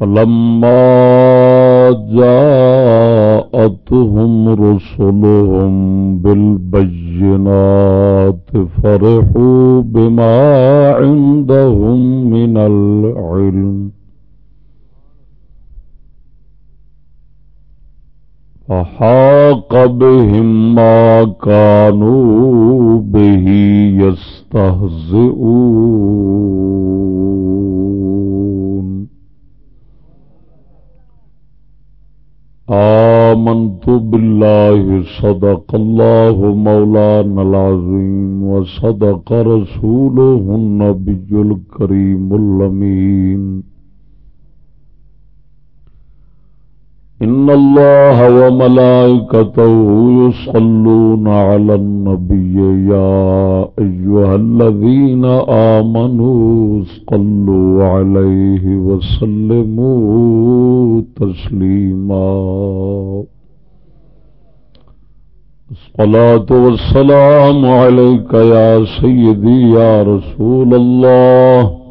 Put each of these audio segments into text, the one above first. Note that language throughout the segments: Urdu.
فلما جاءتهم رسلهم بالبينات فرحوا بما عندهم من العلم. فحاق بهم ما كانوا به يستهزئون. آمنت بالله صدق الله مولانا العظيم وصدق رسوله النبي الكريم اللمين إن الله وملائكته يصلون على النبي يا أيها الذين آمنوا صلوا عليه وسلموا تسليما الصلاة والسلام عليك يا سيدي يا رسول الله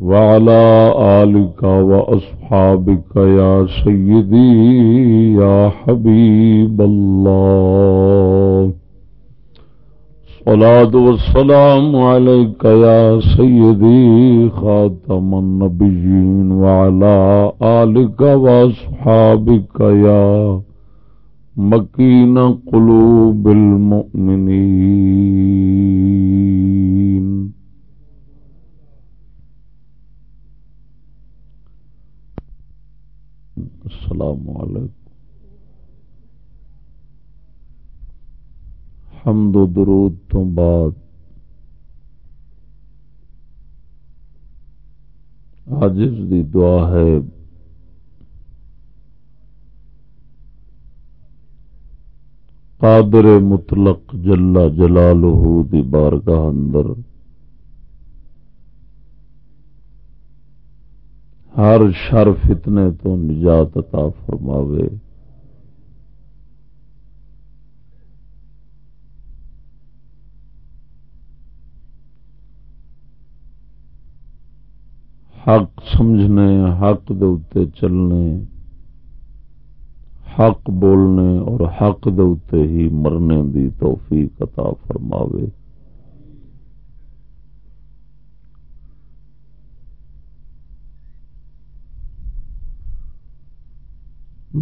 وعلى آلك وأصحابك يا سيدي يا حبيب الله. صلاة والسلام عليك يا سيدي خاتم النبيين وعلى آلك وأصحابك يا مكين قلوب المؤمنين. السلام علیکم. حمد و درود تو بعد. عاجز دی دعا ہے. قادر مطلق جلا جلالہ دی بارگاہ اندر. ہر شر فتنے تو نجات عطا فرماوے۔ حق سمجھنے، حق دے چلنے، حق بولنے اور حق دے ہی مرنے دی توفیق عطا فرماوے۔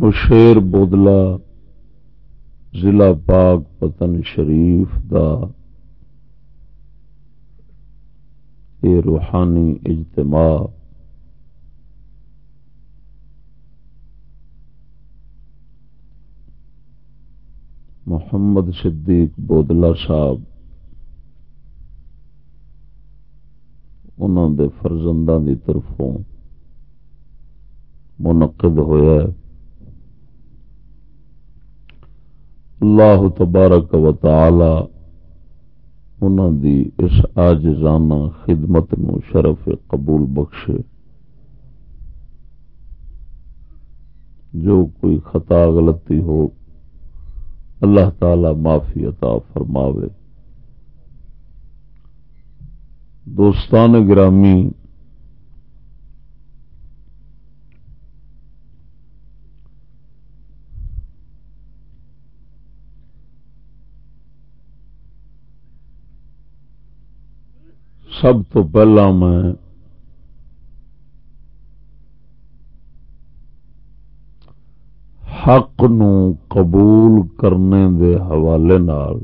مشیر بودلا ضلع پاک پتن شریف دا یہ روحانی اجتماع۔ محمد صدیق بودلا صاحب انہوں دے فرزندہ دی طرفوں منعقد ہوا ہے۔ اللہ تبارک و تعالی انہوں دی اس آجزانہ خدمت نو شرف قبول بخشے۔ جو کوئی خطا غلطی ہو، اللہ تعالی معافی عطا فرماوے۔ دوستان گرامی سب تو پہلا میں حق نو قبول کرنے دے حوالے نال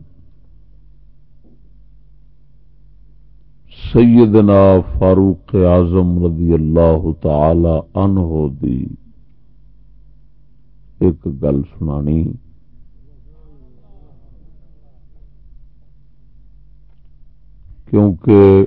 سیدنا فاروق اعظم رضی اللہ تعالی عنہ دی ایک گل سنانی۔ کیونکہ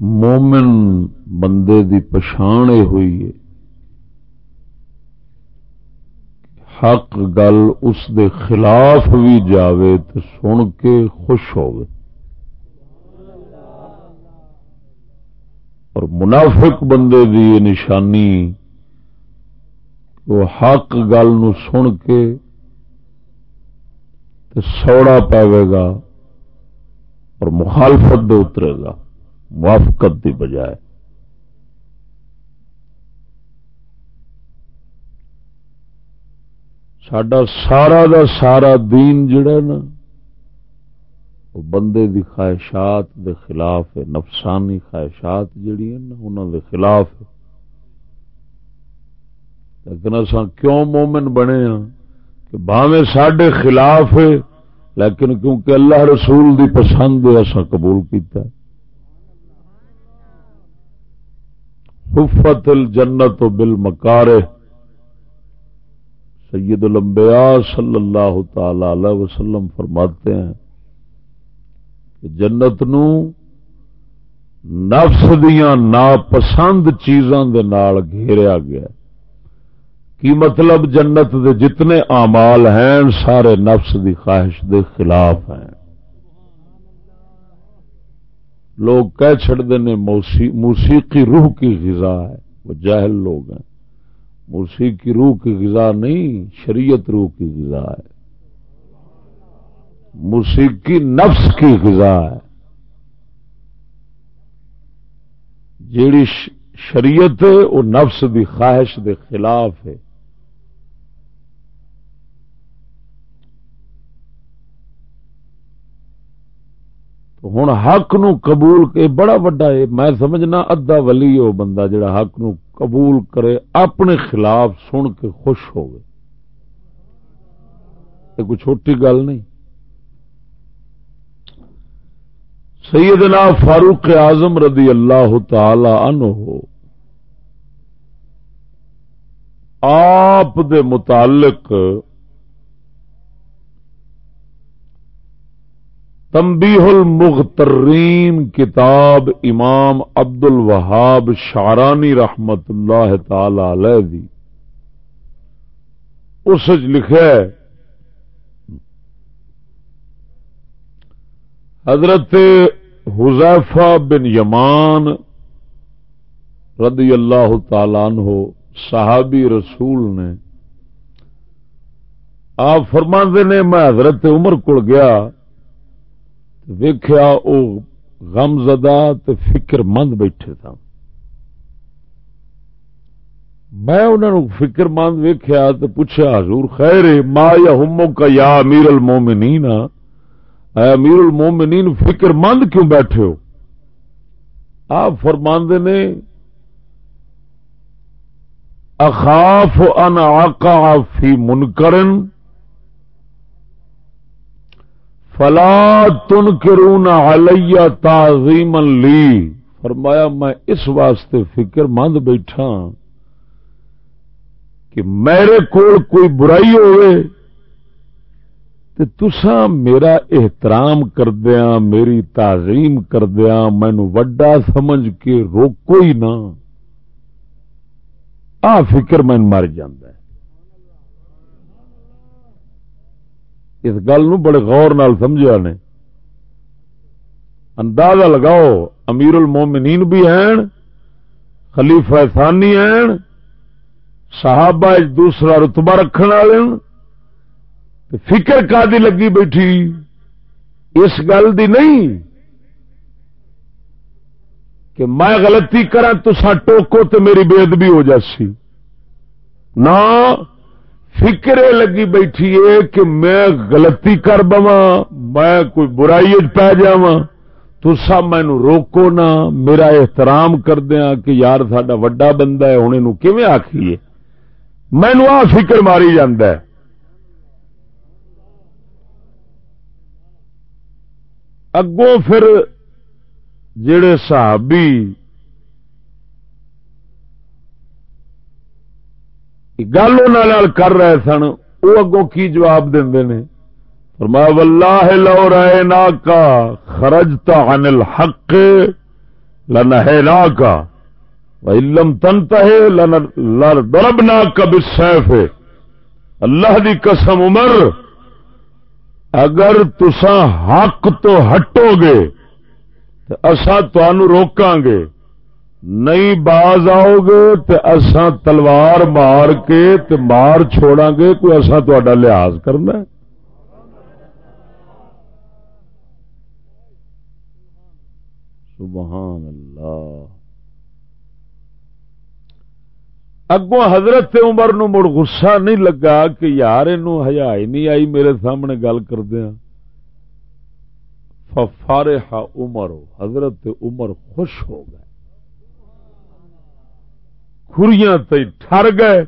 مومن بندے دی پچھان ہوئی ہے۔ حق گل اس دے خلاف بھی جاوے تو سن کے خوش ہوئے اور منافق بندے دی یہ نشانی، وہ حق گل نو سن کے سوڑا پاوے گا اور مخالفت دے اترے گا۔ موافقت دی بجائے سڈا سارا دا سارا دین جڑا نا، وہ بندے دی خواہشات دے خلاف ہے، نفسانی خواہشات جڑی ہیں نا انہوں دے خلاف ہے۔ لیکن اصا کیوں مومن بنے ہاں کہ باوے سڈے خلاف ہے، لیکن کیونکہ اللہ رسول دی پسند ہے اصا قبول کیتا ہے۔ حفت الجنت بل مکارے سید الانبیاء صلی اللہ تعالی علیہ وسلم فرماتے ہیں کہ جنت نو نفس دیا ناپسند چیزاں دے نال گھیریا گیا کی مطلب جنت دے جتنے اعمال ہیں، سارے نفس دی خواہش دے خلاف ہیں۔ لوگ کہہ چڑتے ہیں موسیقی روح کی غذا ہے، وہ جاہل لوگ ہیں۔ موسیقی روح کی غذا نہیں، شریعت روح کی غذا ہے۔ موسیقی نفس کی غذا ہے۔ جیڑی شریعت ہے، وہ نفس دی خواہش دے خلاف ہے۔ ہوں حق نو قبول کے بڑا وڈا ہے، میں سمجھنا ادا ولی وہ بندہ جڑا حق نو قبول کرے، اپنے خلاف سن کے خوش کوئی چھوٹی گل نہیں۔ سیدنا فاروق اعظم رضی اللہ تعالی عنہ آپ دے متعلق تمبیح المغترین، کتاب امام عبد الوہاب شارانی رحمت اللہ تعالی علیہ۔ دی اس لکھا حضرت حذیفہ بن یمان رضی اللہ تعالی عنہ، صحابی رسول نے، آپ فرماندے نے، میں حضرت عمر کو گیا ویخیا وہ غم زدہ فکر مند بیٹھے تھا۔ میں انہوں فکر مند ویخیا تو پوچھا حضور خیر ما یا ہومو کا یا امیر المومنین؟ اے امیر المومنین فکر مند کیوں بیٹھے ہو؟ آپ فرماندے نے، اخاف ان آقا فی منکرن فلا تن کرون علیہ تعظیم لی۔ فرمایا، میں اس واسطے فکر مند بیٹھا ہاں کہ میرے کول کوئی برائی ہوئے تو تسا میرا احترام کردیا میری تعظیم کردیا مینو وڈا سمجھ کے روکو ہی نہ۔ آ فکر مین مر جاندہ ہے۔ اس گل بڑے غور نال سمجھا نے۔ اندازہ لگاؤ، امیر المومنین بھی ہیں، خلیفہ ثانی ہیں، صحابہ دوسرا رتبہ رکھنے والے فکر کا دی لگی بیٹھی۔ اس گل دی نہیں کہ میں غلطی کرا تو ٹوکو تو میری بےد بھی ہو جاسی۔ نہ فکر لگی بیٹھی ہے کہ میں غلطی کر بوا میں کوئی برائی پی جا تو سب مینو روکو نا، میرا احترام کر دیا کہ یار ساڈا وڈا بندہ ہے ہوں یہ آخیے مینو آ فکر ماری ہے۔ اگوں پھر جڑے صحابی گل ان کر رہے سن وہ اگوں کی جواب دے فرمایا، واللہ لو رائنا کا خرجتا عن الحق لنہینا کا علم وَإِلَّمْ تَنْتَهِ لَرْضَرَبْنَاكَ بِالسَّيْفِ اللہ دی قسم عمر، اگر تسا حق تو ہٹو گے، تو اسا تو روکاں گے۔ نہیں باز آؤ گے تو اسا تلوار مار کے تے مار چھوڑا گے، کوئی اصا تا لحاظ کرنا سبحان اللہ۔ اگوں حضرت عمر نو مڑ غصہ نہیں لگا کہ یار ہزائی نہیں آئی میرے سامنے گل کردیا فارے عمر، حضرت عمر خوش ہو گئے۔ خوریاں تی ٹر گئے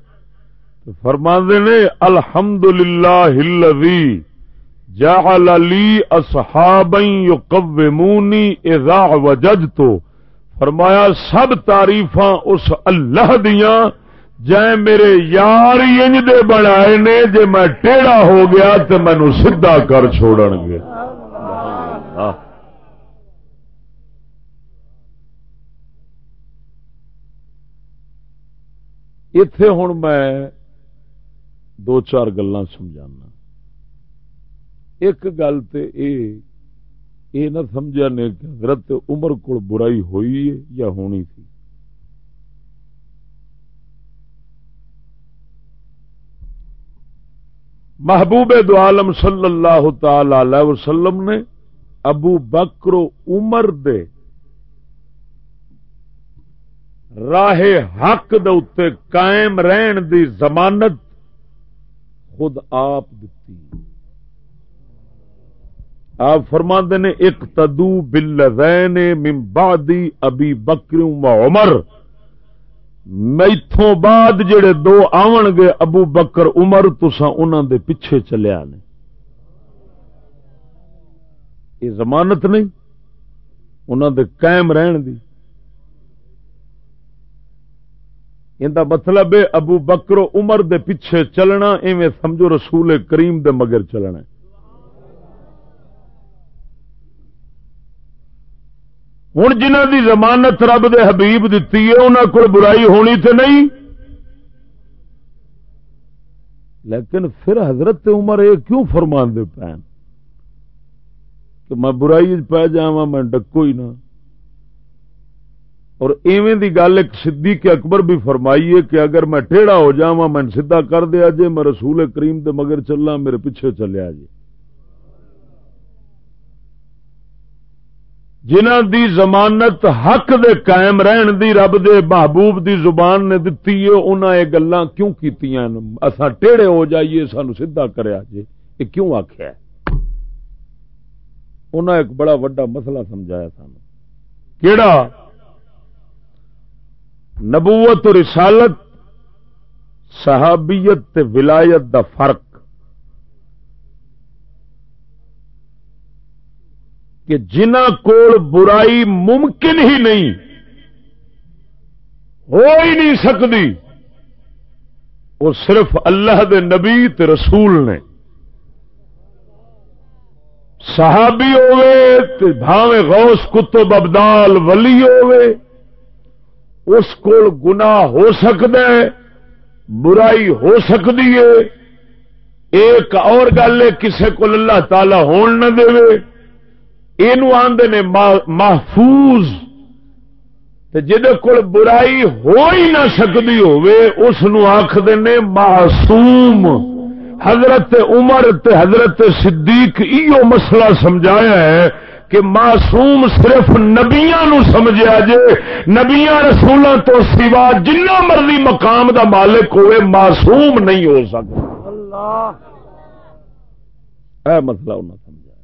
فرما نے الحمد للہ جعل لی اصحابا یقومونی اذا وججتو فرمایا، سب تعریفاں اس اللہ دیاں جائے میرے یار انج دے بنائے نے، جے میں ٹیڑا ہو گیا تو مینو سیدا کر چھوڑ گے اتے ہوں میں دو چار گلا سمجھانا۔ ایک گل تو یہ نہ سمجھا نے کہ حضرت عمر کو برائی ہوئی ہے یا ہونی تھی۔ محبوب دو عالم صلی اللہ تعالی وسلم نے ابو بکر و عمر دے راہ حق دے قائم رہن دی ضمانت خود آپ دیتی آپ فرما نے ایک تدو بل ممبادی ابی بکر و عمر۔ میتھوں بعد جڑے دو آون گے، ابو بکر، عمر تسا انہوں دے پیچھے چلیا نے۔ یہ ضمانت نہیں انہوں دے قائم رہن دی۔ ان مطلب ہے ابو بکر عمر دے پیچھے چلنا، ایویں سمجھو رسول کریم دے مگر چلنا ہوں جنہ دی ضمانت رب دے حبیب دتی ہے انہوں کو برائی ہونی تو نہیں۔ لیکن پھر حضرت عمر یہ کیوں فرما دے پین کہ میں برائی پی جا میں ڈکو ہی نہ۔ اور ایویں دی گل ایک صدیق اکبر بھی فرمائی ہے کہ اگر میں ٹھیڑا ہو جا میں سیدا کر دیا جے میں رسول کریم دے مگر چلنا میرے پیچھے چلیا جی۔ جنہ دی ضمانت حق دے قائم رہن دی، رب دے محبوب دی زبان نے دتی ہے، انہاں یہ گلاں کیوں کیتیاں؟ اساں ٹیڑے ہو جائیے، سانو سیدھا کریا جے یہ کیوں آکھیا ہے؟ انہاں ایک بڑا وڈا مسئلہ سمجھایا سانو۔ کیڑا؟ نبوت و رسالت، صحابیت تے ولایت دا فرق کہ جنہ کول برائی ممکن ہی نہیں، ہو ہی نہیں سکتی، وہ صرف اللہ دے نبی تے رسول نے۔ صحابی ہوے بھاوے غوث کتب ابدال، ولی ہوے اس کو گناہ ہو سکتا ہے، برائی ہو سکتی ہے۔ ایک اور گل ہے، کسے کو اللہ تعالی ہون نہ دے۔ یہ آدھے نے محفوظ۔ جہد کول برائی ہو ہی نہ سکتی اس آخر نے معصوم۔ حضرت عمر تے حضرت صدیق، ایو مسئلہ سمجھایا ہے۔ کہ معصوم صرف نبیا سمجھا جے نبیا رسولوں تو سوا جنہ مرضی مقام دا مالک ہوئے معصوم نہیں ہو سکتا۔ اللہ۔ اے مسئلہ انہیں سمجھا۔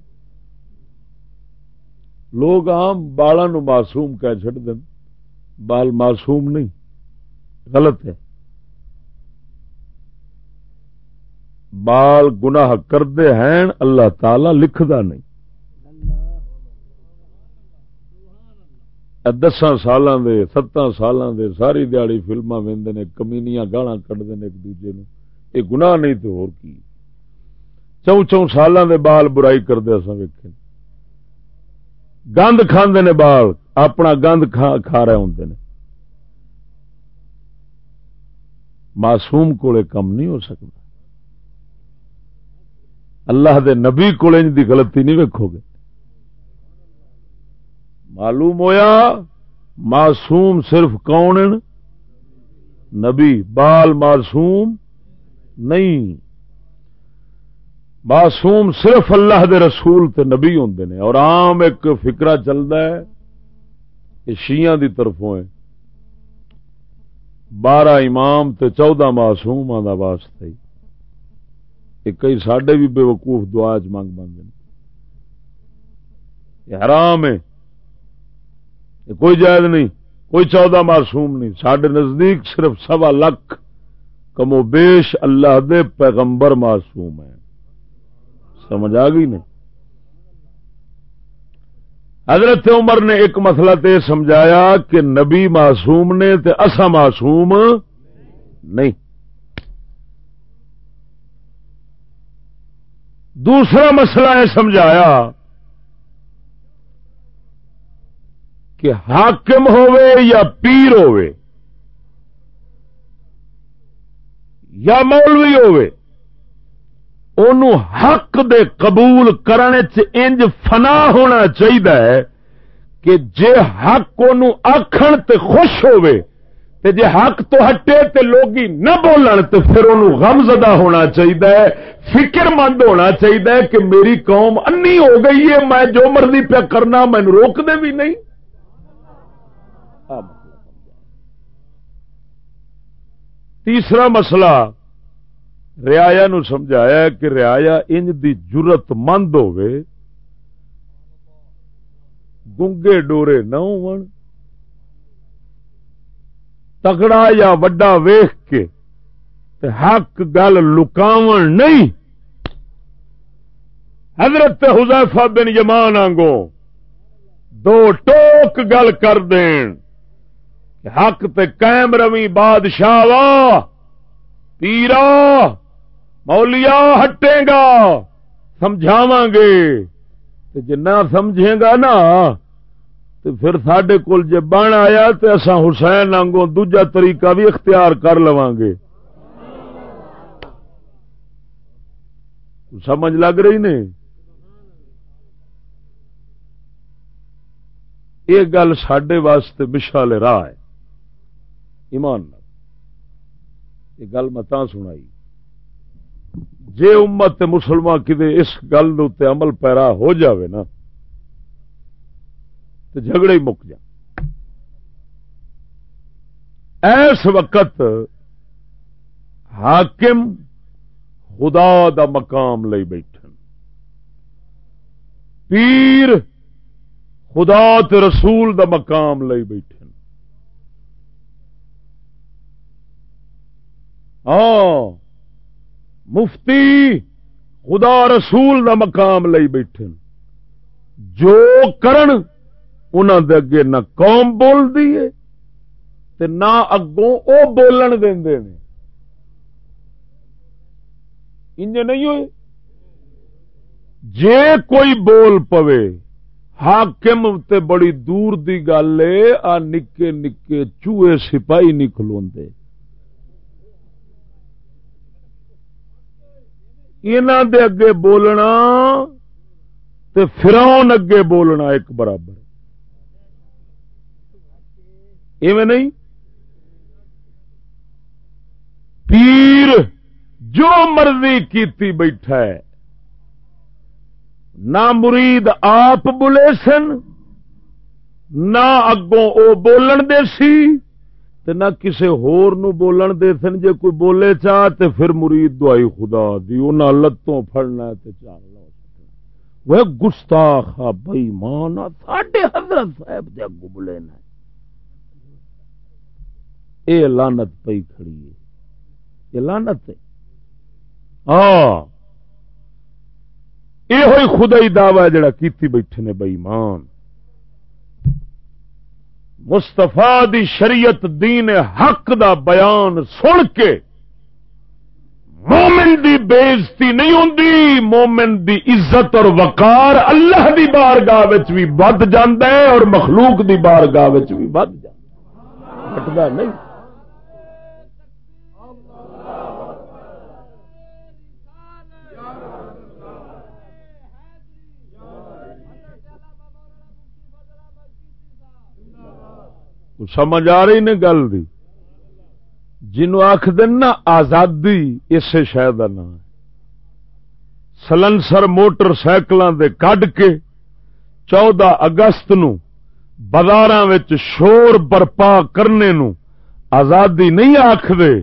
لوگ آم بالا معصوم کہہ چڑ دیں بال معصوم نہیں۔ غلط ہے۔ بال گناہ کرتے ہیں اللہ تعالی لکھدا نہیں۔ دساں سالاں دے ستاں سالاں دے ساری دیہڑی فلما وے نے کمینیاں گالا کٹتے ہیں ایک دوجے نو یہ گناہ نہیں تو ہو چون چون سالاں دے بال برائی کرتے اصا ویکھے گند کھاندے نے بال اپنا گند کھا کھا رہے ہوں نے معصوم کو کم نہیں ہو سکتا اللہ دے نبی کو دی غلطی نہیں ویکو گے معلوم ہویا معصوم صرف کون نبی بال معصوم نہیں۔ معصوم صرف اللہ دے رسول تے نبی ہوں نے۔ اور عام ایک فکرا چلتا ہے، یہ شیعہ دی طرفوں ہے۔ بارہ امام تے چودہ معصوم آدھا واسطے کئی سڈے بھی بے وقوف دعا چ منگ بنتے حرام ہے۔ کوئی جائز نہیں، کوئی چودہ معصوم نہیں۔ سڈے نزدیک صرف سوا لکھ کمو بیش اللہ دے پیغمبر معصوم ہے سمجھ آ گئی نہیں؟ حضرت عمر نے ایک مسئلہ تے سمجھایا کہ نبی معصوم نے تے اصا معصوم نہیں۔ دوسرا مسئلہ یہ سمجھایا کہ حاکم ہوے یا پیر ہوے یا مولوی ہوے حق دے قبول کرنے انج فنا ہونا چاہیے کہ جے حق ان آخر خوش ہوے تے جے حق تو ہٹے تے لوگی نہ بولن تو پھر انہوں غم زدہ ہونا چاہیے فکر مند ہونا چاہیے کہ میری قوم انی ہو گئی ہے، میں جو مرضی پہ کرنا مین روک دے بھی نہیں۔ تیسرا مسئلہ ریا نو سمجھایا کہ ریا انج دی جرت مند گنگے ڈورے نہ تگڑا یا وڈا ویخ کے حق گل لکاو نہیں۔ حضرت حذیفہ بن یمان آنگو دو ٹوک گل کر دین۔ حق تے قائم روی بادشاہ وا، پیرا، مولیا ہٹے گا سمجھاو گے۔ جنا سمجھے گا نا تو پھر سڈے کول جی بن آیا تو اصا حسین آنگوں دوجا طریقہ بھی اختیار کر لوا گے۔ سمجھ لگ رہی نے؟ یہ گل سڈے واسطے مشال راہ ہے۔ ایمان یہ گل میں سنائی۔ جے امت مسلمان کدے اس گل عمل پیرا ہو جاوے نا تو جھگڑے ہی مک جا ایس وقت حاکم خدا دا مقام لئی بیٹھن۔ پیر خدا تے رسول دا مقام لئی بیٹھن۔ ہاں مفتی خدا رسول دا مقام لئی بیٹھے جو کرن انہوں دے اگے نہ قوم بول دی نہ اگوں او بولن دے انج نہیں ہوئے؟ جے کوئی بول پوے، حاکم تے بڑی دور دی گل ہے، آ نکے نکے چوہے سپاہی نہیں کھلوندے دے اگے بولنا تے فراؤن اگے بولنا ایک برابر۔ ایویں نہیں؟ پیر جو مرضی کیتی بیٹھا ہے، نہ مرید آپ بلے سن، نہ اگوں او بولن دے سی۔ تے نہ کسے ہور نو بولن دے سن جے کوئی بولے چاہ تے پھر مرید دعائی خدا دی۔ انہاں لتوں پھڑنا تے چار لو۔ وہ گستاخ بئی مانا ساڈے حضرت صاحب دے اگوں بولے نہ اے لانت پئی کھڑی ہے۔ یہ لانت ہے۔ ہاں۔ یہ ہوئی خدائی دعوی جڑا کیتی بیٹھے نے بئی مان مستفا دی شریعت دین حق دا بیان سن کے مومن دی بےزتی نہیں ہوں مومن دی عزت اور وقار اللہ دی بارگاہ بھی ود ہے اور مخلوق دی بارگاہ بھی ود جا نہیں سمجھ آ رہی نے گل دی۔ جنو آخ نا آزادی، اسے شہر کا نام سلنسر موٹر سائکل دے کڈ کے چودہ اگست نو شور برپا کرنے نو آزادی نہیں آخ دے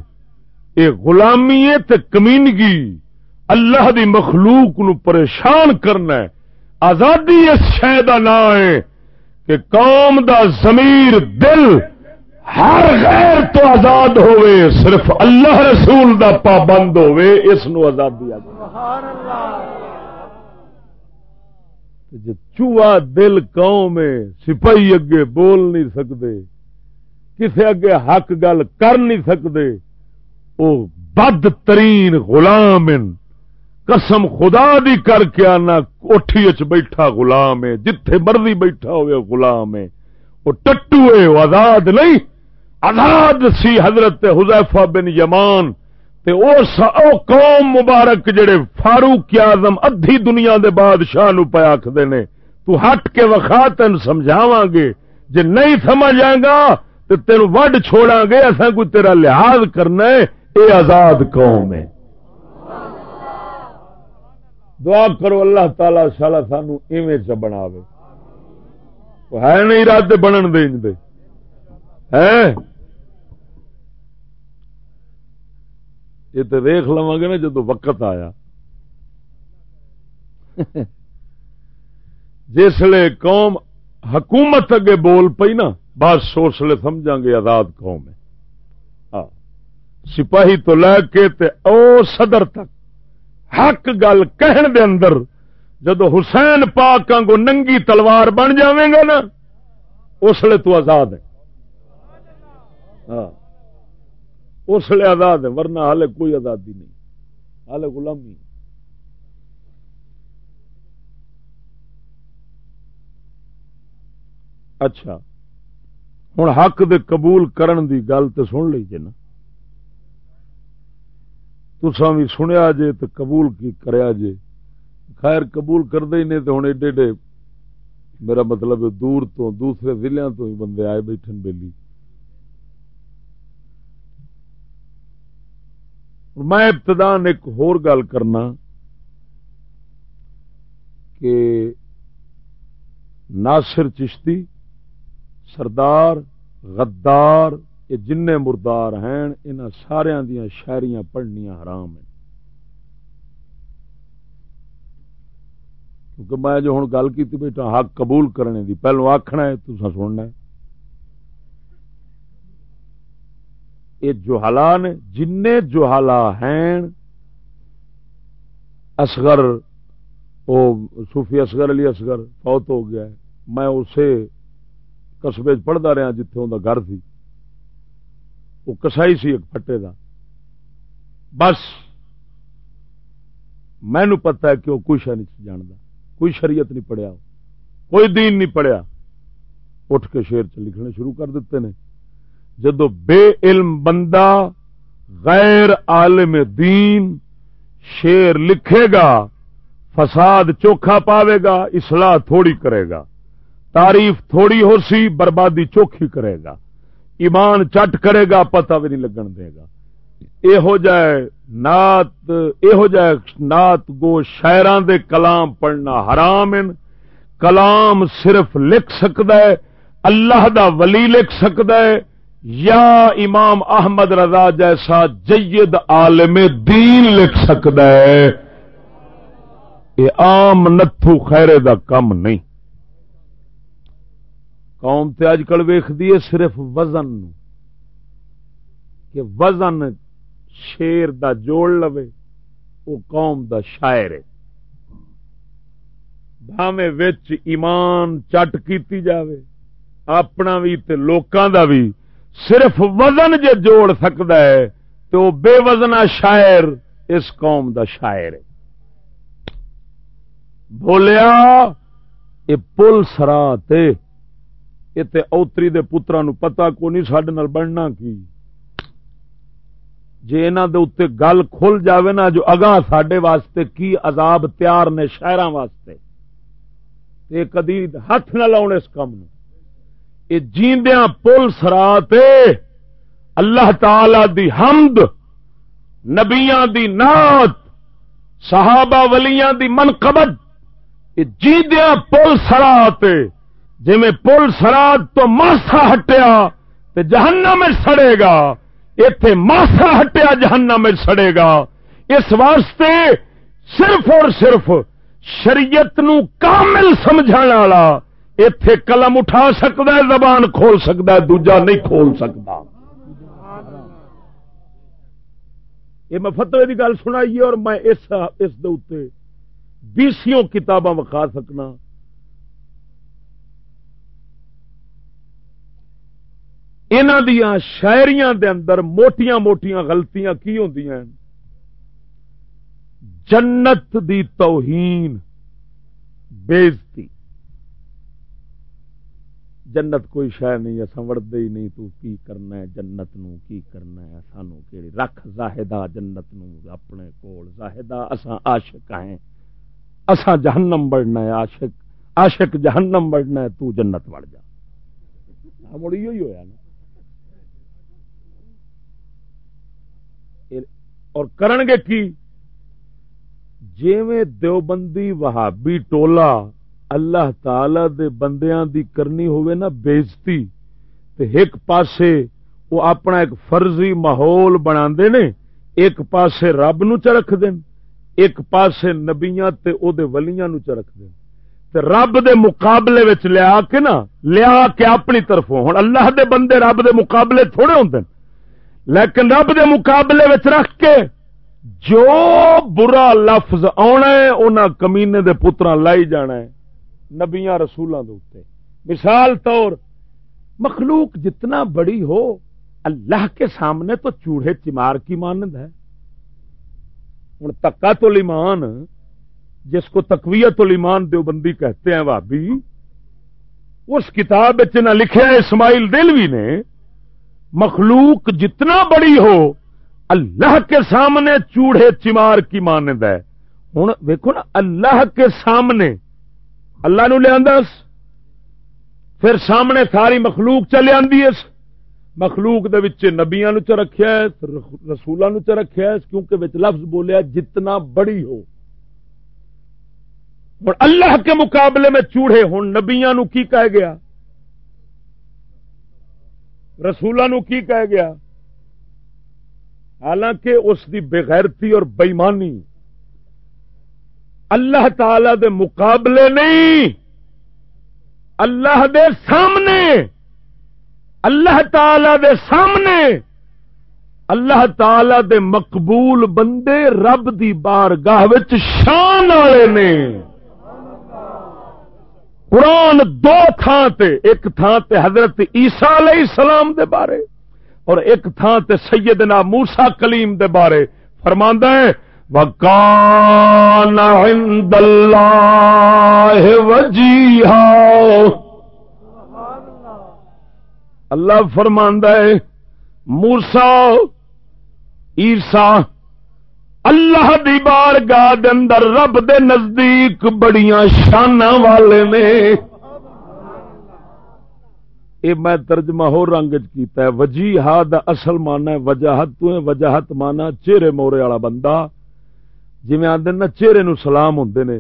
یہ گلامی تے کمینگی اللہ دی مخلوق نو پریشان کرنا ہے۔ آزادی اس شہ کا نام ہے۔ کہ قوم دا ضمیر دل ہر غیر تو آزاد ہوئے، صرف اللہ رسول دا پابند ہوئے، اس نو آزادی چوہا دل قوم سپاہی اگے بول نہیں سکتے کسے اگے حق گل کر نہیں سکتے وہ بد ترین غلام قسم خدا دی کر کے آنا کوٹھی بیٹھا غلام ہے جتھے مرضی بیٹھا ہوئے غلام ہے۔ وہ ٹٹو ہے وہ آزاد نہیں۔ آزاد سی حضرت حذیفہ بن یمان۔ تے او, او قوم مبارک جڑے فاروق اعظم ادھی دنیا دے بادشاہ نو پیا آخر نے۔ تو ہٹ کے وخا تین سمجھاواں گے۔ جے نہیں سمجھ آئے گا تو تین وڈ چھوڑا گے اصا کوئی تیرا لحاظ کرنا ہے۔ اے آزاد قوم ہے۔ دعا کرو اللہ تعالی شالا سانو ایویں چ بنا ہے نہیں ارادے بنن دے دے۔ یہ تو دیکھ لوا گے نا جدو وقت آیا۔ جسے قوم حکومت اگے بول پئی نا بس سوچلے سمجھا گے آزاد قوم ہے۔ سپاہی تو لے کے تے او صدر تک۔ حق گل کہن دے اندر جدو حسین پاک کو ننگی تلوار بن جائے گا نا اس لیے تو آزاد ہے۔ ہاں۔ اس لیے آزاد ہے، ورنہ ہالے کوئی آزادی نہیں۔ ہالے غلامی اچھا۔ ہوں حق دے قبول کرن دی گل تو سن لیجیے جی نا۔ تسا بھی سنیا جے تو قبول کی کریا جے۔ خیر قبول کرتے ہی نہیں تو ہوں ایڈے ایڈے میرا مطلب دور تو دوسرے ضلع تو ہی بندے آئے بیٹھے بیلی۔ میں ابتدان ایک ہور گل کرنا کہ ناصر چشتی، سردار، غدار یہ جن مردار ہیں ان سارا دیا شاعریاں پڑھنیا حرام ہیں۔ کیونکہ میں جو ہوں گل کی بیٹا حق قبول کرنے دی پہلو آخنا ہے تو سننا ہے۔ یہ جوہلا نے جن جوہلا ہیں، اصغر وہ صوفی اصغر، علی اصغر فوت ہو گیا ہے۔ میں اسے قصبے پڑھتا رہا جتوں کا گھر تھی۔ وہ کسائی سی ایک پٹے دا۔ بس، مینو پتا ہے کہ وہ کوئی شہ نہیں جانتا کوئی شریعت نہیں پڑھیا، کوئی دین نہیں پڑھیا۔ اٹھ کے شیر چ لکھنے شروع کر دیتے ہیں جدو بے علم بندہ غیر عالم دین شیر لکھے گا، فساد چوکھا پاوے گا، اصلاح تھوڑی کرے گا۔ تعریف تھوڑی ہو سی، بربادی چوکھی کرے گا۔ ایمان چٹ کرے گا، پتہ بھی نہیں لگن دے گا۔ یہو جائے نات یہو جائے نات گو شاعران دے کلام پڑھنا حرام ان کلام صرف لکھ سکتا ہے، اللہ دا ولی لکھ سکتا ہے۔ یا امام احمد رضا جیسا جید عالم دین لکھ سکتا ہے۔ یہ عام نتھو خیرے دا کم نہیں۔ قوم تے اج کل ویخ دیے صرف وزن کہ وزن شیر دا جوڑ لوے وہ قوم دا شاعر ہے۔ بھاویں وچ ایمان چٹ کیتی جاوے، اپنا بھی تے لوکاں دا بھی صرف وزن جے جوڑ سکتا ہے تو بے وزنا شاعر اس قوم دا شاعر ہے۔ بولیا یہ پل سرا اوتری دے پترا نو پتا کو نہیں سڈے بننا کی جی انہوں گل کھل جاوے نا جو اگاں سڈے واسطے کی عذاب تیار نے شہر واسطے کدی ہاتھ نہ لاؤ اس کام یہ جیندیا پل سرا اللہ تعالی دی حمد نبیاں دی نات صحابہ ولیاں دی منقبت یہ جیندیا پل سرا جی میں پل سرا تو ماسا ہٹیا تو جہنم میں سڑے گا۔ اتے ماسا ہٹیا جہنم میں سڑے گا۔ اس واسطے صرف اور صرف شریعت نو کامل سمجھا والا اتے قلم اٹھا سکتا ہے، زبان کھول سکتا ہے، دوجا نہیں کھول سکتا یہ میں فتوی کی گل سنائی اور میں اس بیسوں کتاباں وکھا سکنا۔ دیا شاعریاں دے اندر موٹیاں موٹیاں غلطیاں کی ہوں جنت دی توہین بےزتی جنت کوئی شہ نہیں اصا وڑتے ہی نہیں، تو کی کرنا ہے؟ جنت نو کی کرنا ہے؟ سانو کہڑی رکھ زاہدہ جنت نو، اپنے کول زاہدہ۔ اساں عاشق ہیں۔ اساں جہنم بڑھنا ہے، عاشق عاشق جہنم بڑھنا ہے، تو جنت بڑھ جا۔ مڑی ہی ہویا نا۔ اور کرن گے کی۔ جیویں دیوبندی وہابی ٹولا اللہ تعالی دے بندیاں دی کرنی ہوئے نا بےزتی، تے ایک پاسے وہ اپنا ایک فرضی ماحول بنا نے، ایک پاسے رب نو چ رکھ دین، ایک پاسے نبیاں تے او دے ولیاں نو چ رکھ دین۔ تے رب دے مقابلے وچ لیا کے نا، لیا کے اپنی طرفوں ہن اللہ دے بندے رب دے مقابلے تھوڑے ہوندے لیکن رب دے مقابلے وچ رکھ کے جو برا لفظ آنا ہے انہاں کمینے دے پترا لائی جانا ہے نبیاں رسولوں کے مثال طور، مخلوق جتنا بڑی ہو، اللہ کے سامنے تو چوڑے چمار کی مانند ہے۔ ہوں تکا تو لیمان جس کو تقویت المان دیوبندی کہتے ہیں بھابی اس کتاب نہ اسماعیل دلوی نے مخلوق جتنا بڑی ہو، اللہ کے سامنے چوڑے چمار کی مانند ہے۔ ہوں دیکھو نا، اللہ کے سامنے۔ اللہ نو لیا پھر سامنے ساری مخلوق چلے آدھی اس۔ مخلوق دے وچ نبیاں نو چ رکھیا ہے، رسولاں نو چ رکھیا ہے، کیونکہ وچ لفظ بولیا جتنا بڑی ہو۔ اور اللہ کے مقابلے میں چوڑے ہوں نبیاں نو کی کہہ گیا؟ رسولاں نو کی کہہ گیا؟ حالانکہ اس دی بغیرتی اور بےمانی اللہ تعالی دے مقابلے نہیں، اللہ دے سامنے، اللہ تعالی دے سامنے، اللہ تعالی دے مقبول بندے رب دی بار گاہ شان والے نے۔ قرآن دو تھان تے، ایک تھان تے حضرت عیسیٰ علیہ السلام دے بارے اور ایک تھان تے سیدنا موسا کلیم دے بارے۔ فرماندہ ہے وکان عند اللہ وجیہا اللہ فرماندہ ہے موسا عیسا اللہ دی بار گاہ اندر رب دے نزدیک بڑیاں شانہ والے نے۔ یہ میں ترجمہ ہو رنگ چیتا ہے وجی ہا دا اصل مانا ہے وجاہت، تو وجاہت مانا چہرے مورے والا بندہ۔ جی آدھے نا چہرے نو سلام ہوں نے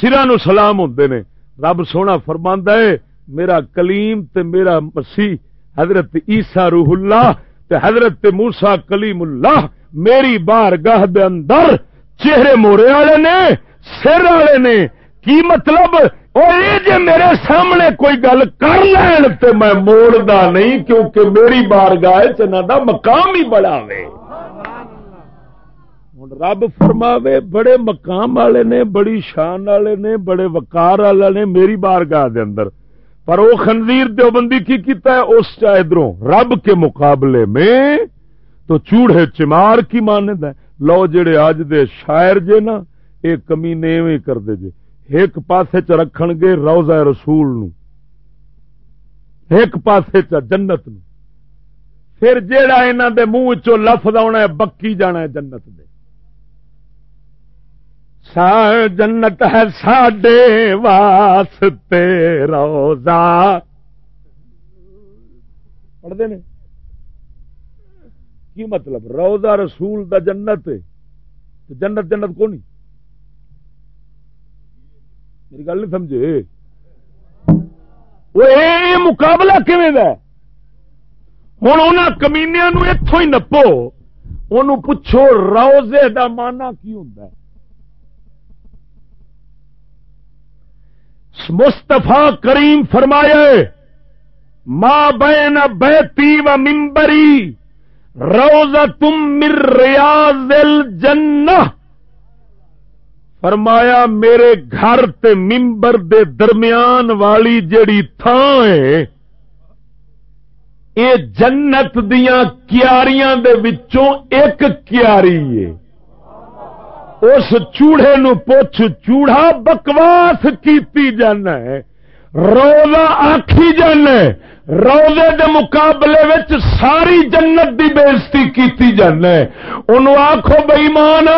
سرا نو سلام ہوں نے۔ رب سونا فرماندا ہے، میرا کلیم تے میرا مسیح حضرت عیسیٰ روح اللہ تے حضرت موسا کلیم اللہ میری بار گاہ دے اندر چہرے مورے والے نے، سر والے نے، کی مطلب؟ جی میرے سامنے کوئی گل کر لین تے میں موڑا نہیں کیونکہ میری بار گاہ چنا دا مقام ہی بڑا وے۔ رب فرماوے، بڑے مقام والے نے، بڑی شان والے نے، بڑے وکار والے نے میری بار گاہ اندر۔ پر وہ خنزیر دیوبندی کی کیتا ہے؟ اس ادھروں رب کے مقابلے میں تو چوڑے چمار کی مانند ہے۔ لو جڑے اج دے شاعر جے نا یہ کمی نے کر دے جے۔ ایک پاسے چ رکھن گے روزہ رسول نو۔ ایک پاسے چ جنت نو۔ پھر جیڑا انہوں دے منہ چو لفظ آنا ہے، بکی جانا ہے جنت دے۔ سا جنت ہے ساڈے واسطے روزہ۔ پڑھتے ہیں کی مطلب؟ روزہ رسول دا جنت جنت جنت کو نہیں میری گل نہیں سمجھے۔ وہ مقابلہ کھے ہوں ان کمینیا اتوں ہی نپو۔ ان پوچھو روزے دا مانا کی ہوں مستفا کریم فرمائے ماں بین بیتی و ممبری روز تم مر ریاض الجنہ۔ فرمایا، میرے گھر تے ممبر دے درمیان والی جیڑی تھان ہے یہ جنت دیا کیاریاں دے وچوں ایک کیاری ہے۔ اس چوڑے نو پوچھ چوڑا بکواس کیتی جانا ہے، روزہ آخی جانا ہے۔ روزے دے مقابلے وچ ساری جنت دی بےزتی کیتی جانا ہے انہوں آخو بئیمان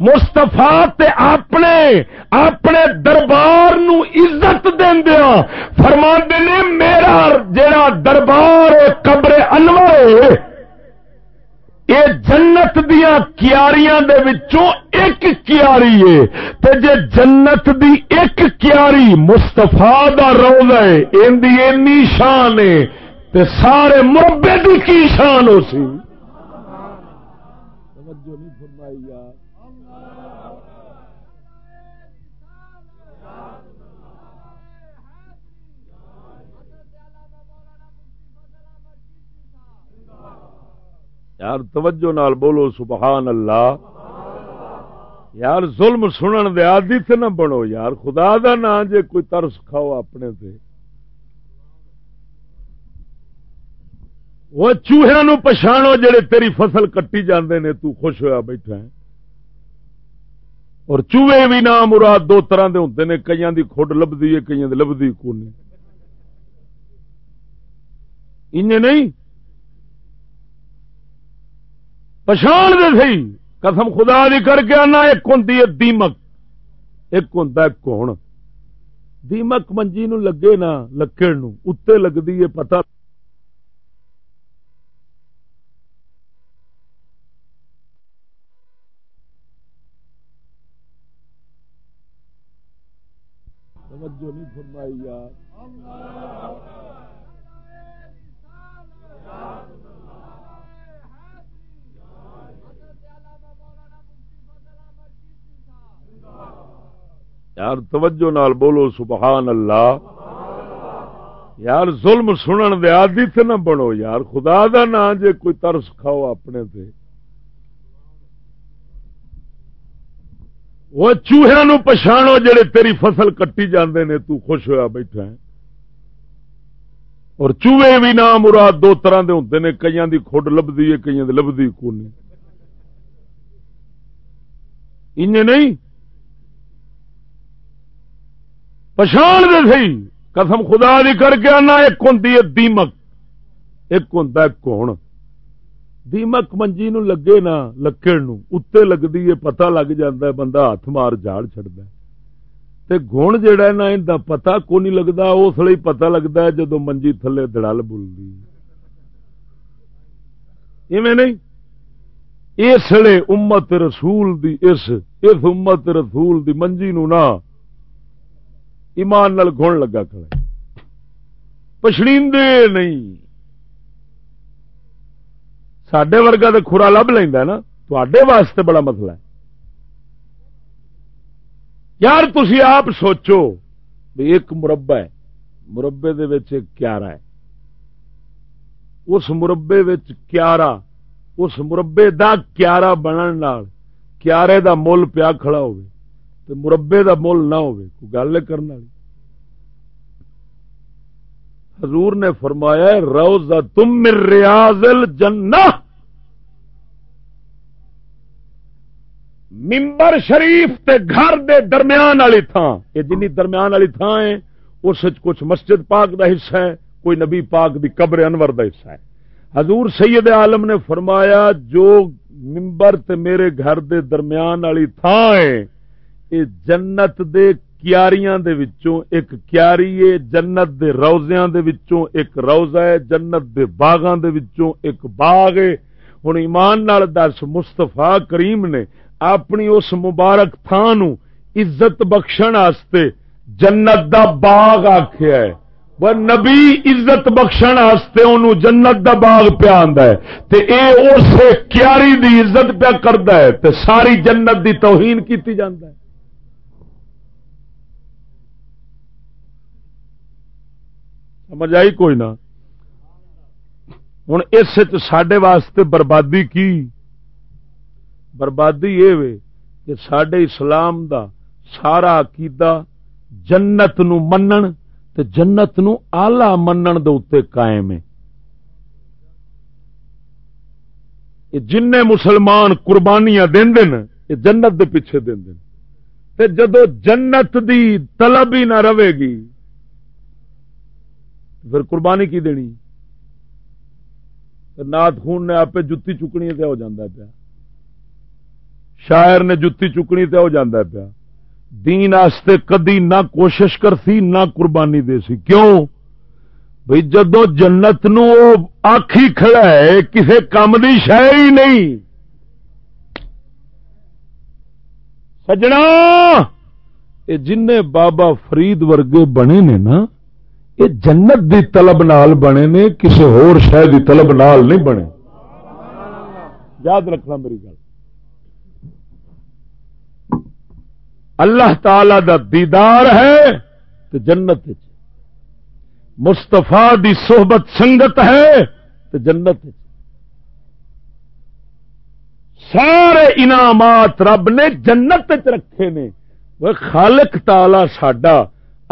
مستفا اپنے اپنے دربار نو عزت دیا ہاں۔ فرما نے، میرا جڑا دربار قبر انور یہ جنت دیا کیاریاں دے وچوں ایک کیاری ہے۔ تے جے جنت دی ایک کیاری مستفا دا روز ہے اندی اینی شان ہے۔ تے سارے مربے دی کی شان ہو سی توجہ نہیں فرمائی یار یار توجہ نال بولو، سبحان اللہ۔ یار ظلم سنن دے آدی تے نہ بنو یار، خدا دا نا جے کوئی ترس کھاؤ اپنے تے۔ وہ چوہے نو پچھاڑو جڑے تیری فصل کٹی جاندے نے، تو خوش ہویا بیٹھا ہے۔ اور چوہے بھی نہ مراد دو طرح دے ہوندے نے، کئیاں دی کھڈ لبدی ہے، کئیاں دی لبدی کونی انج نہیں؟ پچھان دے سی قسم خدا دی کر کے آنا، ایک ہوں دیمک۔ ایک ہوں کون دیمک منجی نو لگے نا لکڑ اتنے لگتی ہے پتا توجہ نہیں فرمائی یار۔ یار توجہ نال بولو، سبحان اللہ۔ یار ظلم سنن دے آدی تے نہ بنو یار، خدا دا نا جے کوئی ترس کھاؤ اپنے تے۔ وہ چوہے نو پچھاڑو جڑے تیری فصل کٹی جاندے نے، تو خوش ہویا بیٹھا ہے۔ اور چوہے بھی نہ مراد دو طرح دے ہوندے نے، کئیاں دی کھڈ لبدی ہے، کئیاں دی لبدی کونی۔ انج نہیں؟ پچھان دے سی قسم خدا دی کر کے آنا، ایک ہوں دیمک۔ ایک ہوں کون دیمک منجی نو لگے نا لکڑ اتنے لگتی ہے پتا لگ جا بندہ ہاتھ مار جاڑ چڑتا گن جڑا نا، ان پتا کو نہیں لگتا اس لیے پتا لگتا ہے جدو منجی تھلے دڑل بولتی نہیں؟ اس لیے امت رسول دی، اس اس امت رسول دی منجی نو نا ایمان نال گن لگا کھڑے پچھڑی نہیں۔ سڈے ورگا تو خورا لب لینا نا تے واسطے بڑا مسئلہ ہے۔ یار تھی آپ سوچو بھی ایک مربع ہے۔ مربے کیارا ہے۔ اس مربے کیارا اس مربے دا کیارا بنن کیارے دا مل پیا کھڑا ہوگی تو مربے دا مل نہ گل کرنے والی۔ حضور نے فرمایا روزہ تم ریاض الجنہ۔ ممبر شریف تے گھر دے درمیان والی تھان یہ جنی درمیان والی تھان ہے اس کچھ مسجد پاک دا حصہ ہے، کوئی نبی پاک دی قبر انور دا حصہ ہے۔ حضور سید عالم نے فرمایا، جو ممبر تے میرے گھر دے درمیان والی تھان ہے یہ جنت دے کیاریاں دے وچوں ایک کیاری ہے جنت دے روزیاں دے وچوں ایک روزہ ہے جنت دے باغاں دے وچوں ایک باغ ہے ہن ایمان نال دس مصطفی کریم نے اپنی اس مبارک تھان عزت بخشن آستے جنت دا باغ آخیا ہے۔ وہ نبی عزت بخشن آستے انہوں جنت دا باغ پیا آندا ہے۔ تے اے اس کیاری دی عزت پیا کردا ہے۔ تے ساری جنت دی توہین کیتی جاندا ہے۔ سمجھ آئی؟ کوئی نہ۔ ہوں اس سڈے واسطے بربادی کی؟ بربادی یہ وے کہ سڈے اسلام دا سارا عقیدہ جنت نو منن تے جنت نو آلہ منن دے اتنے قائم ہے۔ جن مسلمان قربانیاں دین یہ جنت دے پیچھے دین تے جدو جنت دی طلب ہی نہ رہے گی پھر قربانی کی دینی؟ نات خون نے آپ جتی چکنی تے ہو جاندہ پیا۔ شاعر نے جتی چکنی تے ہو جاندہ پیا۔ دین آستے کدی نہ کوشش کر سی، نہ قربانی دے سی۔ کیوں؟ بھئی جدو جنت نو آخی کھڑا ہے، کسے کام دی شہ ہی نہیں۔ سجنا! یہ جن بابا فرید ورگے بنے نے نا یہ جنت دی طلب نال بنے نے کسی ہور شہ دی طلب نال نہیں بنے۔ یاد رکھنا میری گل۔ اللہ تعالی دا دیدار ہے تو جنت مستفا دی صحبت سنگت ہے تو جنت سارے انعامات رب نے جنت رکھے نے۔ خالق تالا ساڈا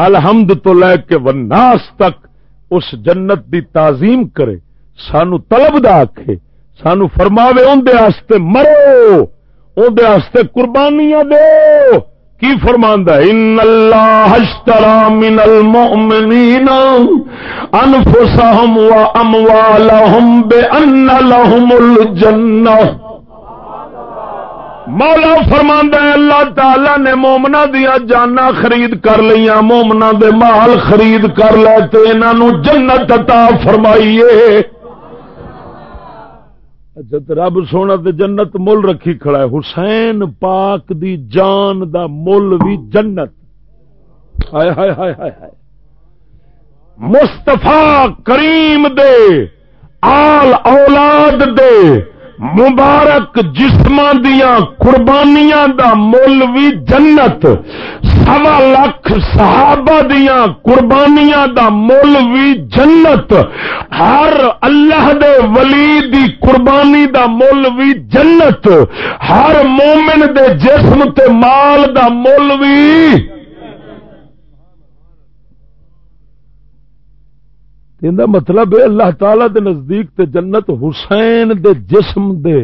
الحمد تو لے کے وناس تک اس جنت دی تعظیم کرے، سانو طلب دا آکھے، سانو فرماوے اندر مرو اندر قربانیاں دو۔ کی فرماندہ ان اللہ اشترا من المؤمنین انفسهم و اموالهم بان لهم الجنہ۔ مولا فرماندہ اللہ تعالی نے مومنا دیا جانا خرید کر لیا مومنا دے مال خرید کر لے، تے جنت عطا فرمائیے۔ اچھا رب سونا تے جنت مل رکھی کھڑا ہے، حسین پاک دی جان دا مل بھی جنت۔ ہائے ہائے ہائے ہائے ہائے۔ مستفا کریم دے، آل اولاد دے۔ مبارک جسم دیا قربانیاں دا مل بھی جنت۔ سوا لاکھ صحابہ دیا قربانیاں دا مل بھی جنت۔ ہر اللہ دے ولی دی قربانی دا مل بھی جنت۔ ہر مومن دے جسم تے مال دا مل بھی مطلب ہے اللہ تعالی دے نزدیک تے جنت حسین دے جسم دے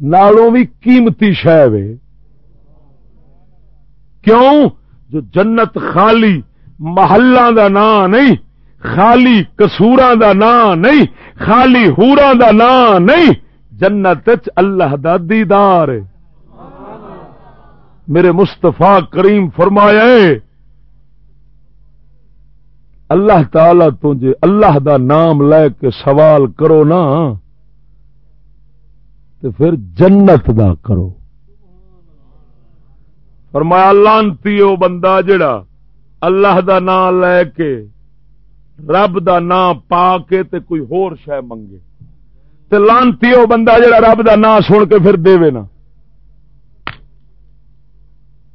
نالوں بھی قیمتی شہ کیوں؟ جو جنت خالی محلہ دا نام نہیں، خالی کسورا دا نام نہیں، خالی ہورا دا نام نہیں، جنت اللہ دا دیدار میرے مستفا کریم فرمایا اللہ تعالی تو جے اللہ دا نام لے کے سوال کرو نا تو پھر جنت دا کرو۔ فرمایا، لانتی وہ بندہ جڑا اللہ دا نام لے کے، رب دا نام پا کے تے کوئی ہور شہ منگے۔ تے لانتی وہ بندہ جڑا رب دا نام سن کے پھر دے نا۔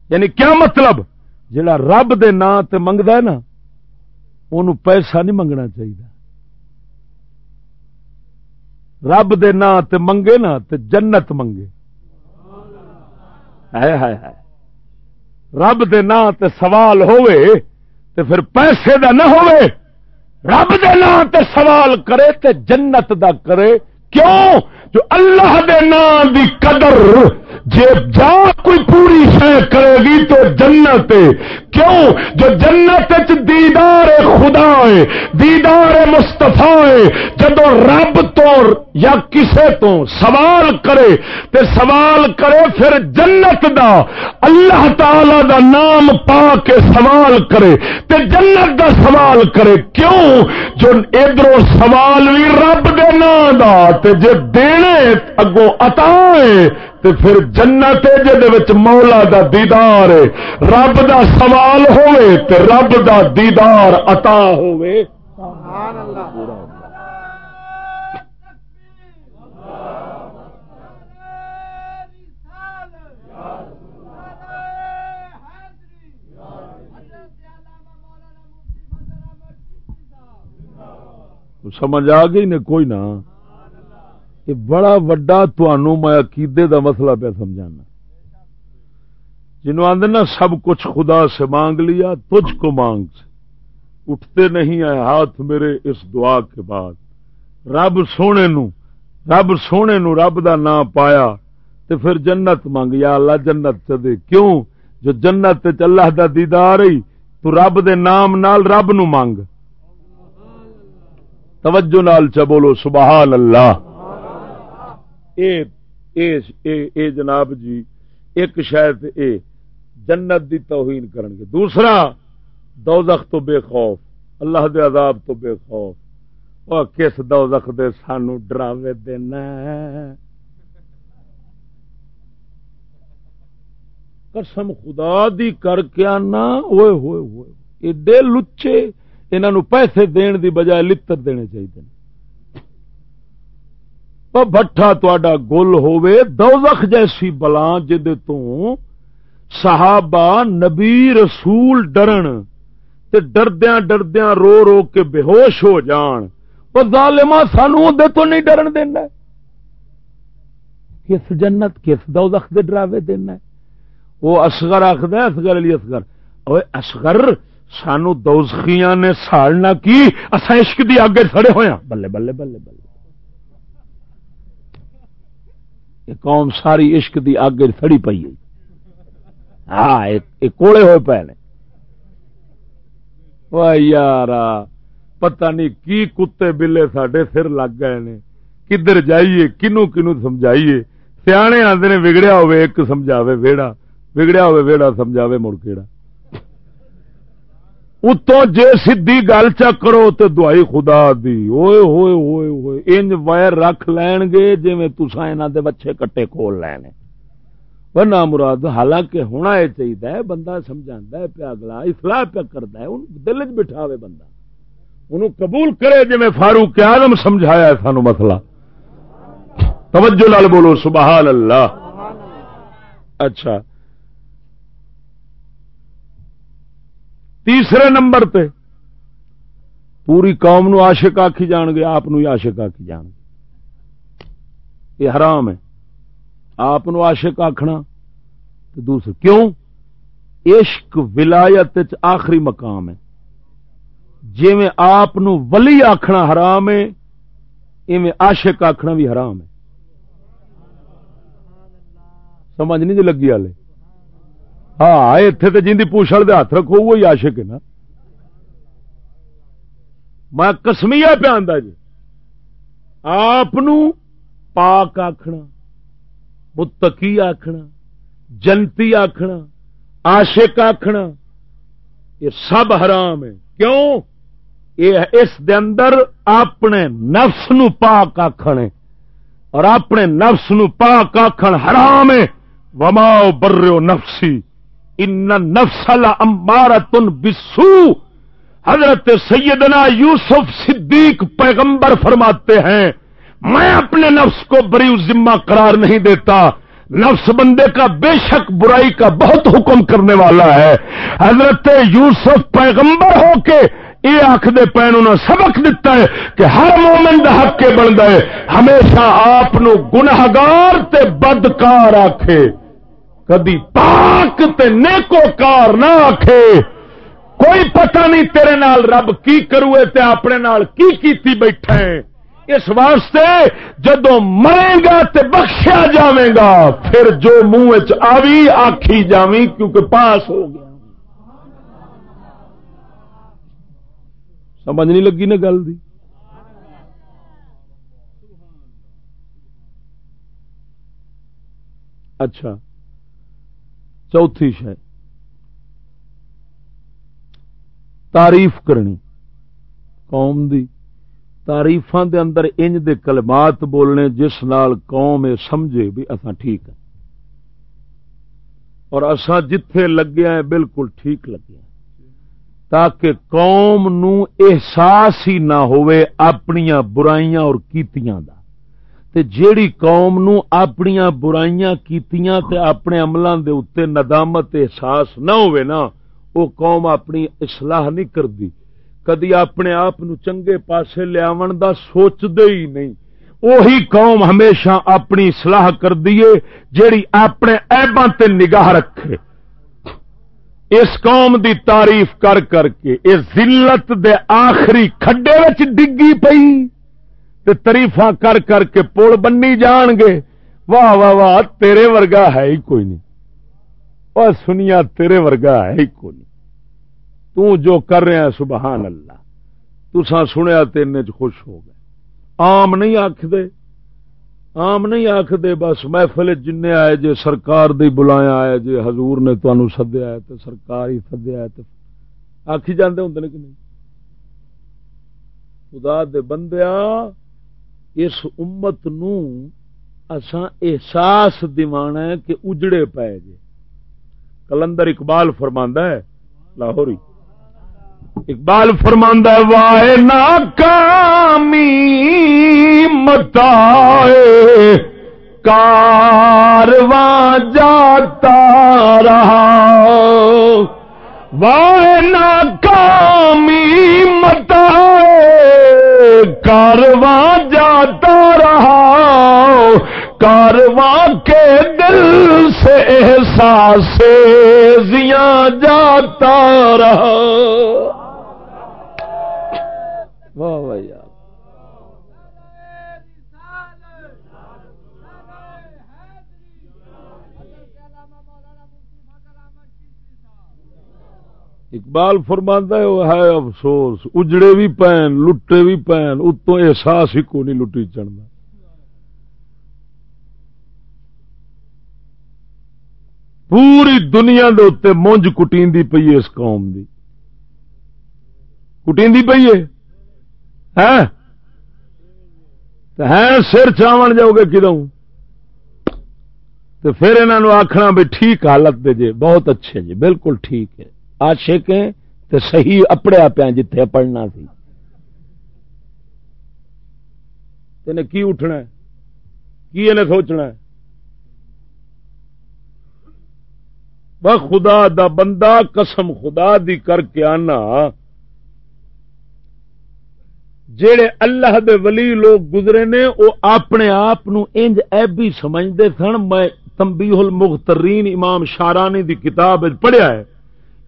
یعنی کیا مطلب؟ جڑا رب دے نام تے منگدا ہے نا ان پیسہ نہیں منگنا چاہیے رب دے نا تے منگے نا تے جنت منگے۔ ہے رب دے نا تے سوال ہوئے تے پھر پیسے دا نہ ہوئے رب دے نا تے سوال کرے تے جنت دا کرے۔ کیوں؟ جو اللہ دے نام دی قدر جے جا کوئی پوری شہ کرے گی تو جنت کیوں؟ جو جنت دیدار خدا ہے، دیدار مستفا ہے جدو رب تو یا کسے تو سوال کرے، تے سوال کرے پھر جنت دا۔ اللہ تعالی دا نام پا کے سوال کرے، تے جنت دا سوال کرے۔ کیوں؟ جو ادھر سوال بھی رب دے نام دا، تے جے دینے اگوں عطا ہے تے پھر جنت جہد مولا دا دیدار رب دا سوال ہوئے تے رب دا دیدار عطا ہوئے۔ سمجھ آ گئی نے کوئی نہ؟ یہ بڑا وڈا میں عقیدے دا مسئلہ پہ سمجھانا۔ جنہوں آدھے نا سب کچھ خدا سے مانگ لیا، تجھ کو مانگ سے۔ اٹھتے نہیں آئے ہاتھ میرے اس دعا کے بعد۔ رب سونے نو، رب سونے نو رب دا نام پایا تے پھر جنت مانگ، یا اللہ جنت چدے کیوں؟ جو جنت اللہ دا دیدار ہی، تو رب دے نام نال رب نو مانگ۔ توجہ نال چ بولو، سبحان اللہ۔ اے اے اے جناب جی ایک شاید اے جنت دی توہین کرن گے دوسرا، دوزخ تو بے خوف، اللہ دے عذاب تو بے خوف۔ او، کس دوزخ دے سانو ڈراوے دینا قسم خدا دی کر کے آنا ہوئے ہوئے ہوئے۔ ایڈے لچے انہوں پیسے دین دی بجائے لتر دینے چاہیے بٹھا تا گل ہوے دوزخ جیسی بلا جد تو صحابہ نبی رسول ڈرن تے ڈردیا ڈردیا رو رو کے بے ہوش ہو جان۔ پر ظالما سانو دے تو نہیں ڈرن دینا کس جنت کس دوزخ دے ڈراوے دینا وہ اصغر آخد اصغر علی اصغر۔ اصغر، سانو دوزخیاں نے ساڑنا کی اصا عشق دی آگے سڑے ہویا ہاں۔ بلے بلے بلے بلے۔ قوم ساری عشق دی اگ سڑی پی ہاں کوڑے ہوئے پے نے۔ یار پتہ نہیں کی کتے بلے سڈے سر لگ گئے نے۔ کدھر جائیے؟ کنو کنو سمجھائیے۔ سیانے آدھے نے بگڑیا ہوئے، ایک سمجھاوے ویڑا بگڑیا ہوئے ویڑا سمجھاوے مڑ کیڑا اتوں جے سدھی گل چا کرو تو دعائی خدا دی۔ ہوئے ہوئے ہوئے ہوئے انج وائر رکھ لین گے جی میں تسا انہوں دے بچے کٹے کھول لینے ورنہ مراد، حالانکہ ہونا یہ چاہیے بندہ سمجھا ہے، پیا اگلا اصلاح پیا کرتا ہے دل چ بٹھا بندہ۔ انہوں قبول کرے جی میں فاروق آدم سمجھایا ہے سانو مسئلہ۔ توجہ لال بولو، سبحان اللہ۔ اچھا۔ تیسرے نمبر پہ پوری قوم نو آشک آخی جان گے، آپ آشک آخی جان گے۔ یہ حرام ہے۔ آپ آشک آخنا تو کیوں؟ عشق ولایت آخری مقام ہے۔ جی میں آپ ولی آخنا حرام ہے، ایویں آشک آخنا بھی حرام ہے۔ سمجھ نہیں جی لگی والے ہاں اتے تو جن کی پوچھل دے ہاتھ رکھو وہی آشک ہے نا۔ میں کسمیا پہ آتا جی۔ آپ پاک آخنا متقی آخنا جنتی آخنا آشک آخنا یہ سب حرام ہے۔ کیوں؟ یہ اس دے اندر اپنے نفس نو پاک آخنے اور اپنے نفس نو پاک آخر حرام ہے۔ وما برو نفسی۔ ان نفسل امارا تن بسو حضرت سیدنا یوسف صدیق پیغمبر فرماتے ہیں، میں اپنے نفس کو بری ذمہ قرار نہیں دیتا۔ نفس بندے کا بے شک برائی کا بہت حکم کرنے والا ہے۔ حضرت یوسف پیغمبر ہو کے یہ آخر پین انہیں سبق دتا ہے کہ ہر مومن حق کے بنتا ہے ہمیشہ آپ گناگار تے بدکار آخے کدی پاک تے نیکو کار نہ آخے کوئی پتہ نہیں تیرے نال رب کی کروے تے اپنے نال کی کیتی بیٹھا ہے اس واسطے جدو مرے گا تے بخشیا جاوے گا، پھر جو منہ آوی آخی جاوی کیونکہ پاس ہو گیا۔ سمجھ نہیں لگی نا گل دی؟ اچھا۔ چوتھی شہ تعریف کرنی۔ قوم دی۔ تاریفاں دے اندر انج دے کلمات بولنے جس نال قوم سمجھے بھی اساں ٹھیک ہے اور اساں جتھے لگیا ہے بالکل ٹھیک لگیا ہے تاکہ قوم نو احساس ہی نہ ہوئے اپنیاں برائیاں اور کیتیاں دا۔ تے جیڑی قوم نو اپنیاں برائیاں کیتیاں تے اپنے عملاں دے اوتے ندامت احساس نہ ہوئے نا، او قوم اپنی اصلاح نہیں کردی۔ کدی اپنے آپ نو چنگے پاسے لیاون دا سوچ دے ہی نہیں۔ اوہی قوم ہمیشہ اپنی اصلاح کر دیے جیڑی اپنے عیباں تے نگاہ رکھے۔ اس قوم دی تعریف کر کر کے، اس ذلت دے آخری کھڈے وچ ڈگی پئی۔ تے تریفا کر کر کے پل بنی جان گے۔ واہ واہ واہ، تیرے ورگا ہے ہی کوئی نہیں۔ اور سنیا، تیرے ورگا ہے ہی کوئی نہیں۔ تو جو کر رہے ہیں، سبحان اللہ۔ تسا سنیا تین خوش ہو گئے۔ عام نہیں آخ دے آم نہیں آخ دے بس محفل جن آئے جے، سرکار دی بلایا آیا جے، حضور نے تنوع سدیا ہے تو سرکار ہی سدیا ہے تو آخی جاندے ہوں کہ نہیں؟ خدا دے بندیا اس امت نو اساں احساس دیوانا ہے کہ اجڑے پے جے۔ کلندر اقبال فرماندا ہے، لاہوری۔ اقبال فرماندہ واہ ناکامی متا کارواں جاتا رہا۔ واہ ناکامی متا کارواں جاتا رہا کارواں کے دل سے احساس زیاں جاتا رہا۔ بھائی اقبال فرماندہ ہے افسوس، اجڑے بھی پین لٹے بھی پین اتوں احساس ہی کو نہیں لٹی چڑھنا۔ پوری دنیا دے اتنے مونج کٹی پی اس قوم دی۔ کٹی پی ہے؟ ہاں؟ سر چاون جاؤ گے کدوں تو پھر انہوں آخنا بھی ٹھیک حالت دے جے، بہت اچھے جی بالکل ٹھیک ہے۔ آشک تو صحیح اپڑیا پیا جتھے پڑھنا سی۔ تین کی اٹھنا ہے؟ کی انہیں سوچنا ہے؟ خدا دا بندہ قسم خدا دی کر کے آنا۔ جڑے اللہ دے ولی لوگ گزرے نے، وہ اپنے آپ انج ایبی سمجھتے سن۔ میں تمبیح المغترین امام شارانی دی کتاب پڑھیا ہے۔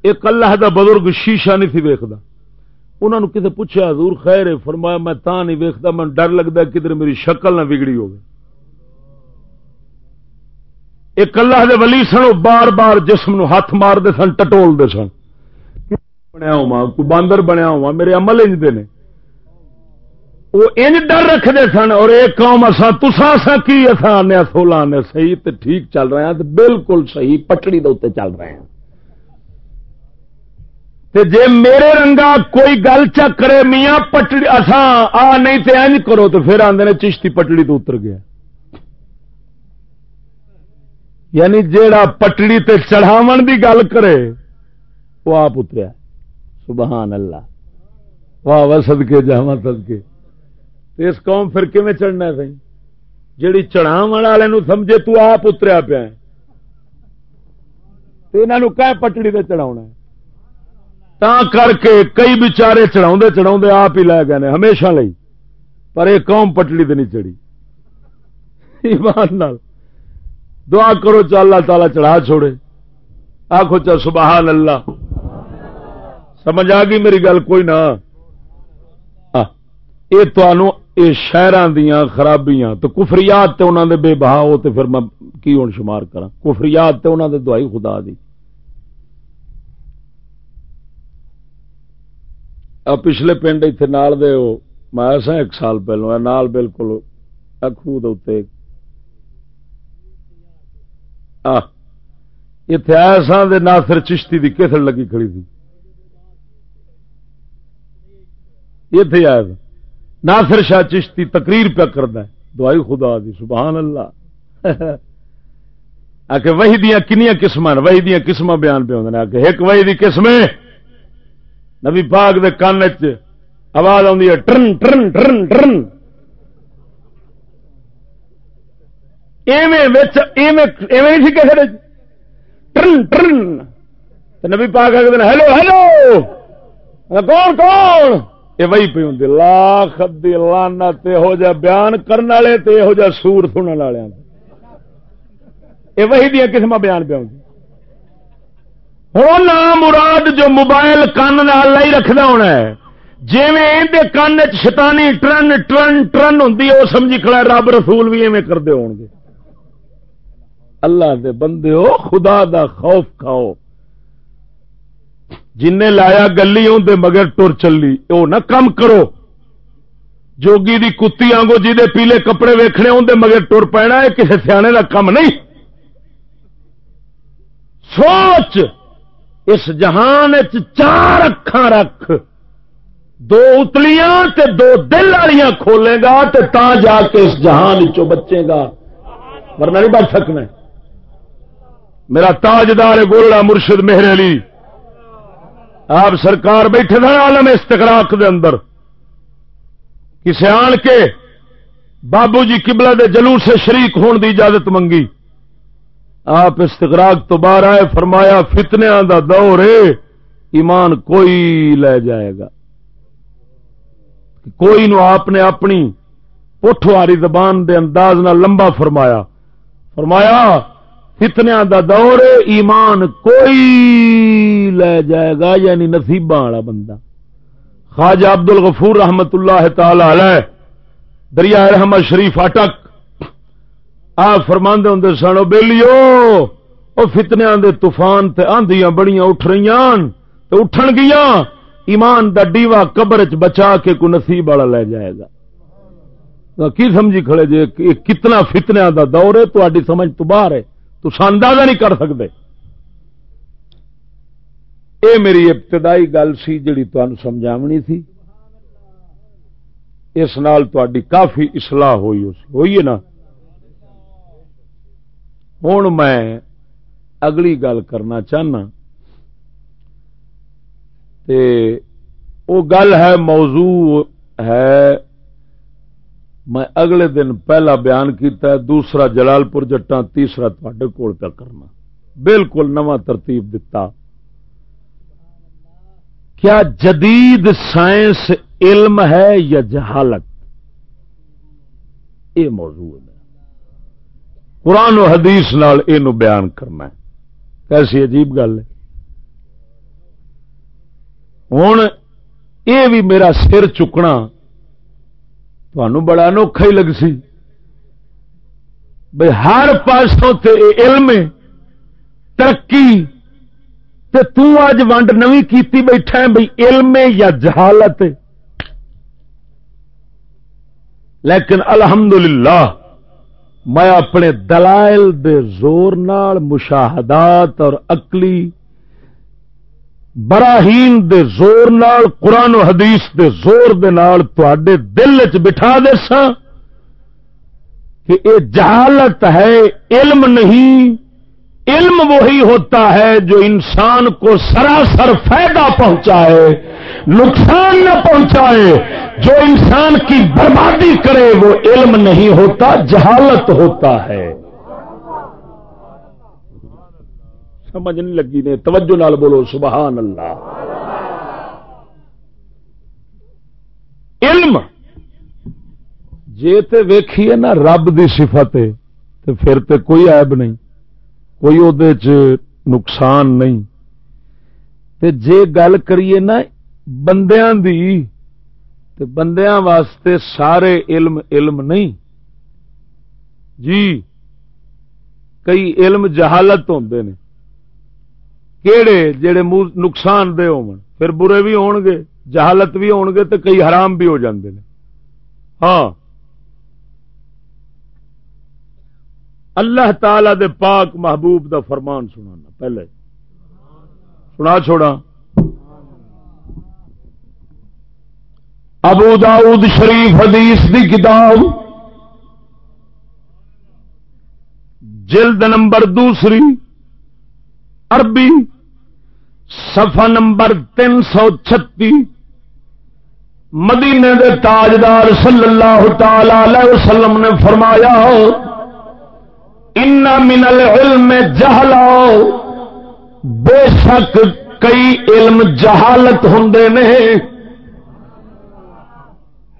ایک اللہ دا بزرگ شیشہ نہیں سی ویکھدا۔ انہوں نے کسی پوچھا حضور خیر ہے، فرمایا، میں تا نہیں ویکھدا میں ڈر لگتا کدھر میری شکل نہ بگڑی ہوگی ایک اللہ دے ولی سن بار بار جسم نو ہاتھ مار دے سن ٹٹول دے سن۔ بنیا ہوا کوئی باندر بنیا ہوا میرے عمل انج دے نے۔ وہ انج ڈر رکھتے سن، اور ایک قوم اصا تسا سا کی اصا آنے سولہ آنے صحیح تے ٹھیک چل رہے ہیں، تے بالکل صحیح پٹڑی دے چل رہے ہیں۔ تے جے میرے رنگا کوئی گل چک کرے میاں پٹڑی اصا آ نہیں تے انج کرو تو پھر آدھے چشتی پٹڑی تو اتر گیا۔ یعنی جیڑا پٹڑی تے چڑھاو دی گل کرے، وہ آپ اتریا۔ سبحان اللہ۔ واہ واہ سدکے جاوا سدکے اس قوم پھر کیون چڑھنا سی جیڑی چڑھاو والے سمجھے تو آپ اتریا پیا انہوں کہ پٹڑی سے چڑھا تا کر کے کئی بچارے چڑھا چڑھا آپ ہی لے گئے ہمیشہ لئی۔ پر یہ قوم پٹڑی تو نہیں چڑھی۔ ایمان نال۔ دعا کرو چل اللہ تعالی چڑھا چھوڑے۔ آخو چل سبحان اللہ۔ سمجھ آ گئی میری گل، کوئی نہ۔ یہ یہ شہر دیا خرابیاں۔ تو کفریات تے انہوں دے بے بہا ہو تو پھر میں کی ہوں شمار کرا کفریات تے انہوں دے دعائی خدا دی۔ پچھلے پنڈ اتنے نال دے ہو میں ایسا ایک سال پہلو نال بالکل اخو دے اتے ایسا دے ناصر چشتی دی کسڑ لگی کھڑی تھی اتے آیا ناصر شاہ چشتی تقریر پہ کرتا ہے دعائی خدا دی سبحان اللہ آ کے وہی دیا کنیا قسم وہی دیا قسم بیان پہ آدھے آ کے ایک وہی دی قسم نبی پاک دے کان آواز آتی ہے، ٹرن ٹرن ٹرن ٹرن۔ ٹرن ٹرن۔ نبی پاک آگے ہیلو ہیلو۔ کون کون؟ یہ وہی پی ہوں لاکھ لانا ہو جا بیان کرنے والے تو یہو جہ سور سننے والے یہ وہی دیا قسم بیان پہ ہوں ہوں نام مراد جو موبائل کن ہی رکھنا ہونا ہے جی میں کن شتانی ٹرن ٹرن ٹرن ہوں وہ سمجھی کھڑا رب رسول بھی ایویں کرتے ہو اللہ دے بندے ہو خدا دا خوف کھاؤ جن لایا گلی دے مگر ٹر چلی وہ نہ کم کرو جوگی دی کتی آنگو جی دے پیلے کپڑے ویکھنے اندر مگر ٹر پینا ہے کسی سیانے کا کم نہیں سوچ اس جہان چار اکھان رکھ۔ دو اتلیاں تے دو دل والیاں کھولے گا تے تا جا کے اس جہان چو بچے گا۔ ورنہ نہیں بچ سکنا۔ میرا تاجدار گولڑا مرشد مہر علی، آپ سرکار بیٹھے تھے عالم استقراق دے اندر۔ کسے آن کے بابو جی کبلا دے جلوس سے شریک ہون دی اجازت منگی۔ آپ استقراق تو باہر آئے، فرمایا فتنیا دا دور ہے، ایمان کوئی لے جائے گا۔ کوئی نو آپ نے اپنی پٹھواری زبان دے انداز نہ لمبا فرمایا۔ فرمایا فتنیا دا دور ایمان کوئی لے جائے گا یعنی نصیبہ والا بندہ۔ خواجہ عبد الغفور رحمت اللہ تعالی علیہ دریا رحمت شریف اٹک آ فرماندے ہوں سنو بیلیو، او فتنیا دے طوفان تے آندیاں بڑیاں اٹھ رہی تو اٹھن گیا ایمان دا ڈیوا قبر چ بچا کے کو نصیب والا لے جائے گا۔ کی سمجھی کھڑے جی؟ جے کتنا فتنیا دا دور ہے تو سمجھ تو باہر ہے۔ تو اندازہ نہیں کر سکتے اے میری ابتدائی گل سی جڑی سمجھاونی تھی اس نال کافی اصلاح ہوئی ہوئی ہے نا؟ ہوں میں اگلی گل کرنا چاہنا وہ گل ہے موضوع ہے میں اگلے دن پہلا بیان کیتا ہے، دوسرا جلال پور جٹا تیسرا تے کول پہ کرنا۔ بالکل نواں ترتیب دتا۔ کیا جدید سائنس علم ہے یا جہالت؟ یہ موضوع ہے۔ قرآن و حدیث نال یہ بیان کرنا ہے۔ کیسی عجیب گل ہے۔ ہوں یہ بھی میرا سر چکنا بڑا انوکھا ہی لگ سی۔ بھائی ہر پاسوں تے علم ترقی۔ تے تج ونڈ نوی کیتی بیٹھا ہے بھائی علم یا جہالت لیکن الحمدللہ میں اپنے دلائل دے زور نال مشاہدات اور اقلی براہین دے زور نال قرآن و حدیث دے زور دے نال دل چ بٹھا دے سا کہ اے جہالت ہے، علم نہیں علم وہی ہوتا ہے جو انسان کو سراسر فائدہ پہنچائے، نقصان نہ پہنچائے۔ جو انسان کی بربادی کرے، وہ علم نہیں ہوتا، جہالت ہوتا ہے۔ سمجھ نہیں لگی نے؟ توجہ نال بولو، سبحان اللہ۔ علم جی تے ویکھیے نا، رب دی صفت ہے تو پھر تے کوئی عیب نہیں۔ کوئی وہ نقصان نہیں۔ تے جے گل کریے نا بندیاں دی، تے بندیاں واسطے سارے علم علم نہیں۔ جی کئی علم جہالت ہوندے نے۔ کیڑے جڑے نقصان دے ہون، پھر برے بھی ہون گے، جہالت بھی ہون گے، تے کئی حرام بھی ہو جاندے نے۔ ہاں۔ اللہ تعالی دے پاک محبوب دا فرمان سنانا، پہلے۔ سنا چھوڑا۔ ابو داؤد شریف حدیث دی کتاب۔ جلد نمبر دوسری۔ عربی۔ صفحہ نمبر تین سو چھتی۔ مدینے دے تاجدار صلی اللہ تعالی وسلم نے فرمایا ہو ان من العلم جہلا بے شک کئی علم جہالت ہوں نے۔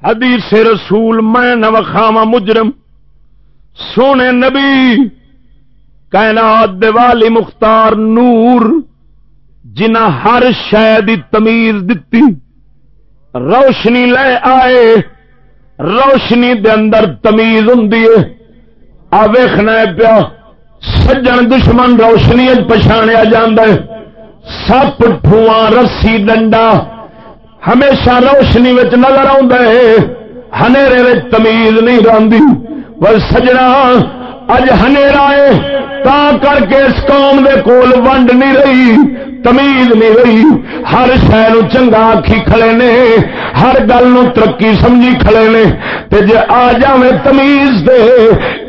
حدیث رسول میں نوخاوا مجرم۔ سونے نبی، کائنات دیوالی مختار نور، جنہ ہر شہ تمیز دتی۔ روشنی لے آئے۔ روشنی دے اندر تمیز ہوں ویخنا پیا، سجن دشمن روشنی پچھاڑیا سپ ٹھواں رسی، ڈنڈا، ہمیشہ روشنی نظر آنےرے تمیز نہیں رہی بس سجنا، اج ہے۔ تا کر کے اس قوم دے کول ونڈ نہیں رہی۔ تمیز نہیں رہی ہر شہر چنگا آخی کھڑے نے، ہر گل ترقی سمجھی کھڑے نے۔ تے جے آ جائے تمیز دے،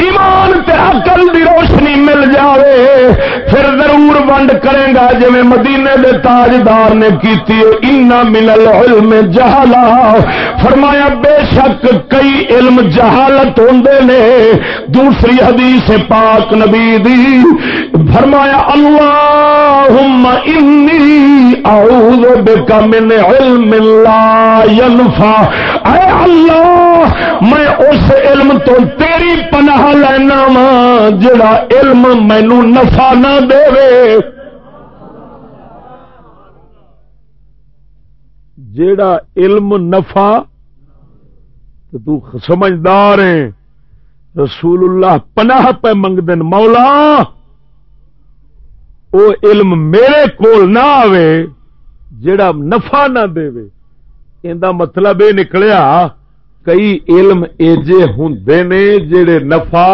ایمان تے عقل دی روشنی مل جاوے۔ پھر ضرور ونڈ کرے گا جی مدینے دے تاجدار نے کیتی اینا من العلم جہلا فرمایا، بے شک کئی علم جہالت ہوندے نے۔ دوسری حدیث پاک نبی دی۔ فرمایا، اللہم ان انی اعوذ بک من علم لا ينفع. اے اللہ، میں اس علم تو تیری پناہ لینا وا جڑا علم مینو نفع نہ دے۔ جیڑا علم نفع، تو سمجھدار ہے رسول اللہ پناہ پہ منگ دن مولا۔ وہ علم میرے کول نہ آوے جڑا نفع نہ دے ان مطلب یہ نکلیا، کئی علم ایجے ہوں نے جڑے نفع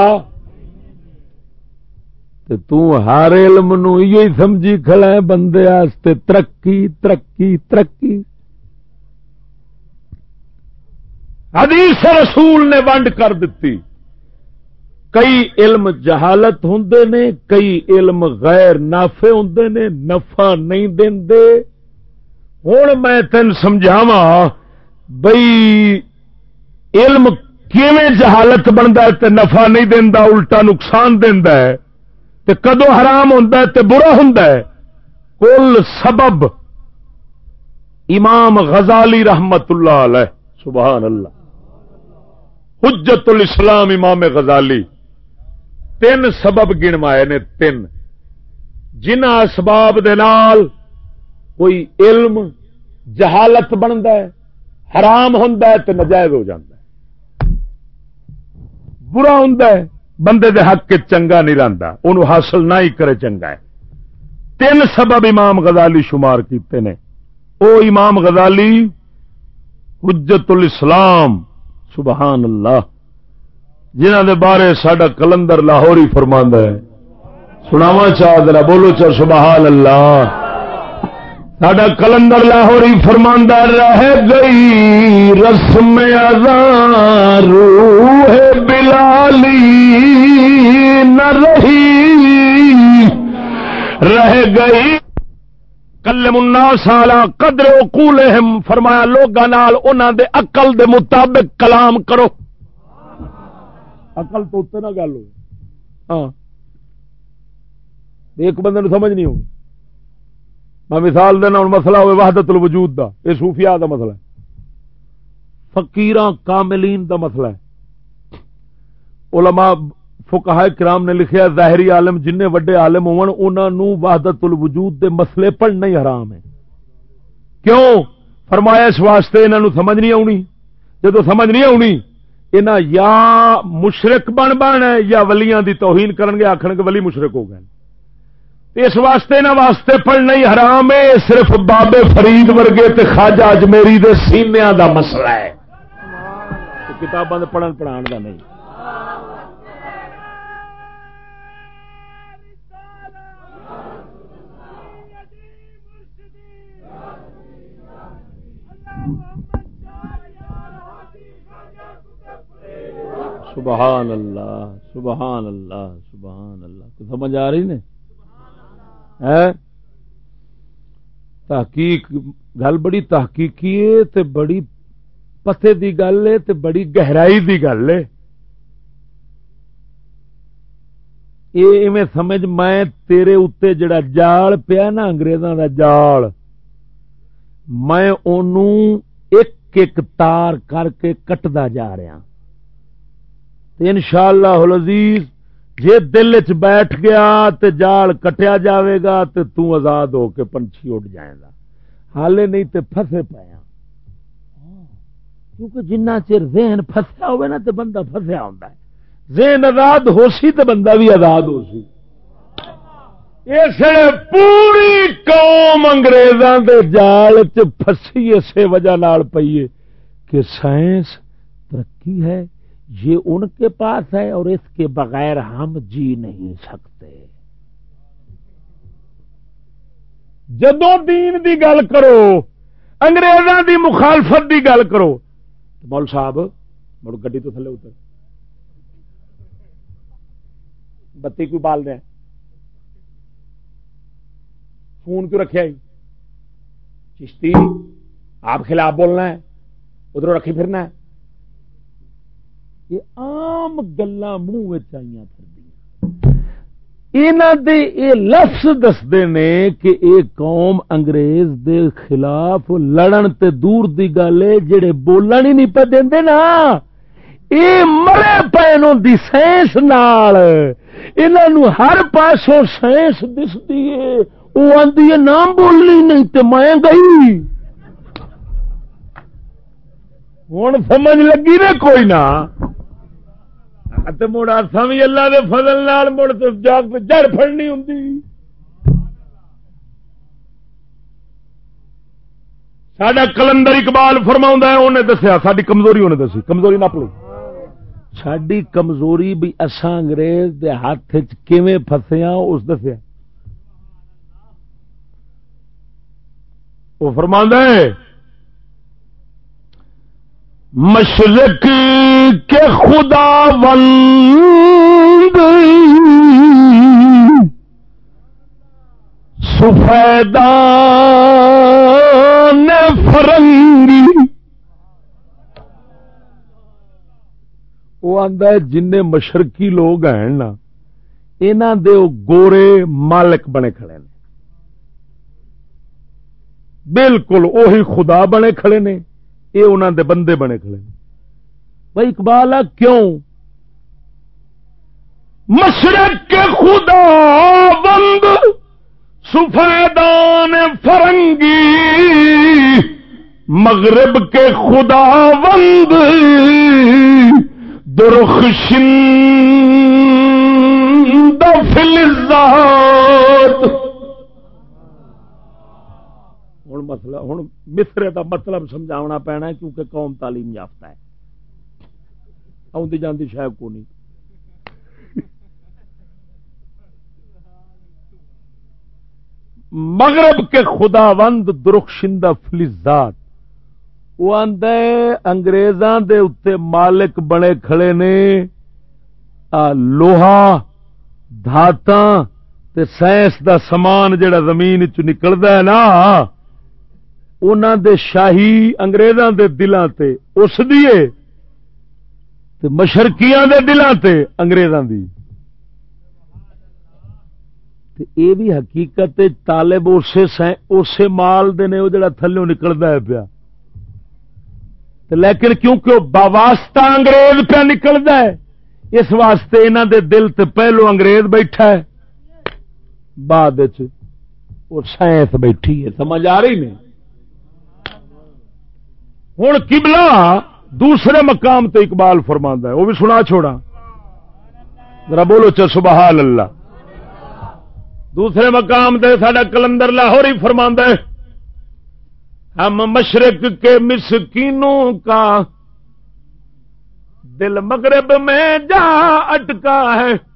ہر علم نو یہ سمجھی کھڑا ہے بندے ترقی ترقی ترقی۔ حدیث رسول نے ونڈ کر دیتی کئی علم جہالت ہوں نے، کئی علم غیر نافے ہوں نے، نفع نہیں دے ہوں میں تین سمجھاوا بئی علم کیویں جہالت بنتا ہے نفع نہیں دینا الٹا نقصان دینا ہے۔ تے کدو حرام ہوں تے برا ہوں کل سبب امام غزالی رحمت اللہ علیہ، سبحان اللہ۔ حجت الاسلام امام غزالی۔ تین سبب گنوائے نے، تین۔ جنہ اسباب دے نال کوئی علم، جہالت بنتا ہے، حرام ہوں تو نجائز ہو جاتا ہے۔ برا ہوں بندے دے حق کے چنگا نہیں رہتا ان حاصل نہ ہی کرے چنگا ہے۔ تین سبب امام غزالی شمار کیتے نے۔ او امام غزالی حجت الاسلام، سبحان اللہ۔ جنہ دے بارے سڈا کلندر لاہور ہی ہے۔ سناوا چاہ دلا بولو چل سبحان اللہ۔ ساڈا کلندر لاہور ہی فرماندہ رہ گئی۔ رسم روح بلالی نہ رہی۔ رہ گئی۔ کل منا سالا قدر کول فرمایا لوگوں دے اقل دے مطابق کلام کرو۔ اقل تو اتنے نہ گل ہو ہاں۔ ایک بندے سمجھ نہیں ہوگی میں مثال دینا ہوں مسئلہ ہوئے وحدت الوجود دا۔ یہ صوفیاء دا مسئلہ ہے۔ فقیراں کاملین دا مسئلہ ہے۔ علماء فقہ کرام نے لکھیا ظاہری عالم جن وڈے عالم ہون انہاں وحدت الوجود دے مسئلے پڑھنا ہی حرام ہے۔ کیوں؟ فرمایا اس واسطے انہاں نو سمجھ نہیں آونی۔ جدو سمجھ نہیں آونی انہاں یا مشرک بن بن یا ولیاں دی توہین کرن گے آخر گے ولی مشرک ہو گئے۔ اس واسطے نہ واسطے پڑھنا ہی حرام ہے، صرف بابے فرید ورگے تے خاجہ اجمیری دے سینیاں دا مسئلہ ہے۔ کتاباں پڑھن پڑھان دا نہیں۔ سبحان اللہ سبحان اللہ سبحان اللہ سمجھ آ رہی نے تحقیق، گل بڑی تحقیقی ہے تے بڑی پتے دی گل ہے تے بڑی گہرائی دی گل ہے۔ یہ سمجھ میں تیرے اتنے جڑا جال پیا نا انگریزاں دا جال، میں ایک ایک تار کر کے کٹدا جا رہا۔ ان شاء اللہ عزیز جی دل چ بیٹھ گیا تے جال کٹیا جاوے گا تے تو آزاد ہو کے پنچھی اڈ جائے گا۔ حالے نہیں تے پھسے پایا ہاں۔ کیونکہ جنہ چر ذہن فسیا ہوئے نا تے بندہ فسیا ہوتا ہے۔ ذہن آزاد ہو سی تے بندہ بھی آزاد ہو سی۔ اس پوری قوم انگریزاں دے جال چ فسی اسی وجہ نال پیے کہ سائنس ترقی ہے۔ یہ ان کے پاس ہے اور اس کے بغیر ہم جی نہیں سکتے۔ جدو دین دی گل کرو، انگریزاں دی مخالفت دی گل کرو۔ مول صاحب، مڑ گڈی تو تھلے اتر۔ بتی کوئی بال دیں فون کیوں رکھے چشتی، آپ خلاف بولنا ہے، ادھر رکھی پھرنا ہے۔ یہ آم گلا منہ آئی یہاں دے پھر لفظ دستے نے کہ اے قوم انگریز دے خلاف لڑن تے دور دی گل ہے جڑے بولن ہی نہیں پہ دے نا۔ یہ مرے پین دی سائنس نال۔ انہوں ہر پاسوں سائنس دستی ہے وہ آدھی ہے نام بولنی نہیں تے میں گئی۔ ہوں سمجھ لگی نا کوئی نہ مڑ آسا بھی اللہ دے فضل نال مڑ تو جاگ جڑ فڑنی ہوں سڈا کلندر اقبال فرما ہے انہیں دسیا ساری کمزوری انہیں دسی۔ کمزوری نپ لی ساری کمزوری بھی اصا انگریز دے ہاتھ کیویں فسیا اس دسیا۔ وہ فرما ہے مشرق کے خدا بند سفیدان فرنگی وہ آدھا جن مشرقی لوگ ہیں نا انہوں دے گورے مالک بنے کھڑے نے۔ بالکل وہی خدا بنے کھڑے نے۔ یہ انہوں دے بندے بنے کھڑے بھائی اقبال کیوں؟ مشرق کے خدا بند سفیدان فرنگی، مغرب کے خدا بند درخشن فلزات۔ ہوں مسئلہ ہوں مصرے کا مطلب سمجھاونا پینا کیونکہ قوم تعلیم یافتہ ہے۔ آدھی جاندی شاید کو نہیں۔ مغرب کے خدا وند درخشندہ فلزات۔ وہ اگریزاں دے اتنے مالک بنے کھڑے نے۔ لوہا دھاتا تے سائنس دا سامان جڑا زمین چ نکلدا ہے نا۔ انہاں دے شاہی انگریزاں دے دلاں تے، اس دیے تے مشرقیاں دے دلاں تے انگریزاں دی۔ تے اے بھی حقیقت طالب اسے اسے مال دے نے، او جڑا تھلوں نکلدا ہے پیا۔ لیکن کیونکہ باواسطہ انگریز پہ نکلتا ہے، اس واسطے انہوں دے دل تے پہلو انگریز بیٹھا ہے۔ بعد سائنس بیٹھی ہے، سمجھ آ رہی نہیں؟ ہوں کبلا دوسرے مقام تے اقبال فرما ہے، وہ بھی سنا چھوڑا۔ ذرا بولو چل سبحان اللہ۔ دوسرے مقام تے سڈا کلندر لاہور ہی فرما ہے۔ ہم مشرق کے مسکینوں کا دل مغرب میں جا اٹکا ہے۔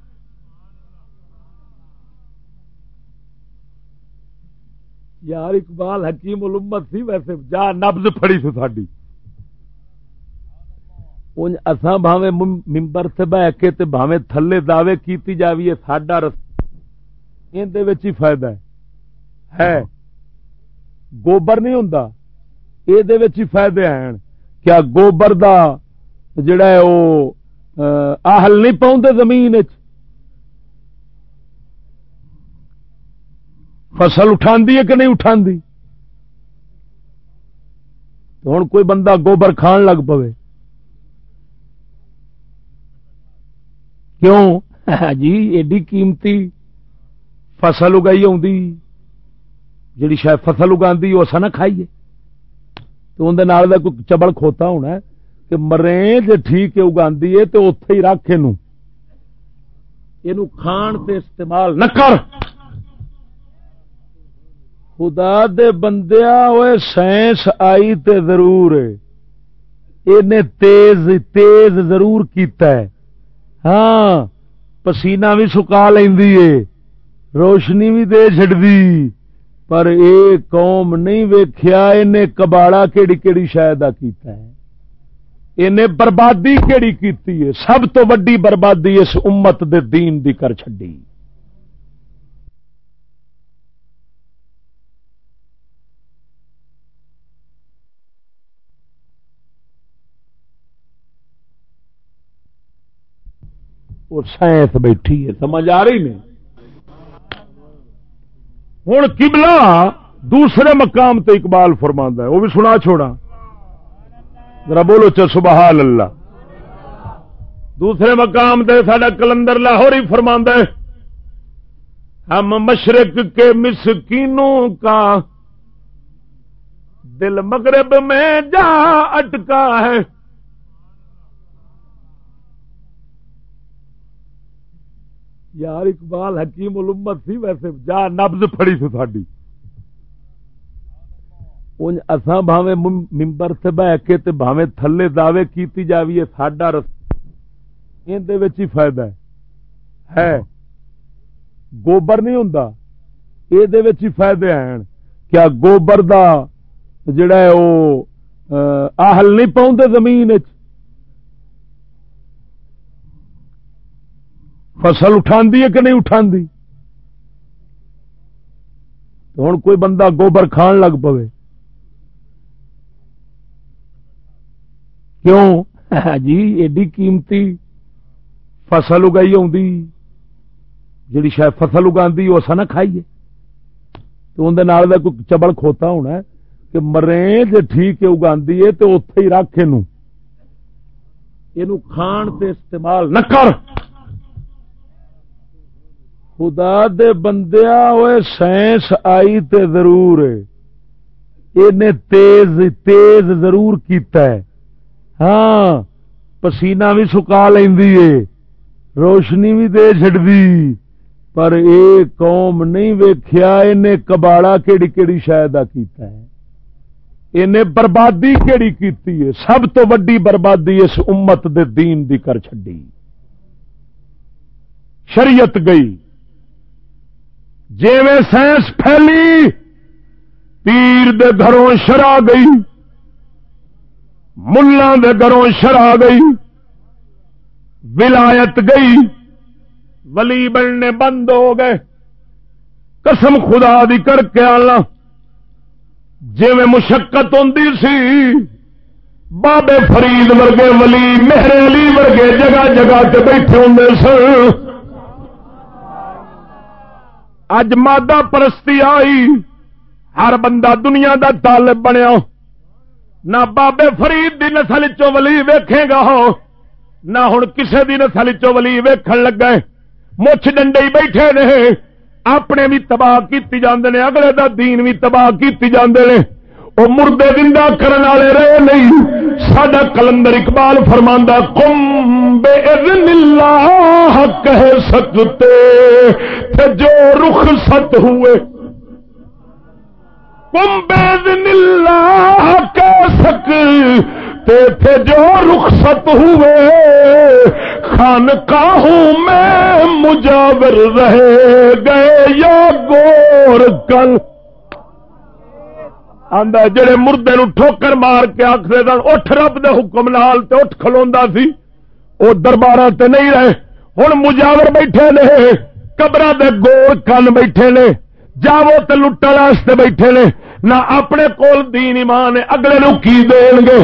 یار اقبال حکیم الامت سی ویسے، جا نبز پڑی سی ساری اساں بھاوے ممبر سے بہ کے تے بھاوے تھلے دعوے کیتی جاوی ساڈا رس ہی فائدہ ہے۔ گوبر نہیں ہوں یہ فائدے ہیں۔ کیا گوبر دا جڑا ہے وہ آہل نہیں پاؤں زمین فصل اٹھا ہے کہ نہیں اٹھا ہوں کوئی بندہ گوبر کھان لگ پے کیوں؟ جی ایڈی قیمتی فصل اگائی جڑی شاید فصل اگا وہ اصا نہ کھائیے۔ تو اندر کوئی چبل کھوتا ہونا ہے کہ مرے جی ٹھیک ہے اگا تو اتے ہی رکھ یہ کھان تے استعمال نہ کر۔ خدا دے بندیا ہوئے سائنس آئی تے ضرور ہے۔ تیز تیز ضرور کیتا ہے۔ ہاں پسینہ بھی سکا لینی ہے، روشنی بھی دے چڑی پر اے قوم نہیں ویخیا کباڑا کیڑی کیڑی شاید کیتا ہے۔ ان بربادی کیڑی کیتی ہے۔ سب تو وڈی بربادی اس امت دے دین دی کر چڈی اور سائنس بیٹھی ہے، سمجھ آ رہی نہیں۔ ہوں کبلا دوسرے مقام تے اقبال فرما ہے، وہ بھی سنا چھوڑا ذرا بولو چل سبحان اللہ۔ دوسرے مقام تے سڈا کلندر لاہور ہی فرما ہے، ہم مشرق کے مسکینوں کا دل مغرب میں جا اٹکا ہے۔ یار اقبال حکیم الامت سی، ویسے جا نبز پڑی سی ساری اساں بھاوے ممبر سے بہ کے تے بھاوے تھلے دعوے کیتی جاوی ساڈا رس ہی فائدہ ہے۔ گوبر نہیں ہوں یہ فائدے ہیں۔ کیا گوبر دا جڑا ہے وہ آہل نہیں پاؤں زمین چ فصل اٹھا ہے کہ نہیں اٹھا ہوں کوئی بندہ گوبر کھان لگ پے کیوں؟ جی ایڈی قیمتی فصل اگائی جڑی شاید فصل اگا وہ اصا نہ کھائیے۔ تو اندر کوئی چبل کھوتا ہونا ہے کہ مرے جی ٹھیک ہے اگا تو اتے ہی رکھ یہ کھان تے استعمال نہ کر۔ خدا دے بندیا ہوئے سائنس آئی تے ضرور ہے۔ تیز تیز ضرور کیتا ہے۔ ہاں پسینہ بھی سکا لینی ہے، روشنی بھی دے چڑی پر اے قوم نہیں ویخیا ان کباڑا کیڑی کیڑی شاید کیتا ہے۔ انہیں بربادی کیڑی کیتی ہے، سب تو وڈی بربادی اس امت دے دین دی کر چڈی شریعت گئی۔ جیویں سائنس پھیلی، پیر دے گھروں شرا گئی ملان دے گھروں شرا گئی، ولایت گئی، ولی بننے بند ہو گئے۔ قسم خدا دی کر کے آنا جی مشقت ہوں سی، بابے فرید ورگے ولی میرے علی ورگے جگہ جگہ سے بیٹھے ہوں سن۔ اج مادہ پرستی آئی۔ ہر بندہ دنیا دا طالب بنیا۔ نہ بابے فرید دی نسل چو ولی ویکھے گا نہ ہوں کسے دی نسل چو ولی ویکھن لگا مچھ ڈنڈے بیٹھے نے اپنے بھی تباہ کی جاندے نے، اگلے دا دین بھی تباہ کی جاندے نے۔ وہ مردے زندہ کرنے والے رہے نہیں۔ سڈا کلندر اقبال فرماندہ کم بے اللہ کہہ سکتے تھے جو رخ ست ہوئے۔ کم بے اللہ کہہ سکتے تھے جو رخصت ہوئے۔ خان میں مجاور رہے گئے یا گور کل۔ آدھا جڑے مردے نو ٹھوکر مار کے آخر سن، اٹھ رب دے حکم نال تے اٹھ کھلوا سی۔ وہ دربار تے نہیں رہے۔ ہوں مجاور بیٹھے نے قبر دے گول کن بیٹھے نے۔ جاو تے لٹن واسطے بیٹھے نے۔ نہ اپنے کول دین ایمان اگلے نو کی دین گے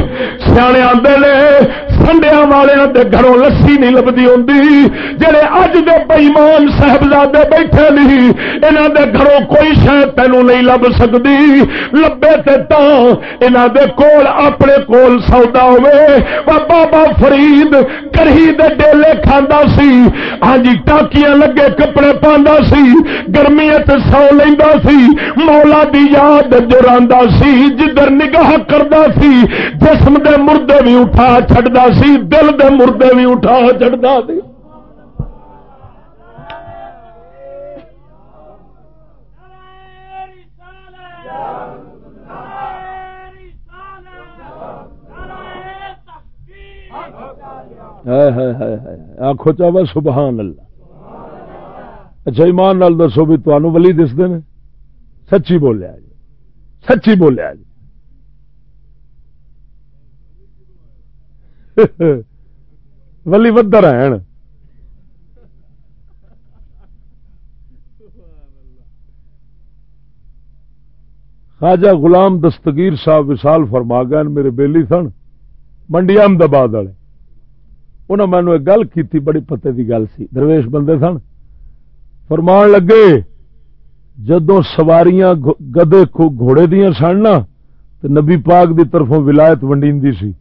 سیانے آدھے نے سنڈیا والے دے گھروں لسی نہیں لبھی ہوں جہے اج دے بئیمان صاحبزادے بیٹھے نہیں انہوں دے گھروں کوئی شاید تینوں نہیں لب سکتی لبے تے تا دے کول اپنے کول سودا ہوئے بابا فرید کرہی دے ڈیلے کھانا سی ہاں جی ٹاکیاں لگے کپڑے پاندا سی گرمیت سو لینا سی مولا دی یاد جو سی جدھر نگاہ کرتا سی جسم دے مردے بھی اٹھا چڈتا سی دل دے مردے بھی اٹھا چڑھتا سی۔ آخو چاہے سبحان اللہ۔ اچھا ایمان نال دسو بھی تمہوں ولی دستے ہیں سچی بولیا جی۔ سچی بولیا جی۔ ولی ودر ہیں۔ خواجہ غلام دستگیر صاحب وسال فرما گئے میرے بیلی سن، منڈی احمدآباد والے۔ انہوں نے مینو ایک گل کی بڑی پتے کی گل سی۔ درویش بندے سن، فرمان لگے جدو سواریاں گدے گھوڑے دیا سن نا تو نبی پاک دی طرفوں ولایت ونڈی سی۔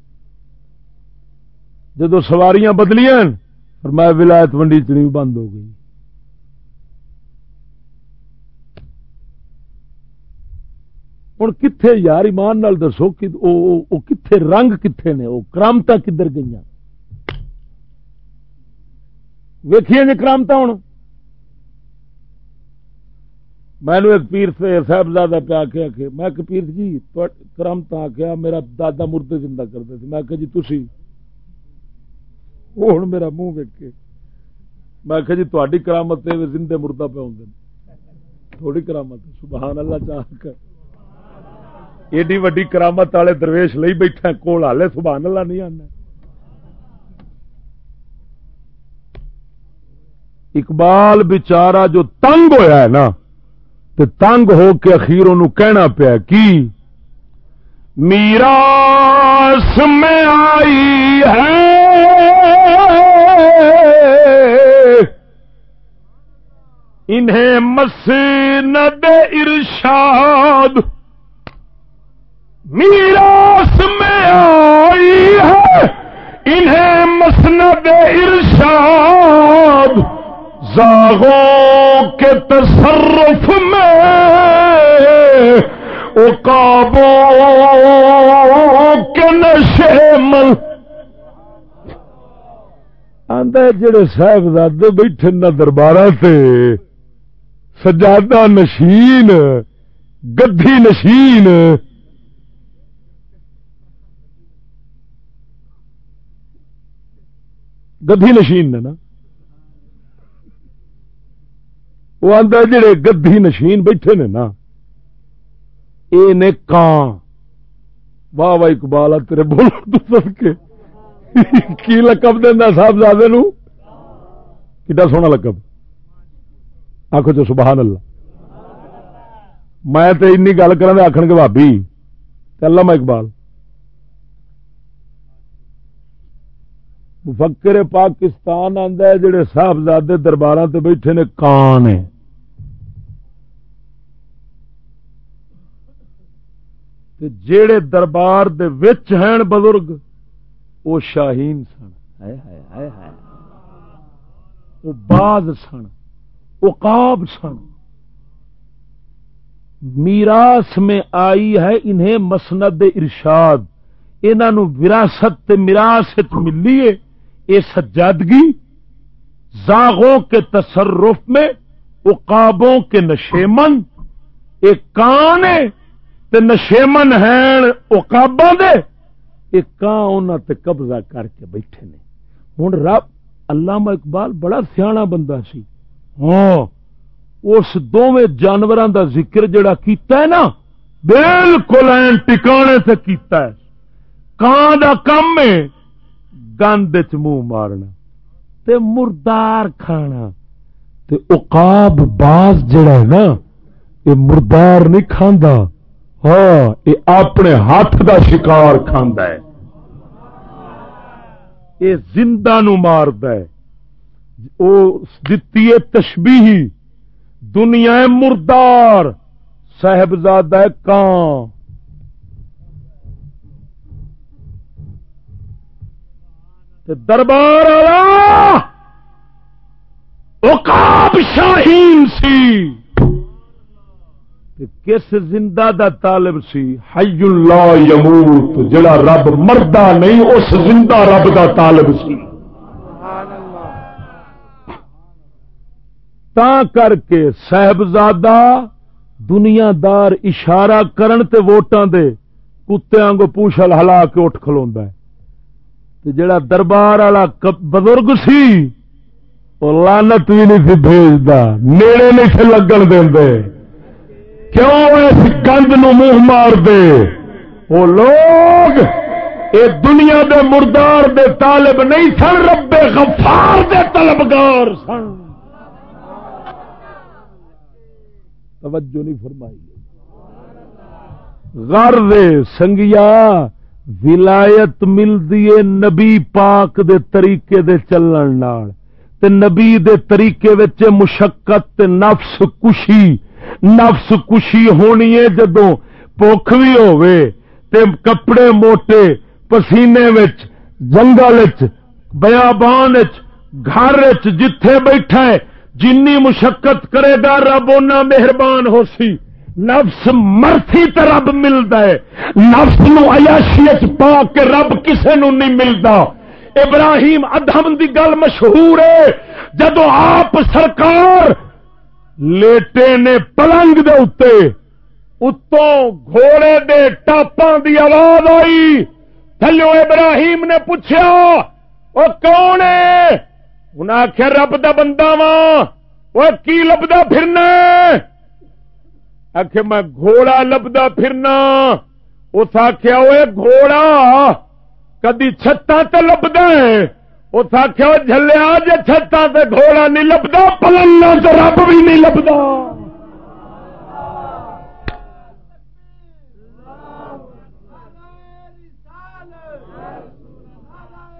جدو سواریاں بدلیاں میں ولایت ونڈی چنی بند ہو گئی۔ ہوں کتنے یار ایمان نال دسو کتنے رنگ کتنے نے وہ کرامتا کدھر گئی ویکھیے جی کرامتا ہوں مینو ایک پیر سے صاحبزادہ پہ آخیا کہ میں کہ پیر جی کرمت آخیا میرا دادا مردے زندہ کرتے تھے۔ میں کہ جی تھی وہ ہوں میرا منہ ویک کے۔ میں کہ جی تاری کرامت زندے مردہ پہ ہوں تھوڑی کرامت سبحان اللہ چاہ کر ایڈی وڈی کرامت والے درویش لئی بیٹھا کول ہالے سبحان اللہ نہیں آنا اقبال بچارا جو تنگ ہویا ہے نا، تے تنگ ہو کے اخیر ان کہنا پیا، کی؟ میرا میں آئی ہے۔ انہیں مسند ارشاد میراث میں آئی ہے۔ انہیں مسند ارشاد زاغوں کے تصرف میں کابو کے نشے مل آدھا جڑے صاحبزادے بیٹھے نہ دربارہ تے، سجادہ نشین، گدھی نشین۔ گدھی نشین نے نا۔ وہ آدھا جڑے گدھی نشین بیٹھے نے نا۔ یہ کان واہ واہ اقبال تیرے بولو تو سب کے۔ کی لقب دینا صاحب زادے کتا سونا لقب؟ آخو جو سبحان اللہ۔ میں تو این گل کرا آخر کے بھابی اللہ میں اقبال۔ مفکر پاکستان آدھا جڑے صاحبزادے دربار سے بیٹھے نے کان جڑے دربار دے وچ ہیں بزرگ وہ شاہین سن۔ وہ باز سن۔ اقاب سن۔ میراث میں آئی ہے انہیں مسند ارشاد۔ انہوں وراثت میراث ملی ہے۔ یہ سجادگی۔ زاغوں کے تصرف میں اقابوں کے نشیمن۔ ایک کان تے نشیمن ہیں اقابوں دے۔ ایک کان تے قبضہ کر کے بیٹھے نے۔ ہوں رب علامہ اقبال بڑا سیاح بندہ سی۔ ہاں اس دونوں جانوروں دا ذکر جڑا کیتا ہے نا، بالکل ٹکانے سے کیتا ہے۔ کان دا کم ہے؟ گند چ منہ مارنا۔ تے مردار کھانا۔ تے اقاب باز جڑا ہے نا، یہ مردار نہیں کھاندا۔ ہاں یہ اپنے ہاتھ دا شکار کھاندا ہے۔ یہ زندہ نو مارد ہے۔ وہ دتی ہے تشبیہی۔ دنیا مردار۔ صاحبزادہ کان۔ دربار اوقاب شاہین سی۔ کس زندہ دا طالب سی؟ حی اللہ یموت، جڑا رب مردہ نہیں، اس زندہ رب دا طالب سی۔ تا کر کے صاحبزادہ دنیا دار اشارہ کرن تے ووٹاں دے کتیاں کو پوچھل ہلا کے اٹھ کھلوندا ہے۔ تے جڑا دربار والا بزرگ سی وہ لانت بھی نہیں سی بھیجتا، نیڑے نہیں سی لگن دے کیوں اس گند نو منہ مار دے؟ وہ لوگ اے دنیا دے مردار دے طالب نہیں سن، رب غفار دے طلبگار سن۔ توجہ نہیں فرمائی۔ غر سنگیا ولایت ملتی ہے نبی پاک دے طریقے دے چلن نال۔ تے نبی دے طریقے وچ مشقت تے نفس کشی۔ نفس کشی ہونی ہے جدو پوکھ بھی ہوے تے کپڑے موٹے پسینے وچ، جنگل وچ، بیابان وچ، گھر وچ جتھے بیٹھا ہے، جنی مشقت کرے گا رب اونا مہربان ہو سی۔ نفس مرسی تو رب ملتا ہے۔ نفس نو عیاشی پا کے رب کسے نو نہیں ملتا ابراہیم ادم دی گل مشہور ہے۔ جدو آپ سرکار لیٹے نے پلنگ دے اتے اتوں گھوڑے دے ٹاپاں دی آواز آئی تھلو ابراہیم نے پوچھا وہ کون ہے انہیں آخیا رب دا بندہ وا وہ کی لبدا پھرنا آخ میں گھوڑا لبدا پھرنا اس آخیا وہ گھوڑا کدی چھتاں تے لبدا ہے اس آخیا جلیا جی چھتاں تے گھوڑا نہیں لبدا پلنگا تو رب بھی نہیں لبدا۔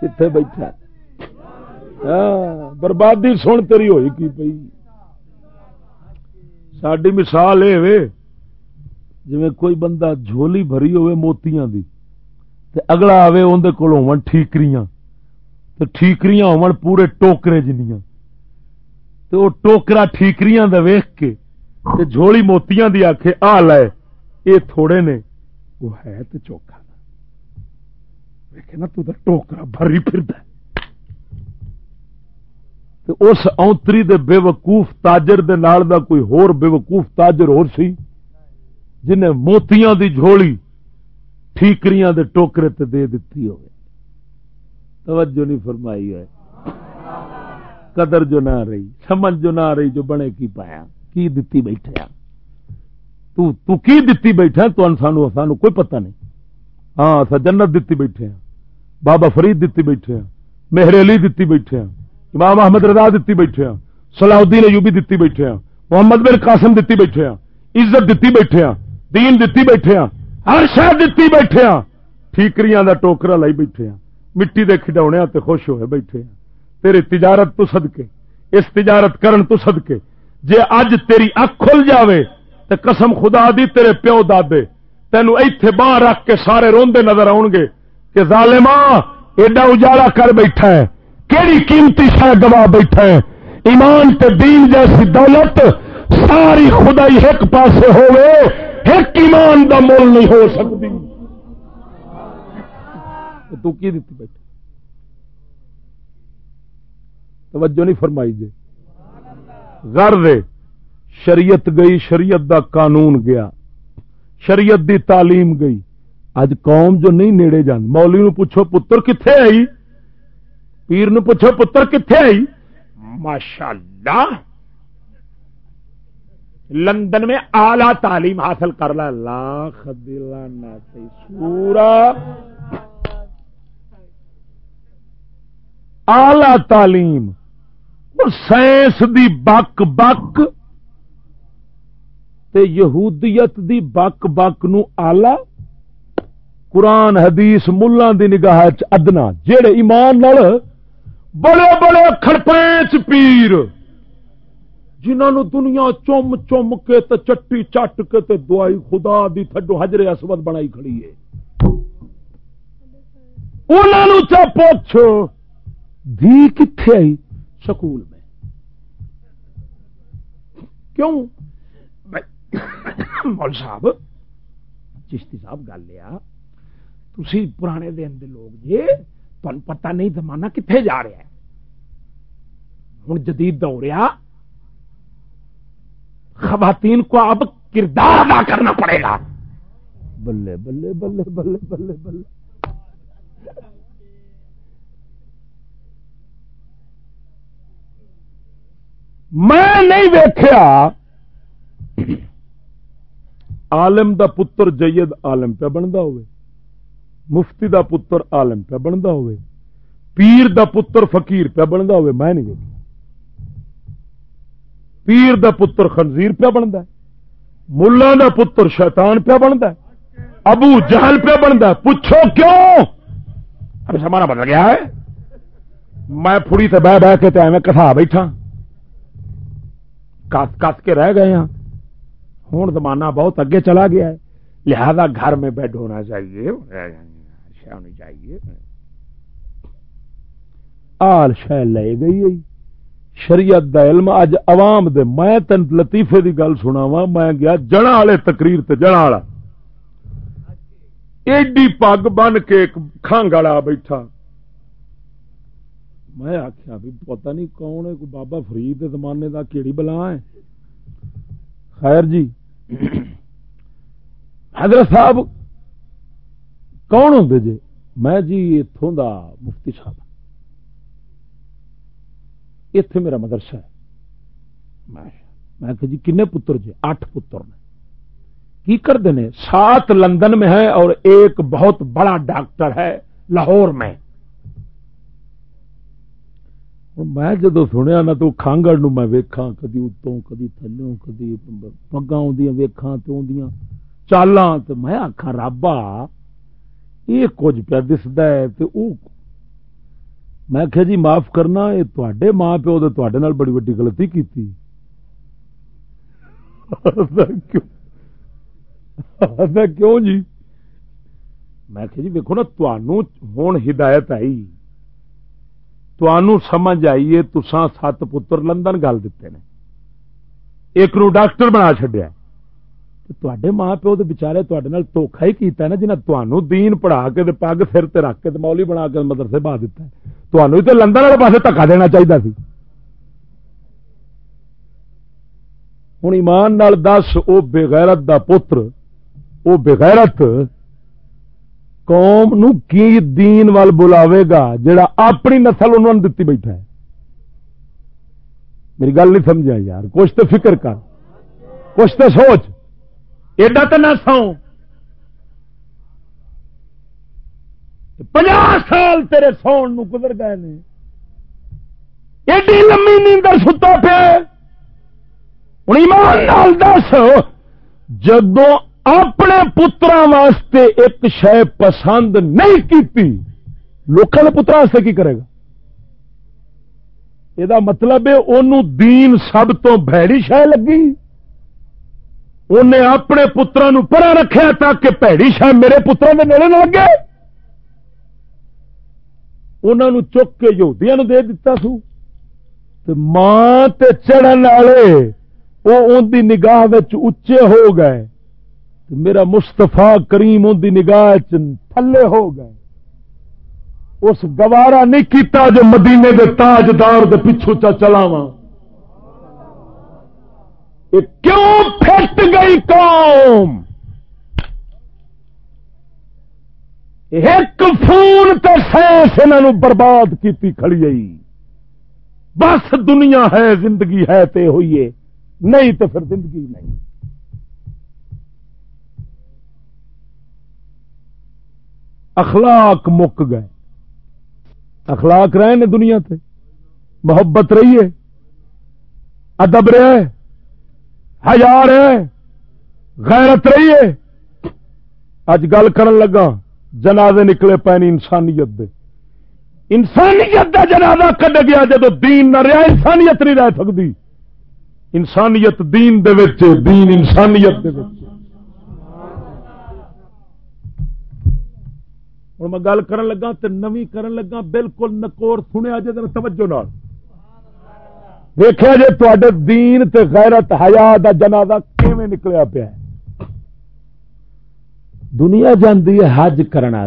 کتنے بیٹھا؟ ہاں، بربادی سن تیری ہوئی کی پئی؟ ساری مثال یہ جی کوئی بندہ جھولی بھری ہوئے موتیاں دی، تے اگلا آئے اندر کول ہو ٹھیکریاں۔ تے ٹھیکریاں ہون پورے ٹوکرے جنیاں۔ تے وہ ٹوکرا ٹھیکریاں دا ویخ کے تے جھولی موتیاں دی آکھے، آ لائے اے تھوڑے نے وہ ہے تو چوکھا۔ ویکھے نا، تو ٹوکرا بھری پھردا ہے۔ اس اونتری دے بے وقوف تاجر دے نال دا کوئی ہور بے وقوف تاجر ہور سی، جنہیں موتیاں دی جھولی ٹھیکریاں دے ٹوکرے تے دے دیتی ہوئے۔ توجہ نہیں فرمائی ہے قدر جو نہ رہی سمجھ جو نہ رہی جو بنے کی پایا کی دتی بیٹھے تو تو کی دتی بیٹھا تو سانو سانو کوئی پتہ نہیں ہاں اصا جنت دتی بیٹھے ہیں بابا فرید دتی بیٹھے ہیں مہر علی دتی بیٹھے ہیں امام احمد رضا دتی بیٹھے ہیں صلاح الدین ایوبی دتی بیٹھے ہیں محمد بن قاسم دتی بیٹھے ہیں عزت دتی بیٹھے ہیں دین دتی بیٹھے ہیں ہر شہر دتی بیٹھے ہیں ٹھیکریاں دا ٹوکرا لائی بیٹھے ہیں مٹی دے کھڈونے تے خوش ہوئے بیٹھے تیری تجارت تو صدقے، اس تجارت کرن تو صدقے۔ جے اج تیری اک کھل جاوے تے قسم خدا دی تیرے پیو دادے۔ تینو ایتھے باہر رکھ کے سارے روندے نظر آؤ گے کہ ظالما ایڈا اجالا کر بیٹھا ہے۔ کیڑی قیمتی شہ گوا بیٹھا ہے۔ ایمان تے دین جیسی دولت، ساری خدائی ایک پاسے ہوئے ایک ایمان دا مول نہیں ہو سکتی۔ تو کی دیتی بیٹھے توجہ نہیں فرمائی جی۔ غر دے شریعت گئی، شریعت دا قانون گیا۔ شریعت دی تعلیم گئی۔ اج قوم جو نہیں نیڑے جان مولی نو پوچھو، پتر کتنے آئی؟ پیر نو پوچھو، پتر کتنے آئی؟ ماشاء اللہ لندن میں اعلی تعلیم حاصل کر لا لاکھ سورا اعلی تعلیم سائنس دی بک بک تے یہودیت دی بک بک نو آلہ قرآن، حدیث ملان دی نگاہ ادنا جہے ایمان نال بڑے بڑے اکھڑ پیر جنہوں دنیا چم چم کے تے چٹی چٹ کے تے دعائی خدا دی تھڈو حجر اسود بنائی کھڑی ہے۔ انہوں چا پوچھ دھی کتنے آئی؟ سکول میں۔ کیوں؟ مول صاحب، چشتی صاحب، گل لیا تھی پرانے دن دے لوگ جی تم پتا نہیں زمانہ کتنے جا رہا ہے۔ ہوں جدید دور آ، خواتین کو اب کردار ادا کرنا پڑے گا۔ بلے بلے بلے بلے بلے بلے۔ میں نہیں ویخیا عالم دا پتر جید عالم پہ بنتا ہوئے، مفتی دا پتر عالم پہ بنتا ہوئے، پیر دا پتر فقیر پہ بنتا ہوئے، میں نہیں دیکھا پیر دا پتر خنزیر پہ بنتا ہے، ملا دا پتر شیطان پہ بنتا ہے، ابو جہل پہ بنتا ہے، پوچھو کیوں؟ اب سمانا بدل گیا ہے۔ میں پھڑی سے بہ بہ کے میں کٹا بیٹھا۔ کس کس کے رہ گئے ہیں ہوں زمانہ بہت اگے چلا گیا ہے۔ لہذا گھر میں بیڈ ہونا چاہیے۔ ہونی چاہیے۔ آل شہ لے گئی شریعت دا علم اج عوام دے، میں تین لطیفے دی گل سنا وا میں گیا جڑا والے تقریر تے جڑا والا۔ ایڈی پگ بن کے کھانگ والا بیٹھا۔ میں آخیا بھی پتا نہیں کون ہے، کوئی بابا فرید زمانے کا کیڑی بلا ہے۔ خیر جی حضرت صاحب کون ہوں جی میں جی اتوں دا مفتی صاحب ہاں۔ اتے میرا مدرسہ ہے۔ میں کہ جی کنے پتر جی اٹھ پتر نے۔ کی کرتے ہیں سات لندن میں ہے اور ایک بہت بڑا ڈاکٹر ہے لاہور میں۔ میں جدو سنیا نا تو کانگڑ نو میں ویکھاں، کدی اتوں، کدی تھلوں کدی پگا ویکھاں تو چالاں تو میں آخا رابا، یہ کچھ پیا دستا ہے تو او میں کہ جی معاف کرنا، یہ تے ماں پیو تے نال بڑی وڈی غلطی کی کیوں؟ جی میں کہ جی ویکو نا ہوں ہدایت آئی۔ سمجھ آئیے تسان سات پتر لندن گل دیتے ہیں ایک نو ڈاکٹر بنا چڈیا تے ماں پیو بچارے دھوکھا ہی کیتا ہے نا جنہیں تمہوں دین پڑھا کے پگ سر تے رکھ کے مولی بنا کے مدرسے بہا دیتا ہے۔ تمہوں تو لندن والے پاس دکا دینا چاہیے سی۔ ہوں ایمان نال دس، او بغیرت دا پتر، او بغیرت قوم نو کی دین وال بلاوے گا جڑا اپنی نسل انہوں نے دتی بیٹھا ہے۔ میری گل نہیں سمجھا یار، کچھ تو فکر کر، کچھ تو سوچ۔ ایڈا تو نہ سو سال تیرے سون گزر گئے نے۔ ایڈی لمبی نیندر ستا پہ ہوں ایمان نال دس جدو اپنے پترا واسطے ایک شہ پسند نہیں کی لوگوں کے پترا واسطے کی کرے گا؟ یہ مطلب ہے انہوں دین سب تو بھڑی شہ لگی۔ انہیں اپنے پترا پرا رکھا تاکہ پیڑی شہ میرے پتروں کے نیڑے نہ لگے۔ انہوں چک کے یہودیاں دے دیتا سو۔ ماں چڑھن والے وہ ان کی نگاہ اچے ہو گئے۔ میرا مستفا کریم ان کی نگاہ تھلے ہو گئے۔ اس گوارا نہیں کیتا جو مدینے دے تاجدار دے پچھو چا چلاوا کیوں پھٹ گئی قوم؟ ایک فون تو سائنس انہوں برباد کی کھڑی آئی بس دنیا ہے، زندگی ہے تے ہوئی نہیں تو پھر زندگی نہیں۔ اخلاق مک گئے۔ اخلاق رہے نے دنیا تے۔ محبت رہی ہے۔ ادب رہے ہزار ہے۔ غیرت رہی ہے۔ اج گل کرن لگا، جنازے نکلے پے انسانیت دے۔ انسانیت کا جنازہ کٹ گیا جب دین نہ رہا، انسانیت نہیں رہ سکتی۔ انسانیت دین دے دین انسانیت دے ہوں میں گل کرن لگا تو نوی کرن لگا، بالکل نکور سنیا جی توجہ نال۔ دیکھا جی تے دین تے غیرت، حیا دا جنازہ کیویں نکلیا پیا دنیا جاندی ہے حج کرنے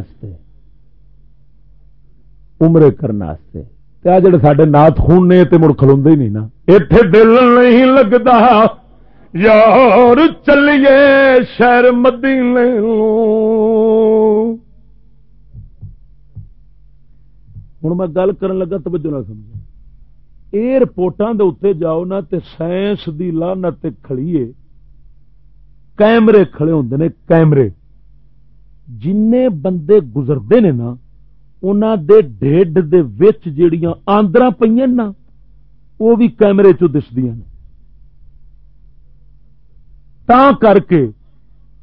عمرے کرنے آ جڑے سڈے نات خون نے، تے مڑ کلو ہی نہیں نا۔ اتے دل نہیں لگتا یار چلیے شہر مدینے ہوں میں گل کر لگا توجہ نہ سمجھا ایئرپورٹوں کے اتنے جاؤ نا تے سائنس کی لانت کھڑیے۔ کیمرے کھڑے ہوں نے کیمرے۔ جن بندے گزرتے نے نا دے ڈیڈ دے وچ جڑیاں آندرا پہ نا وہ بھی کیمرے چسدیا تا کر کے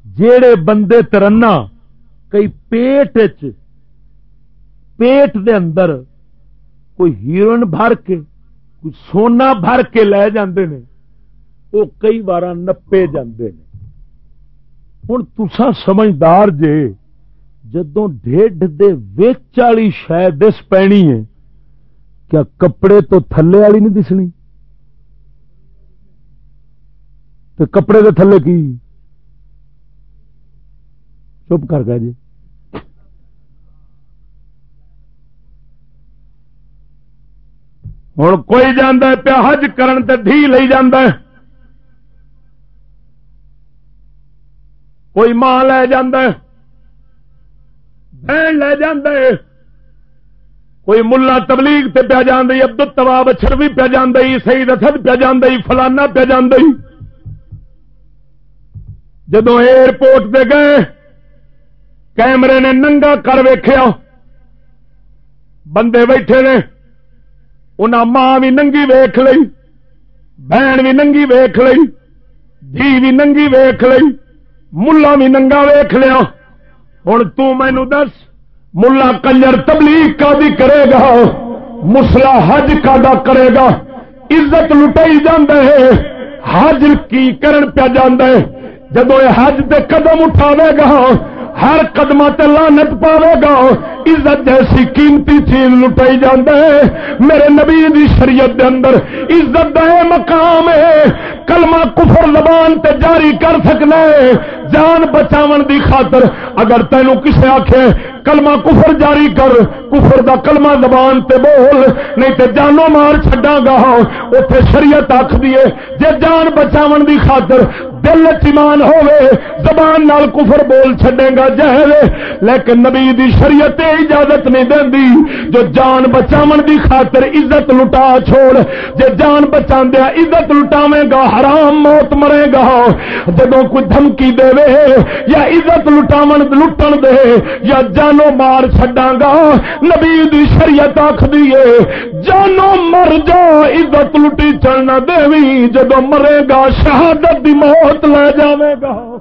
جڑے بندے ترنا کئی پیٹ چ پیٹ دے اندر کوئی ہیروئن بھر کے، کوئی سونا بھر کے لے جاندے نے، وہ کئی بار نپے جاندے نے۔ ہوں تسا سمجھدار جے، جدوں ڈیڈ دے وچ والی شاید دس پینی ہے، کیا کپڑے تو تھلے والی نہیں دسنی؟ تو کپڑے کے تھلے کی؟ چپ کر گیا جی۔ ہوں کوئی جانا پیا حج کرن تے دھی لئی جاندہ ہے۔ کوئی ماں لے جاندہ ہے، بہن لے جاندے کوئی ملا تبلیغ تے پیا جان ابد تباب اچھر بھی پیا جان سعید اسد پیا جان فلانا پیا جان جدو ایئرپورٹ دے گئے، کیمرے نے ننگا کر ویخیا بندے بیٹھے نے انہیں ماں بھی ننگی ویخ لی بہن بھی ننگی ویخ لی جی بھی ننگی ویخ لی ملا بھی ننگا ویخ لیا ہوں تینو دس ملا کنجر تبلیغ کا بھی کرے گا مسلا حج کا دا کرے گا عزت لٹائی ہے حج کی کرن پیا ہے جب یہ حج دے قدم اٹھاوے گا ہر قدم لانت پاوے گا۔ عزت جیسی قیمتی چیز لٹائی ہے میرے نبی دی شریعت دے اندر عزت دے مقام ہے۔ کلمہ کفر زبان تے جاری کر سکنا ہے۔ جان بچاو دی خاطر اگر تینوں کسے آخے کلمہ کفر جاری کر، کفر دا کلمہ زبان تے بول، نہیں تے جانو مار چڈا گا۔ اتے شریعت آخ دیے جے جان بچاو دی خاطر دل چمان ہوے زبان نال کفر بول چھڈے گا۔ جہے لیکن نبی دی شریعت اجازت نہیں دیندی۔ جو جان بچاون دی خاطر عزت لٹا چھوڑ، جے جان بچا دیا عزت لٹاوے گا، حرام موت مرے گا۔ جدو کوئی دھمکی دے یا عزت لٹاون لٹن دے، یا جانو مار چھڈا گا۔ نبی دی شریعت آخ دیے جانو مر جا، عزت لٹی چڑنا دے جدو مرے گا، شہادت دی موت موت لے جائے گا۔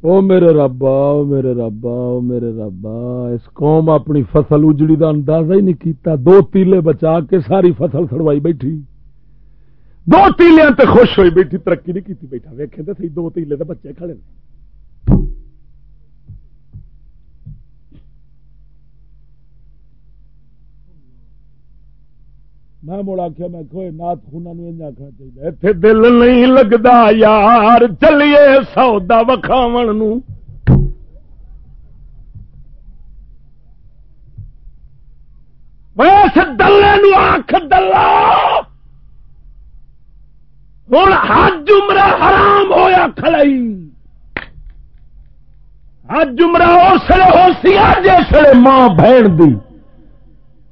او میرے ربا، او میرے ربا، او میرے ربا، اس قوم اپنی فصل اجڑی دا اندازہ ہی نہیں کیتا۔ دو تیلے بچا کے ساری فصل سڑوائی بیٹھی۔ دو تیلیا تے خوش ہوئی بیٹھی، ترقی نہیں کی بیٹھا۔ ویکے تو سی دو تیلے تو بچے کھڑے نے۔ میں مڑ آخیا میں کوئی نات خونا آخنا چاہیے اتنے دل نہیں لگتا یار، چلیے سودا وکھاو دلے آخ دلہ ہوں حج عمرہ حرام ہویا کھڑائی حج عمرہ اسلے ہو سی جسے ماں بہن دی۔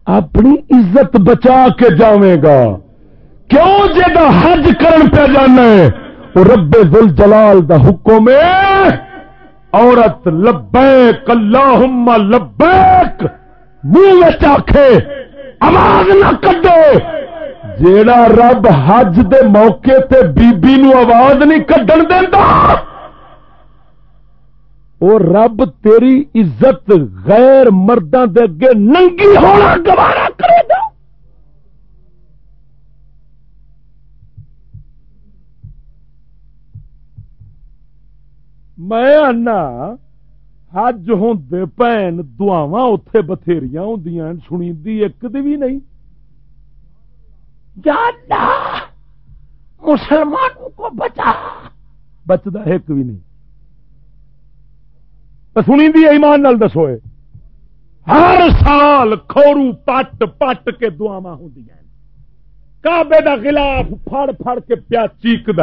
اپنی عزت بچا کے جاوے گا۔ کیوں جا حج کرن پہ جانا ہے؟ وہ رب دل جلال دا حکم ہے، عورت لبیک، اللہم لبیک، منہ آخے آواز نہ کڈے۔ جیڑا رب حج دے موقع تے بی بی نو آواز نہیں کڈن دینا وہ رب تیری عزت غیر مردوں دے اگے ننگی ہونا گوارا کرے گا۔ میں آنا، حج ہوں بھن دعوا اتے بتھیری ہوں سنی ایک دی بھی نہیں۔ جانا مسلمانوں کو بچا۔ بچتا ایک بھی نہیں۔ سنی دی ایمان نال دسو ہر سال کھورو پٹ پٹ کے دعا ہوں کابے دا خلاف پھڑ پھڑ کے پیا چیکد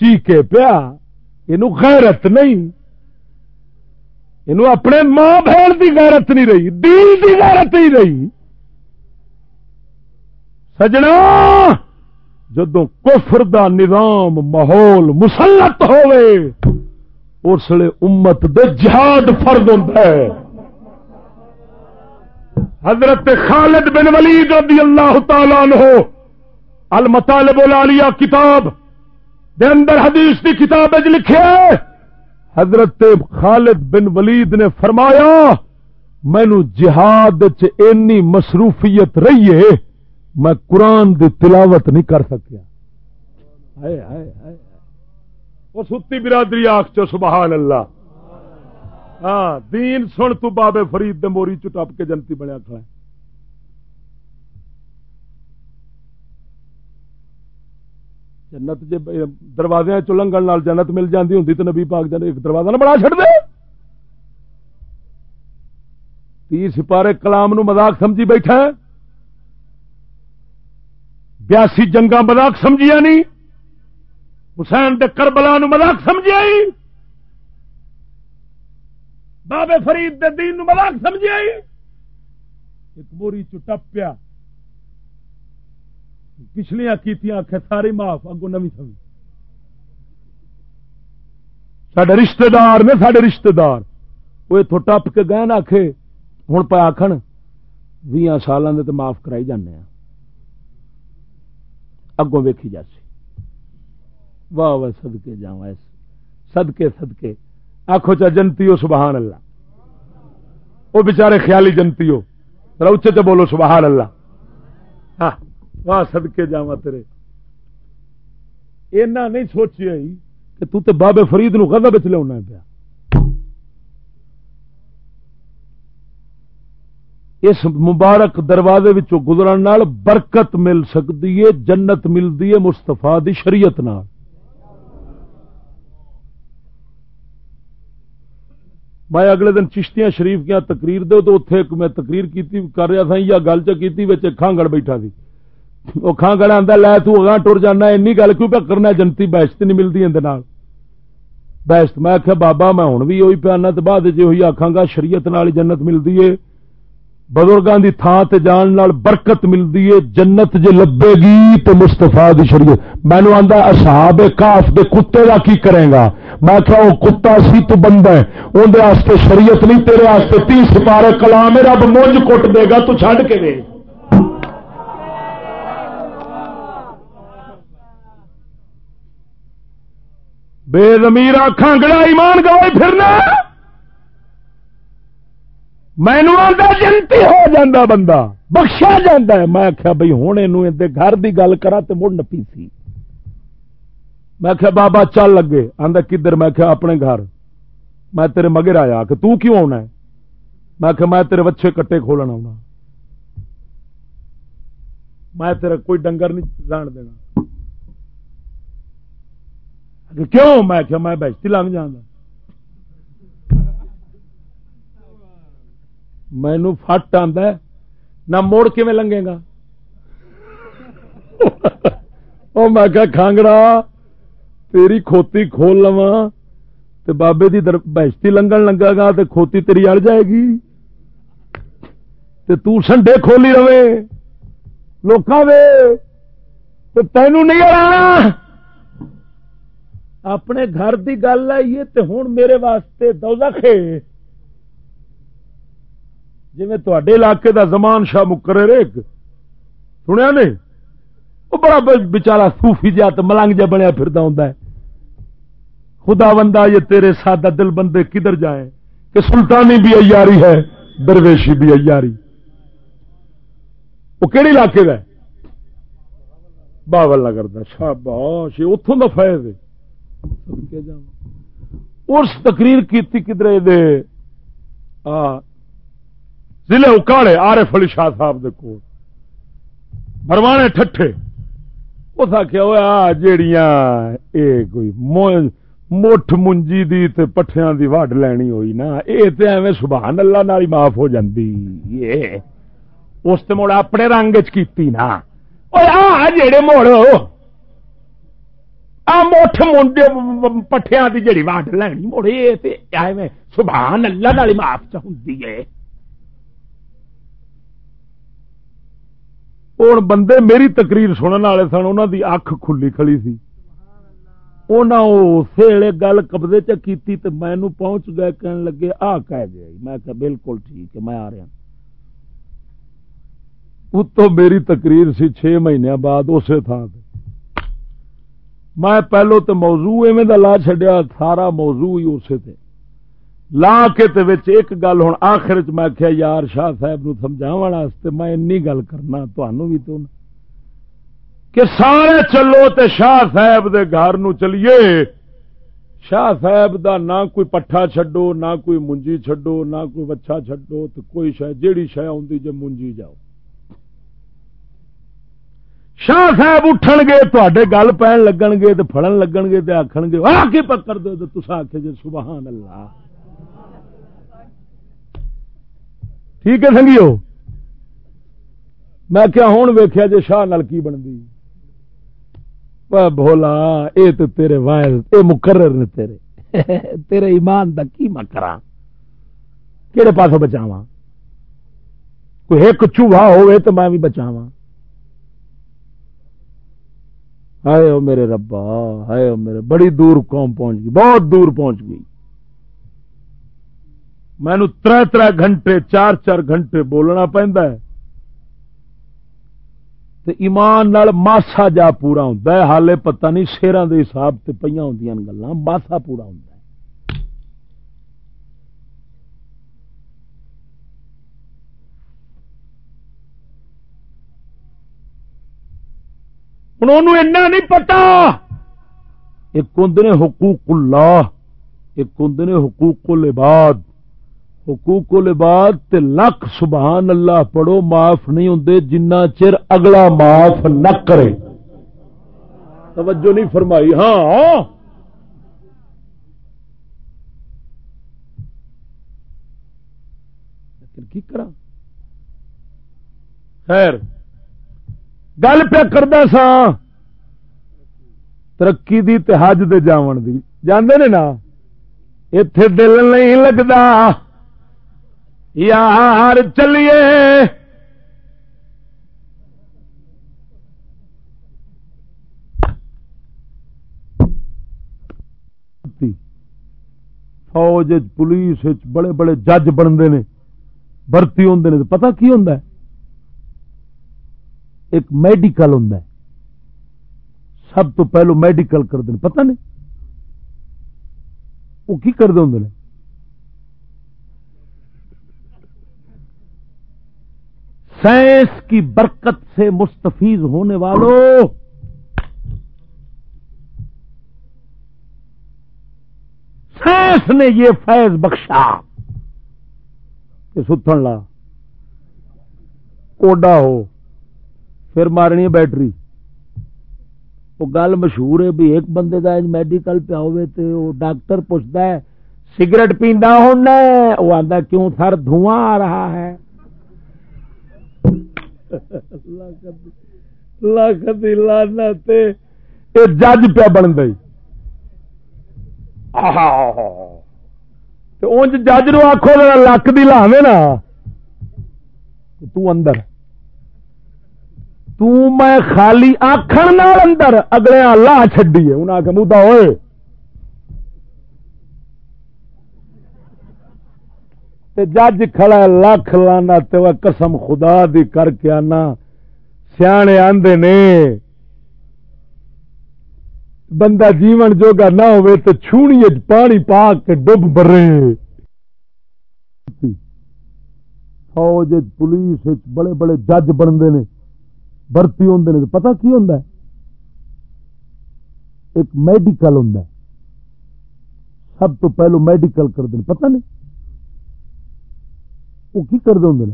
چیکے پیا یہ غیرت نہیں۔ یہ اپنے ماں بہن دی غیرت نہیں رہی، دین دی غیرت نہیں رہی۔ سجنا جدو کفر دا نظام، ماحول مسلط ہوئے اس لیے امت دے جہاد فرد ہوتا ہے۔ حضرت خالد بن ولید رضی اللہ تعالیٰ عنہ، المطالب العالیہ کتاب دے اندر حدیث کی کتاب لکھے حضرت خالد بن ولید نے فرمایا، مینو جہاد چی مصروفیت رہی ہے، میں قرآن دی تلاوت نہیں کر سکیا۔ وہ ستی برادری آخ چو، سبحان اللہ۔ ہاں دین سن تو بابے فرید دے موری چٹپ کے جنتی بنیا کھڑا جنت جی دروازے چلنگن نال جنت مل جاتی ہوں تو نبی پاک جن ایک دروازہ نہ بڑا چڑ دے۔ تی سپارے کلام نو مذاق سمجھی بیٹھا ہے۔ بیاسی جنگا مذاق سمجھیا نہیں حسین دے کربلا نو مذاق سمجھیا بابے فرید دے دین نو مذاق سمجھیا ایک بوری چٹپیا پچھلیاں کیتیاں آخ ساری معاف اگو نمی سمجھ سڈے رشتے دار نے سڈے رشتے دار وہ اتو ٹپ کے گئے آخ ہوں پہ آخر بھی سالوں کے تو معاف کرائی جانے ہاں۔ اگوں ویکھی جاسی۔ واہ واہ سدکے جا سدکے سدکے آخو چا جنتی ہو سبحان اللہ۔ وہ بچارے خیالی جنتی ہو اچھے تو بولو، سبحان اللہ۔ ہاں واہ سدکے جا تیرے۔ اینا نہیں سوچیا کہ تو تے بابے فرید نو غضب لیا پیا۔ اس مبارک دروازے گزرن برکت مل سکتی ہے، جنت ملتی ہے مستفا دی شریعت نال۔ میں اگلے دن چشتیاں شریف کیا تقریر دو تو اتنے میں تقریر کیتی کر رہا تھا، یا گل چیتی کھانگڑ بیٹھا سی۔ وہ کھانگڑ آتا لے تو اگاں ٹر جانا این گل کیوں پہ کرنا جنتی بحثت نہیں ملتی اندر بحثت میں آخیا بابا، میں ہوں بھی وہی پیانا تو بعد جی آخا گا، شریعت نال جنت ملتی ہے بزرگوں کی تھان تے جان نال برکت ملتی ہے، جنت جے لبے گی تو مستفا دی شریعت۔ مینو آتا اصحاب کاف دے کتے کا کی کرے گا؟ میں کیا وہ کتا سی تو بندہ ہے اندر شریعت نہیں، تیرے واسطے تی سپارے کلام رب مونج کٹ دے گا، تو چھڈ کے دے۔ بے زمیر کھانگڑا ایمان گوائی پھرنا مینو آتا جنتی ہو جاندہ بندہ، بخشا جاندہ ہے۔ میں آخیا بھائی ہوں یہ گھر دی گل کرا تو مڑ نپی سی۔ میں آخیا بابا چل لگے۔ آدھا کدھر؟ میں آخیا اپنے گھر۔ میں تیرے مگر آیا کہ تو کیوں آنا ہے؟ میں آخیا میں تیرے بچے کٹے کھولنا آنا میں تیرا کوئی ڈنگر نہیں جان دینا۔ کیوں؟ میں آخیا میں بہشتی لنگ جانا مینو فٹ آدھا نہ موڑ لنگے گا؟ وہ میں کیا کھانگڑا، تیری کھوتی کھول لوا تو بابے کی بہشتی لنگن لگا گا تو کھوتی تیری اڑ جائے گی۔ تو سنڈے کھولی رہے۔ لوکاں تو تینوں نہیں اڑانا۔ اپنے گھر کی گل آئیے تو ہوں میرے واسطے دوزخ ہے۔ جی علاقے دا زمان شاہ مکر ایک سنیا نہیں؟ وہ بڑا بچارا سوفی جا تو ملنگ جا بنیا پھر ہوں خدا بندہ یہ تیرے سادہ دل بندے کدھر جائیں؟ کہ سلطانی بھی ایاری ہے، درویشی بھی ایاری وہ کہڑی علاقے کا باول نگر کا شاباش اتوں کا فائد اس تقریر کی کدھر ضلع اکاڑے آرف علی شاہ صاحب دے کو بروانے ٹھٹھے۔ اس آخیا ہوا جیڑیاں، اے کوئی مٹھ منجی دی تے پٹھیاں دی وڈ لینی ہوئی نا، اے تے ایویں سبحان اللہ نال معاف ہو جاندی۔ یہ اس تے مڑ اپنے رنگ چ کیتی نا۔ او آ جڑے مڑ، آ مٹھ منڈے، پٹھیاں دی جڑی وڈ لینی، مڑ، اے تے ایویں سبحان اللہ نال معاف چ ہوندی ہے ہوں بندے میری تقریر سننے والے سن انہوں دی اکھ کھلی کھلی سی اسی گل قبضے چی تو مینو پہنچ گئے کہنے لگے آ کہہ گئے میں کہ بالکل ٹھیک ہے میں آ رہا اتو میری تقریر سی چھ مہینے بعد اسی تھان میں پہلو تو موضوع ایویں لا چڈیا سارا موضوع ہی اسی تے لا کے ایک گل ہوں آخر چ میں کیا یار شاہ صاحب نو سمجھا میں اینی گل کرنا تمہوں بھی تو کہ سارے چلو تے شاہ صاحب دے گھر نو چلیے۔ شاہ صاحب دا نہ کوئی پٹھا چھڈو، نہ کوئی منجی چھڈو، نہ کوئی بچا چھڈو تو کوئی شہ جیڑی شہ آتی جی منجی جاؤ۔ شاہ صاحب اٹھن گے تے گل پہن لگن گے تو فڑن لگن گے تو آخن گے، آ کے پکڑ دو تو آخ جی سبحان اللہ۔ ٹھیک ہے سنگیو میں کیا ہوں ویخیا جی شاہ نال کی بنتی؟ بولا اے تو تیرے وائل، اے مقرر نے تیرے۔ تیرے ایمان دا کی میں کرا کہڑے پاس بچاوا کوئی ایک چوہا ہوئے تو میں بھی بچاوا ہائے او میرے ربا، ہائے او میرے، بڑی دور قوم پہنچ گئی، بہت دور پہنچ گئی۔ مینو تر تر گھنٹے، چار چار گھنٹے بولنا پہنتا ہے۔ تو ایمان نال ماسا جا پورا ہوں حالے پتہ نہیں شیران دے حساب سے پہ ہوں گلا ماسا پورا ہوں ہوں نہیں پتا ایک ہوں نے حقوق اللہ، ایک ہوں نے حقوق العباد۔ حقوق العباد تے لکھ سبحان اللہ پڑھو معاف نہیں ہوں جنہ چر اگلا معاف نہ کرے۔ توجہ نہیں فرمائی۔ ہاں, ہاں۔ کی کرا خیر گل پہ کرتا سا ترقی دی تے حج دے جاون دی۔ جاندے نے نا؟ اتے دل نہیں لگتا یار چلیے۔ فوج پولیس بڑے بڑے جج بنتے نے برتی ہوں پتا کی ہوں ایک میڈیکل ہوں سب تو پہلو میڈیکل کرتے پتا نہیں؟ وہ کی کرتے ہوں سائنس کی برکت سے مستفیض ہونے والوں سائنس نے یہ فیض بخشا کہ ستن لا۔ کوڈا ہو، پھر مارنی ہے بیٹری۔ وہ گل مشہور ہے بھی ایک بندے کا میڈیکل پیا ہو ڈاکٹر پوچھتا ہے، سگریٹ پیندا ہونا وہ آتا کیوں سر دھواں آ رہا ہے؟ جج پیا بن گئی جج نو آخو لک دی لاوے نا تو اندر تو میں خالی آخر اندر اگلے لا چڈی ہے انہیں آخر منہ ہوئے جج کھڑا لکھ لانا قسم خدا دی کر کے آنا۔ سیانے آندے نے۔ بندہ جیون جوگا نہ ہوئے تو چھونی پانی پا کے ڈب برے۔ فوج پولیس بڑے بڑے جج بنتے ہیں برتی ہوں پتا کی ہوں ایک میڈیکل ہوں سب تو پہلو میڈیکل کرتے پتہ نہیں؟ وہ کی کرتے ہوں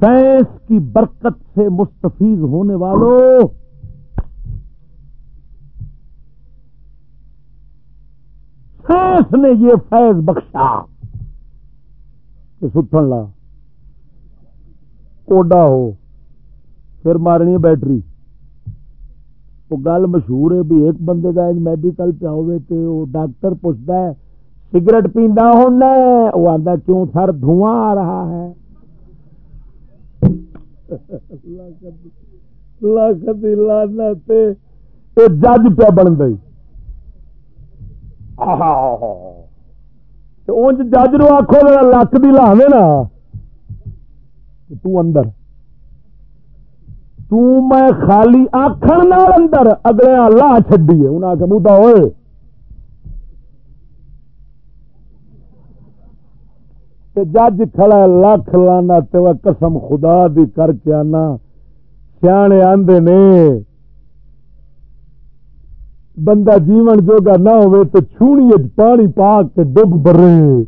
سائنس کی برکت سے مستفیض ہونے والوں سائنس نے یہ فیض بخشا کہ ستن لا۔ کوڈا ہو، پھر مارنی ہے بیٹری۔ وہ گل مشہور ہے بھی ایک بندے کا میڈیکل پیا ہو ڈاکٹر پوچھتا ہے سگریٹ پیندا ہونا وہ آتا کیوں سر دھواں آ رہا ہے جج پیا بن گئی جج نو آخو لک بھی لاوے نا تو اندر تندر میں خالی آخر نال اندر اگلے لا چڈی ہے۔ انہیں آخ مدا ہوئے جج کھڑا لکھ لانا قسم خدا دی کر کے آنا۔ سیانے آندے نے۔ بندہ جیون جوگا نہ ہوئے تو چھونی پانی پا کے ڈب برے۔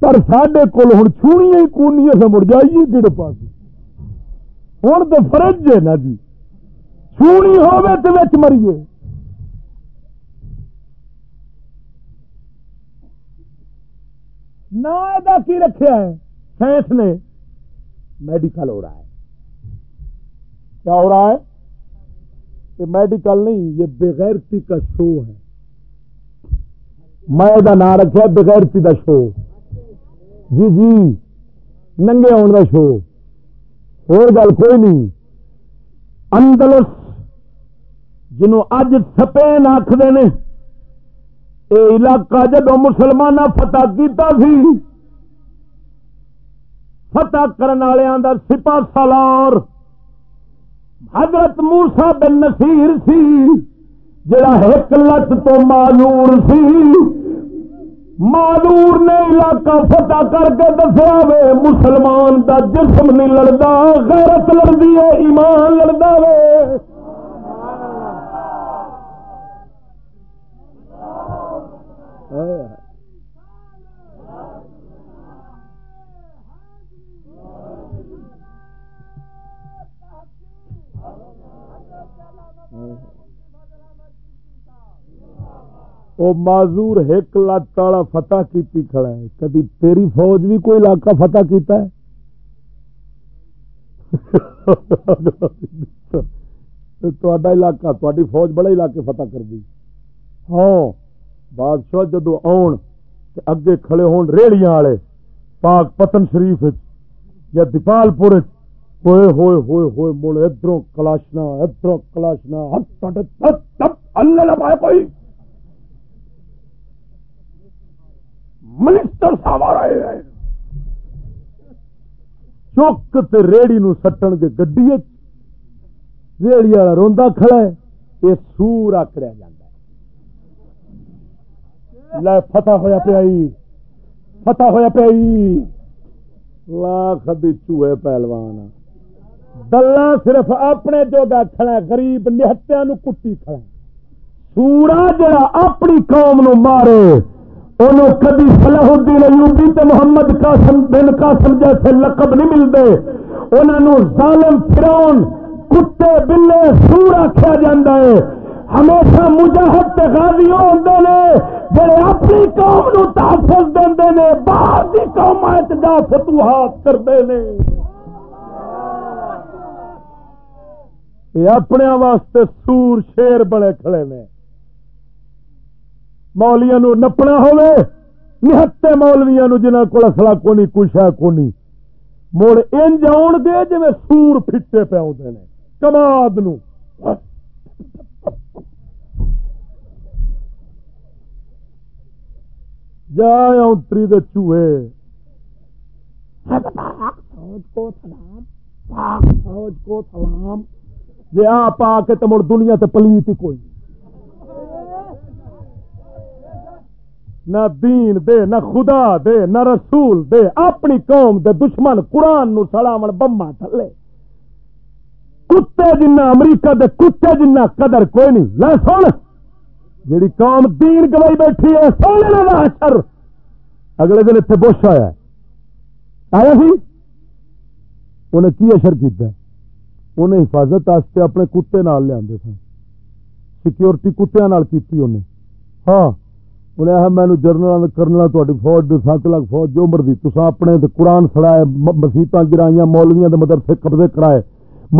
پر سڈے کول ہوں چھونی ہی کونی سے مڑ جائیے گڑ پاس۔ ہوں تو فرج ہے نا جی۔ چھونی ہوے تو مریے۔ نہ کی رکھا ہے؟ سائنس نے میڈیکل ہو رہا ہے۔ کیا ہو رہا ہے؟ کہ میڈیکل نہیں، یہ بغیرتی کا شو ہے۔ میں یہ نام رکھا بغیرتی کا شو۔ جی جی ننگے آن کا شو۔ اور گل کوئی نہیں اندلس جنوں اج سپین آخر نے یہ علاقہ جدو مسلمان فتح کیتا سی فتح کرنے والوں کا سپا سالار حضرت موسا بن نصیر سی جڑا ایک لت تو معلوم سی معذور نے علاقہ فتح کر کے دسیا وے، مسلمان دا جسم نہیں لڑتا غیرت لڑتی ہے، ایمان لڑتا وے۔ وہ معذور ایک لت والا فتح کی کھڑا ہے۔ کدی تیری فوج بھی کوئی علاقہ فتح کیتا ہے؟ علاقہ تاری فوج بڑا علاقے فتح کر دی۔ ہاں بادشاہ جدو آن اگے کھڑے ہون ریڑیاں والے، پاک پتن شریف یا دیپال پور ہوئے ہوئے ہوئے ہوئے، مڑ ادھر کلاشنا ادھر کلاشنا اللہ کوئی۔ منسٹر صاحب آ رہے ہیں چوک تے ریڑی نو سٹن کے گڈی ریڑی والا روندا کھڑا ہے یہ سور آکڑیا جا لے فتح ہوا پیا فتح ہوا پیا لاکھ چوہے پہلوان دلہ صرف اپنے جو کھڑا غریب نہتیا نو کٹی کھڑا سورا جڑا اپنی قوم نو مارے انہوں کدی صلاح الدین ایوبی تے محمد قاسم بن قاسم جیسے لقب نہیں ملتے۔ انہوں ظالم فرون کتے، بلے، سور آخیا جا ہے۔ ہمیشہ مجاہد تے غازی ہوتے ہیں جڑے اپنی قوم نو تحفظ دے نے، باہر کی قوم جا فتوحات کرتے ہیں اپنے واسطے سور شیر بڑے کھڑے نے۔ مولیا نو نپنا ہوے نہتے مولویا نو جنہ کو اصلا کونی کچھ ہے کونی مڑ انج آن گے جی سور پھٹے پہ آتے ہیں کماد نو جا اتری دے چوہے فوج کو سلام جی آ کے تو مڑ دنیا تے پلیت ہی کوئی نہ دین دے، نہ خدا دے، نہ رسول دے، اپنی قوم دے دشمن قرآن نو سلام بما تھلے۔ کتے جنہ امریکہ دے کتے جنہ قدر کوئی نہیں۔ لے سن، جیڑی قوم دین گوائی بیٹھی ہے، سونے اشر اگلے دن اتنے بش آیا۔ آیا سی؟ انہیں کی اشر کیتا انہیں حفاظت اپنے کتے نال لیا سن۔ سیکورٹی کتیا کیتی انہیں۔ ہاں۔ انہیں آ مینو جرنل کرنل تاری فوج سات لاکھ فوج جو مرضی تصا اپنے قرآن سڑائے مسیت گرائیاں مولویا کے مدرسے قبضے کرائے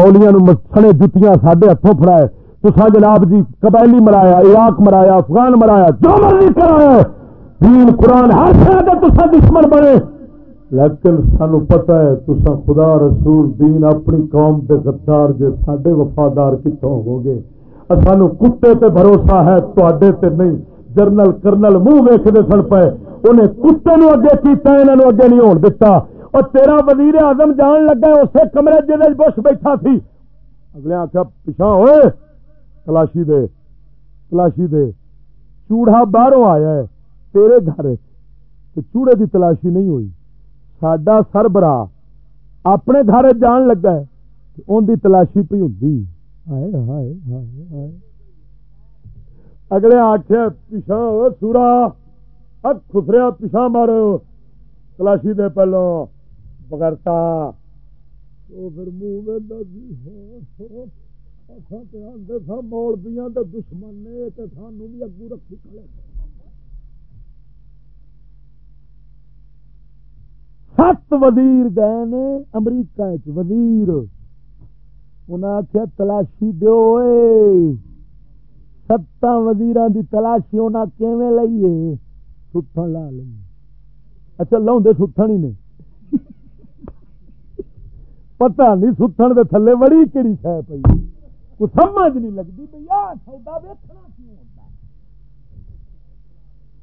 مولیا سنے جتیاں سڈے ہاتھوں فڑائے تصا جناب جی قبائلی مرایا عراق مرایا افغان مرایا جو مرضی کرایا، دین، قرآن، ہر شہر دشمن بنے۔ لیکن سانو پتا ہے تسا خدا رسول دین اپنی قوم کے غدار جے سڈے وفادار کتوں ہو گے سانو کتے تے بھروسہ ہے تے نہیں۔ جرنل کرنل منہ ویختے سن پے انہیں کتے نو اگے کیتا انہوں نے اگے نہیں ہون دتا۔ اور تیرا وزیر اعظم جان لگا اسے کمرے جی بش بیٹھا سی۔ اگلے آخیا پچھا ہوئے تلاشی دے تلاشی دے۔ چوڑا باہروں آیا ہے، تیرے گھر چوڑے دی تلاشی نہیں ہوئی۔ ساڈا سربراہ اپنے گھر جان لگا ہے۔ ان دی تلاشی پی ہوں ہائے ہائے ہائے ہائے اگلے آخیا پیچھا سورا خسریا پیچھا مارو تلاشی دے پہلو بغیرتا مول دیا دشمن نے سانو بھی اگو رکھی کھڑے۔ سات وزیر گئے نے امریکہ وزیر انہیں آخیا تلاشی دو ستاں وزیر دی تلاشی ہونا کیویں لئیے ستھن لا لی اچھا لاؤں ستھن ہی نے۔ پتہ نہیں ستھن دے تھلے بڑی کہڑی شہ پی کو سمجھ نہیں لگتی بھائی آ سودا ویکنا کیوں ہوتا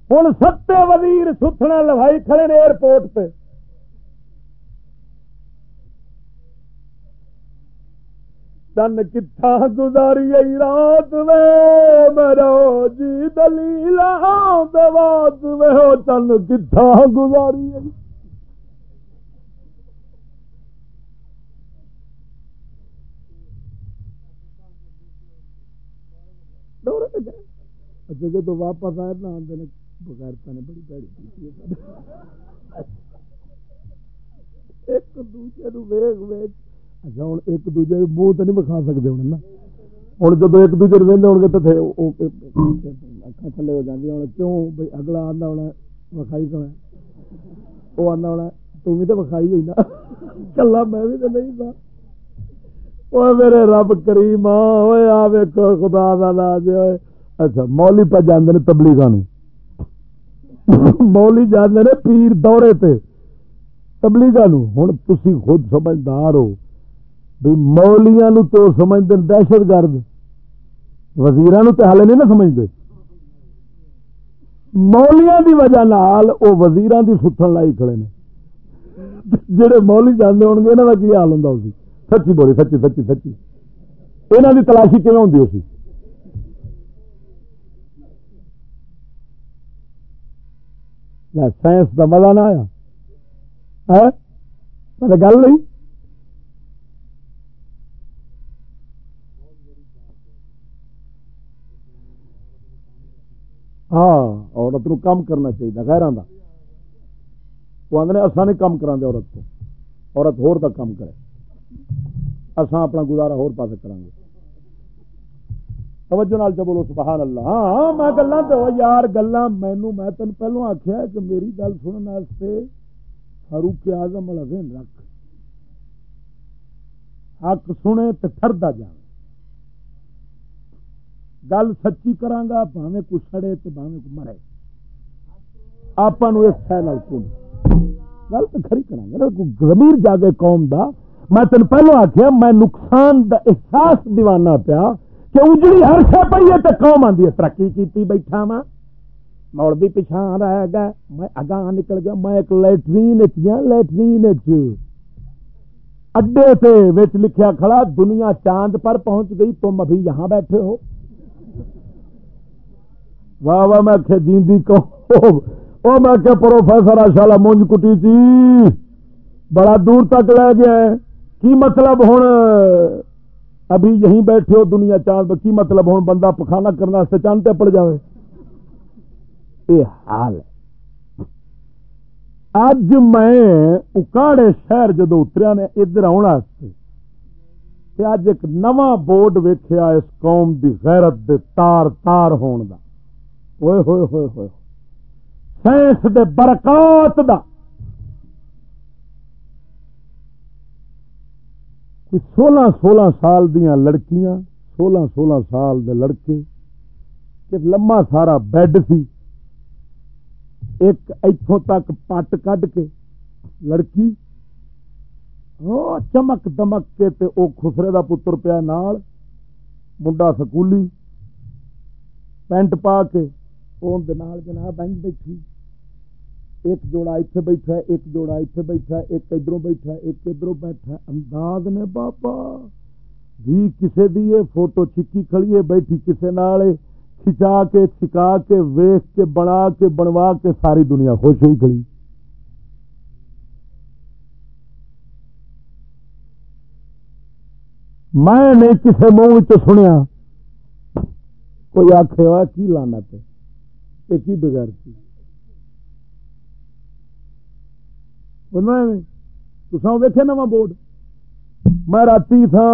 ہوں ستے وزیر ستھنا لوائی کھڑے نے ایئرپورٹ پہ چن کتھا گزاری رات وے، میرا جی دلیل دات وے ہو چن کتھا گزاری اچھا جب واپس آئے نہ آدھے بغیرتا نے بڑی پیڑی کی ایک دوجے ویگ ویگ اچھا ہوں ایک دوجے منہ تو نہیں بکھا سکتے ہوں نا۔ ہوں جب ایک دوجے وہدے ہو گے تو اکھا تھلے ہو جاتی ہوں کیوں؟ بھائی اگلا آدھا ہونا وکھائی کرنا وہ آدھا ہونا تم بھی تو وکھائی ہوئی نا۔ کلا میں بھی تو نہیں تھا وہ میرے رب کریم آ ویکو خدا کا لاج اچھا مولی پہ جانے تبلیغ مولی جانے پیر دورے تے تبلیغ ہوں تھی خود سمجھدار ہو۔ بھائی مولیاں تو سمجھتے دہشت گرد۔ وزیر تو ہال نہیں نا سمجھتے۔ مولیاں دی وجہ نال وہ وزیر کی ستن لائی کھڑے نے۔ جہے مولی جانے ہو گے یہاں کا کی حال ہوں سچی بولی، سچی سچی سچی۔ یہاں کی تلاشی کیون ہوں اسی سائنس کا مزہ نہ آیا۔ ہاں؟ گل نہیں ہاں عورت نو کام کرنا چاہیے خیران کا وہ آدھے اصا نہیں کام کرا دے عورت کو۔ عورت ہور تک کام کرے۔ اصا اپنا گزارا ہور پاس کریں گے۔ توجہ نال بولو سبحان اللہ۔ ہاں, ہاں، میں گلا تو یار گلا مینو میں تین پہلو آخیا کہ میری گل سننے فاروق آزم والا دن رکھ۔ حق سنے تو ٹردا جا گل سچی کرانگا بھاوے کو سڑے تو بھاوے کو مرے۔ آپ اس شہ سن گل تو کھری کرا گا زمیر جاگے قوم دا، میں تین پہلو آخیا میں نقصان دا احساس دیوانا پیا کہ اجڑی ہر شہ پی ہے تو قوم آدھی ہے۔ ترقی کی بیٹھا وا موڑ بھی پچھا رہ گیا میں اگاں نکل گیا۔ میں ایک لٹرین چیا لٹرین اڈے سے لکھیا کھڑا، دنیا چاند پر پہنچ گئی، تم ابھی یہاں بیٹھے ہو۔ واہ واہ، میں کہ جیندی کو او، میں کہ پروفیسر اشالا مونج کٹی جی۔ بڑا دور تک لے گیا ہے۔ کی مطلب ہوں ابھی یہیں بیٹھے ہو دنیا چاند کی مطلب ہوں بندہ پخانا کرنے سے چاند پہ پڑ جائے یہ حال ہے۔ اج میں اکاڑے شہر جدو اتریا نے، ادھر آنا اج ایک نواں بورڈ ویخیا اس قوم دی غیرت دے تار تار ہون دا۔ ہوئے ہوئے ہوئے ہوئے سائنس دے برکات دا۔ سولہ سولہ سال دیا لڑکیاں، سولہ سولہ سال دے لڑکے لما سارا بیڈ سی، ایک اتوں تک پٹ کھ کے لڑکی چمک دمک کے تے او خسرے دا پتر پیا نال، منڈا سکولی، پینٹ پا کے نال جناب بینچ بیٹھی۔ ایک جوڑا اتنے بیٹھا ایک جوڑا اتنے بیٹھا ایک ادھر بیٹھا ایک ادھر بیٹھا انداز نے بابا بھی جی کسے دی فوٹو چکی کھڑی ہے، بیٹھی کسے نال کھچا کے، چکا کے، ویخ کے، بنا کے، بنوا کے ساری دنیا خوش ہوئی کھڑی۔ میں نے کسی منہ سنیا، کوئی آخ ہوا کی لانا پہ یہ بغیر کی تصا ویکیا نواں بورڈ۔ میں رات تھا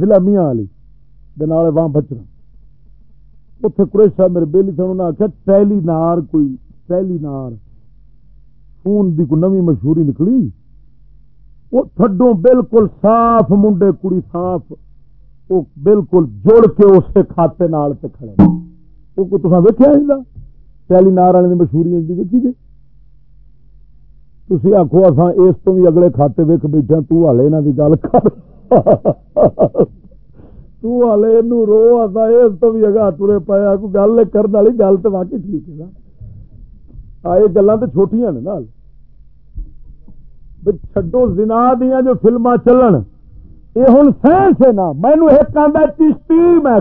ضلع میاں والی وہاں بچنا اتنے قریش صاحب میرے بہلی تھے، انہوں نے آخیا ٹیلی نار کوئی، ٹیلی نار فون کی کوئی نوی مشہوری نکلی۔ وہ تھڈوں بالکل صاف، منڈے کڑی صاف، وہ بالکل جڑ کے اسے کھاتے نال پہ کھڑے۔ وہ کوئی تصا ویکیا ٹیلی نار والے مشہوری دیکھی جی۔ تھی آخو اصا اس تو بھی اگلے کھاتے ویک بیٹھے ہاں، تالے یہاں کی گل کر۔ تالے رو آتا اس تو بھی اگا ترے پایا ہاں، کوئی گل کرنے والی گل تو واقعی ٹھیک ہے نا۔ یہ گلان تو چھوٹیاں نے چڈو زنا دیا جو فلما چلن۔ یہ ہوں سائنس ہے نا۔ مینو ایک آدھا چشتی میں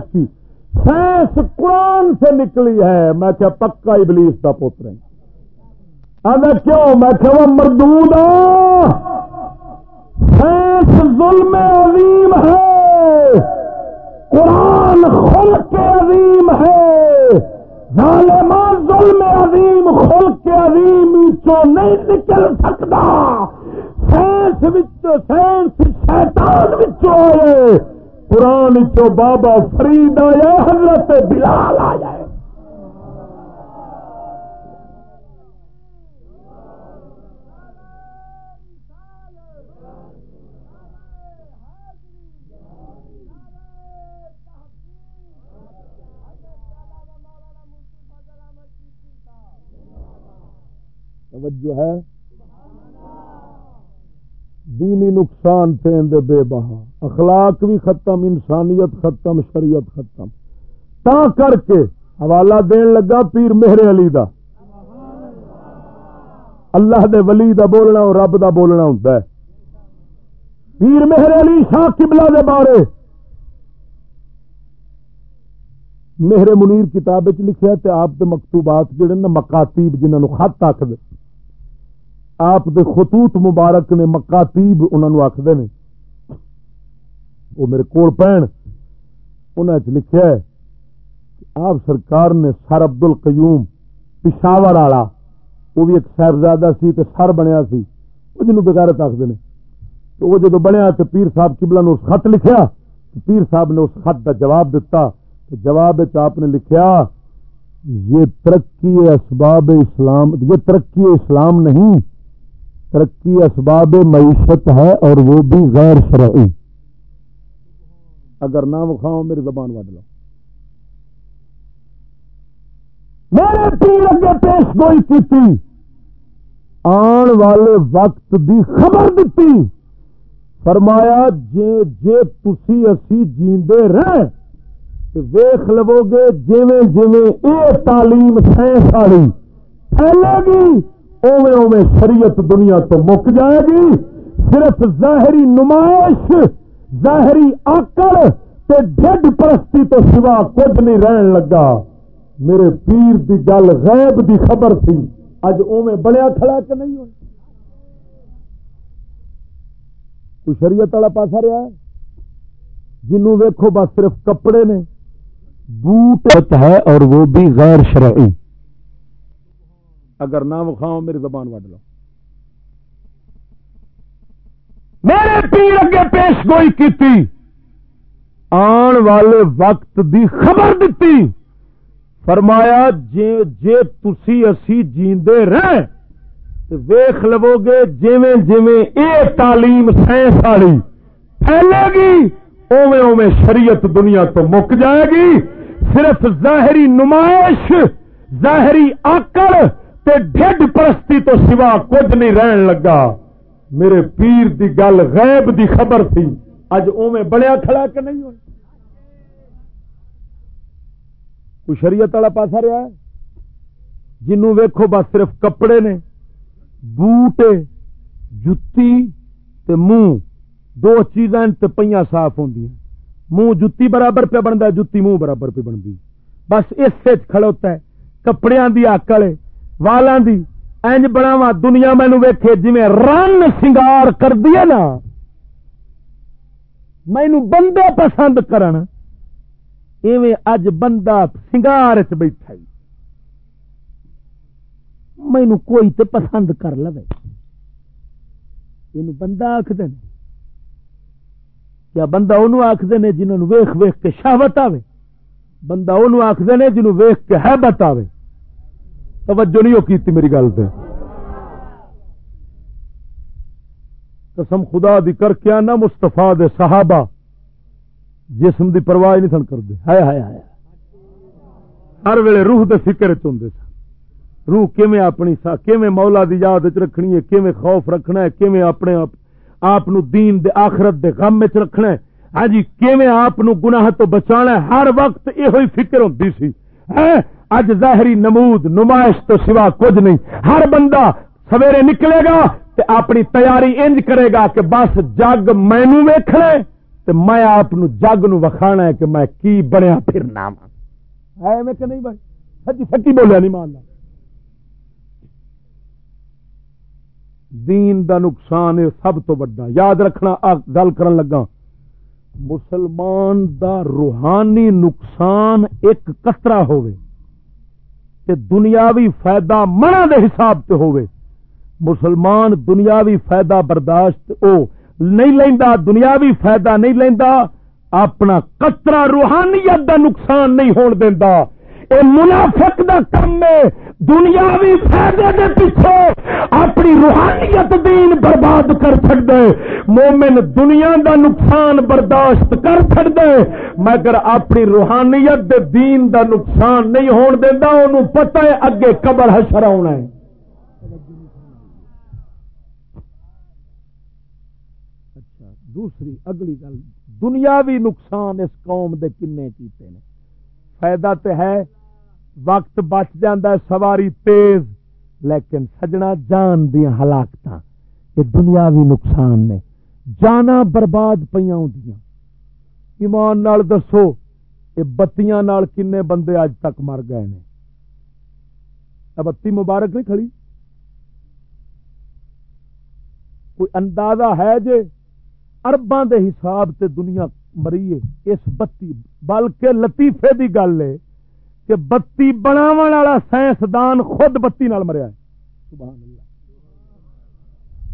سائنس قرآن سے نکلی ہے۔ میں کیا پکا ابلیس کا پوتر ہے۔ اگر کیوں؟ میں کہ وہ مردود سائنس ظلم عظیم ہے۔ قرآن خلق عظیم ہے۔ ظالمان ظلم عظیم، خلق عظیم چو نہیں نکل سکتا۔ سائنس سائنس شیطان آئے قرآن چو بابا فرید آیا حضرت بلال آ جائے۔ توجہ ہے۔ دینی نقصان تھے بے بہا۔ اخلاق بھی ختم، انسانیت ختم، شریعت ختم۔ تا کر کے حوالہ دین لگا پیر مہر علی دا۔ اللہ دے ولی دا بولنا اور رب دا بولنا ہوتا ہے۔ پیر مہر علی شاہ قبلہ دے بارے۔ مہر منیر کتاب لکھا تے آپ دے مکتوبات جڑے نا مکاتیب جنہوں خط آخر آپ دے خطوط مبارک نے مکاتیب انہوں آخر نے۔ وہ میرے کول پہن۔ انہیں لکھا ہے آپ سرکار نے سر ابد ال قیوم پشاور والا، وہ بھی ایک صاحبزادہ سی تے سر بنیا سی، وہ جنوب بغیرت آخر نے۔ تو وہ جدو بنیا تو پیر صاحب کبلا نے اس خط لکھیا پیر صاحب نے اس خط کا جواب دیتا تو جواب آپ نے لکھیا، یہ ترقی اسباب اسلام، یہ ترقی اسلام نہیں ترقی اسباب معیشت ہے اور وہ بھی غیر شرعی۔ اگر نہ وکھاؤ، میری زبان وڈ لو۔ میرے پیر اگے پیش گوئی کی آن والے وقت دی خبر دیتی فرمایا، جے جے تسی اسی جیندے رہ ویخ لو گے جیویں جیویں اے تعلیم سائنس والی پھیلے گی۔ اوے اوے شریعت دنیا تو مک جائے گی۔ صرف ظاہری نمائش، ظاہری آکڑ تے ڈڈ پرستی تو سوا کچھ نہیں رہن لگا۔ میرے پیر دی گل غیب دی خبر تھی۔ اج اوے بڑیا کھڑا کہ نہیں ہو شریعت والا پاسا رہا ہے۔ جنوں ویکھو بس صرف کپڑے نے۔ بوٹ ہے اور وہ بھی غیر شرعی۔ اگر نہ وکھاؤ میری زبان وڈ لو۔ میرے پیر اگے پیش گوئی کی آن والے وقت دی خبر دیتی فرمایا، جے جے تسی اسی جیندے رہ ویخ لو گے جیویں جیویں اے تعلیم سائنس والی پھیلے گی اوے اوے شریعت دنیا تو مک جائے گی۔ صرف ظاہری نمائش، ظاہری آکڑ تے ڈھڈ پرستی تو سوا کچھ نہیں رہن لگا۔ میرے پیر دی گل غیب دی خبر تھی۔ اج اوے بنیا کھڑا کہ نہیں ہو شریعت والا پاسا رہا ہے؟ جنوں ویکھو بس صرف کپڑے نے، بوٹے، جتی تے منہ۔ دو چیزاں پہ صاف ہوں منہ جتی برابر پہ بنتا جتی منہ برابر پہ بنتی بس اس کھڑوتا ہے۔ کپڑے دی آکل والا دی، اینج دنیا مینو ویکھے جی رن سنگار کر دیا نا مینو بندے پسند کرن۔ ایویں اج بندہ سنگار چ بیٹھا مینو کوئی تے پسند کر لو یہ بندہ آخد کیا بندہ انہوں آخر نے جنہوں ویخ ویخ کے شہوت آوے، بندہ انہوں آخر نے جنہوں ویخ کے حیبت آوے۔ توجہ نہیں کی میری گل پہ قسم خدا دی کر کے نہ مستفا دے صحابہ، جسم دی پرواہ نہیں سن کرتے ہائے ہائے ہائے۔ ہر ویلے روح دے فکر چاہتے سن۔ روح کیویں اپنی سا کیویں مولا دی یاد چ رکھنی ہے، کیویں خوف رکھنا ہے، کیویں اپنے آپ دین دے آخرت دے غم چ رکھنا ہے۔ ہاں جی کیویں آپ گناہ تو بچانا ہے، ہر وقت یہ فکر ہوتی سی۔ ہاں؟ اج ظاہری نمود، نمائش تو سوا کچھ نہیں۔ ہر بندہ سویرے نکلے گا تے اپنی تیاری انج کرے گا کہ بس جگ مینو ویکھنا تے میں آپ جگ نو وکھانا ہے کہ میں کی بنیا پھرنا وا ہے میں کہ نہیں بھائی؟ سچی سچی بولیا نہیں ماننا دین دا نقصان ہے سب تو بڑا۔ یاد رکھنا گل کرن لگا۔ مسلمان دا روحانی نقصان ایک کترا ہوئے تے دنیاوی فائدہ منع دے حساب سے ہوئے مسلمان دنیاوی فائدہ برداشت او نہیں لینا دنیاوی فائدہ نہیں لینا اپنا قطرہ روحانیت دا نقصان نہیں ہون دینا اے منافق دا کم ہے دنیاوی فائدے دے پیچھے اپنی روحانیت دین برباد کر دے مومن دنیا دا نقصان برداشت کر دے مگر اپنی روحانیت دے دین دا نقصان نہیں ہون دینا انہوں پتہ ہے اگے قبر حشر آنا ہے۔ اچھا، دوسری، اگلی گل۔ دنیاوی نقصان اس قوم دے کنے کیتے نے۔ فائدہ تے ہے وقت بچ جاندہ سواری تیز، لیکن سجنا جان دیا ہلاکت یہ دنیاوی نقصان نے۔ جانا برباد پہ ایمان نال دسو، یہ بتیاں نال کنے بندے اج تک مر گئے نے۔ بتی مبارک نہیں کھڑی؟ کوئی اندازہ ہے جے ارباں دے حساب سے دنیا مری ہے، اس بتی، بلکہ لطیفے دی گل ہے۔ کہ بتی بناو والا سائنسدان خود بتی نال مریا ہے۔ سبحان اللہ۔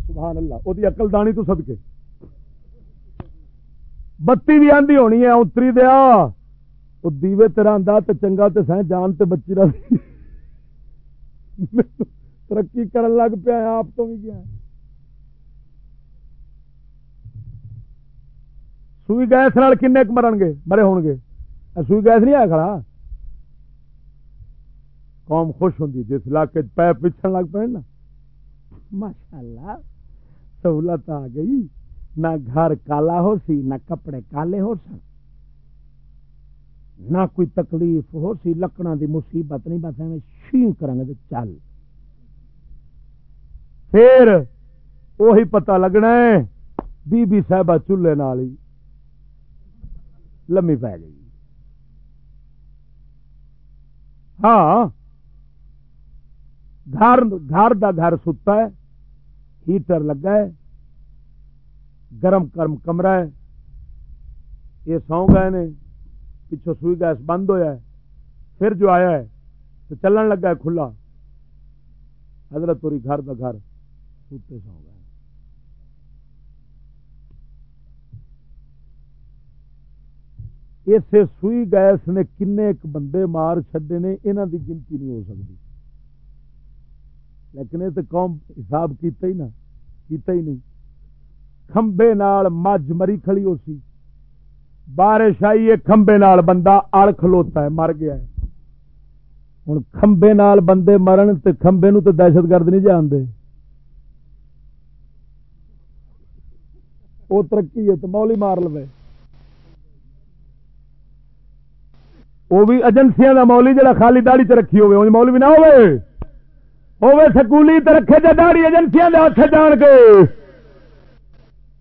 سبحان اللہ۔ وہ اقل دانی تو سد کے بتی بھی آندھی ہونی ہے، اتری دیا۔ وہ دیوے تیرا آدھا تو چنگا تو سائن، جان تے بچی رہی ترقی کرن لگ پیا آپ تو بھی گیا سوئی گیس کن مرن گے؟ مرے ہون گے۔ سوئی گیس نہیں آیا کھڑا؟ قوم خوش ہوں جس علاقے پی پچھن لگ پے نا۔ ماشاء اللہ سہولت آ گئی۔ نہ گھر کالا ہو سی، نہ کپڑے کالے ہو سن۔ نہ کوئی تکلیف ہو سی لکڑا دی مصیبت نہیں، بس ایویں شی کریں گے چل۔ پھر وہی پتہ لگنا ہے، بی بی صاحبہ چولہے نال ہی لمی پی گئی۔ ہاں گھر گھر دا گھر ستا ہے، ہیٹر لگا ہے، گرم کرم کمرہ ہے۔ یہ سو گئے نے، پچھو سوئی گیس بند ہوا ہے۔ پھر جو آیا ہے، تو چلن لگا ہے کھلا۔ حضرت توری گھر دا گھر سوتے سو گئے۔ اسے سوئی گیس نے کن بندے مار چڈے نے یہاں دی گنتی نہیں ہو سکتی۔ لیکن یہ تو قوم حساب کیتا ہی نہ کیتا ہی نہیں۔ کھمبے نال مجھ مری کھڑی ہو سی۔ بارش آئی ہے، کھمبے نال بندہ اڑ کھلوتا ہے، مر گیا ہے۔ ہوں کھمبے نال بندے مرن تے کھمبے نو تو دہشت گرد نہیں جانتے وہ ترقی ہے تو مولی مار لو وہ بھی ایجنسیاں کا مولی جہاں خالی داڑی چ رکھی ہوگی مولی بھی نہ ہوئے ہوے سکولی تو رکھے جا داڑی ایجنسیاں ہاتھ جان کے۔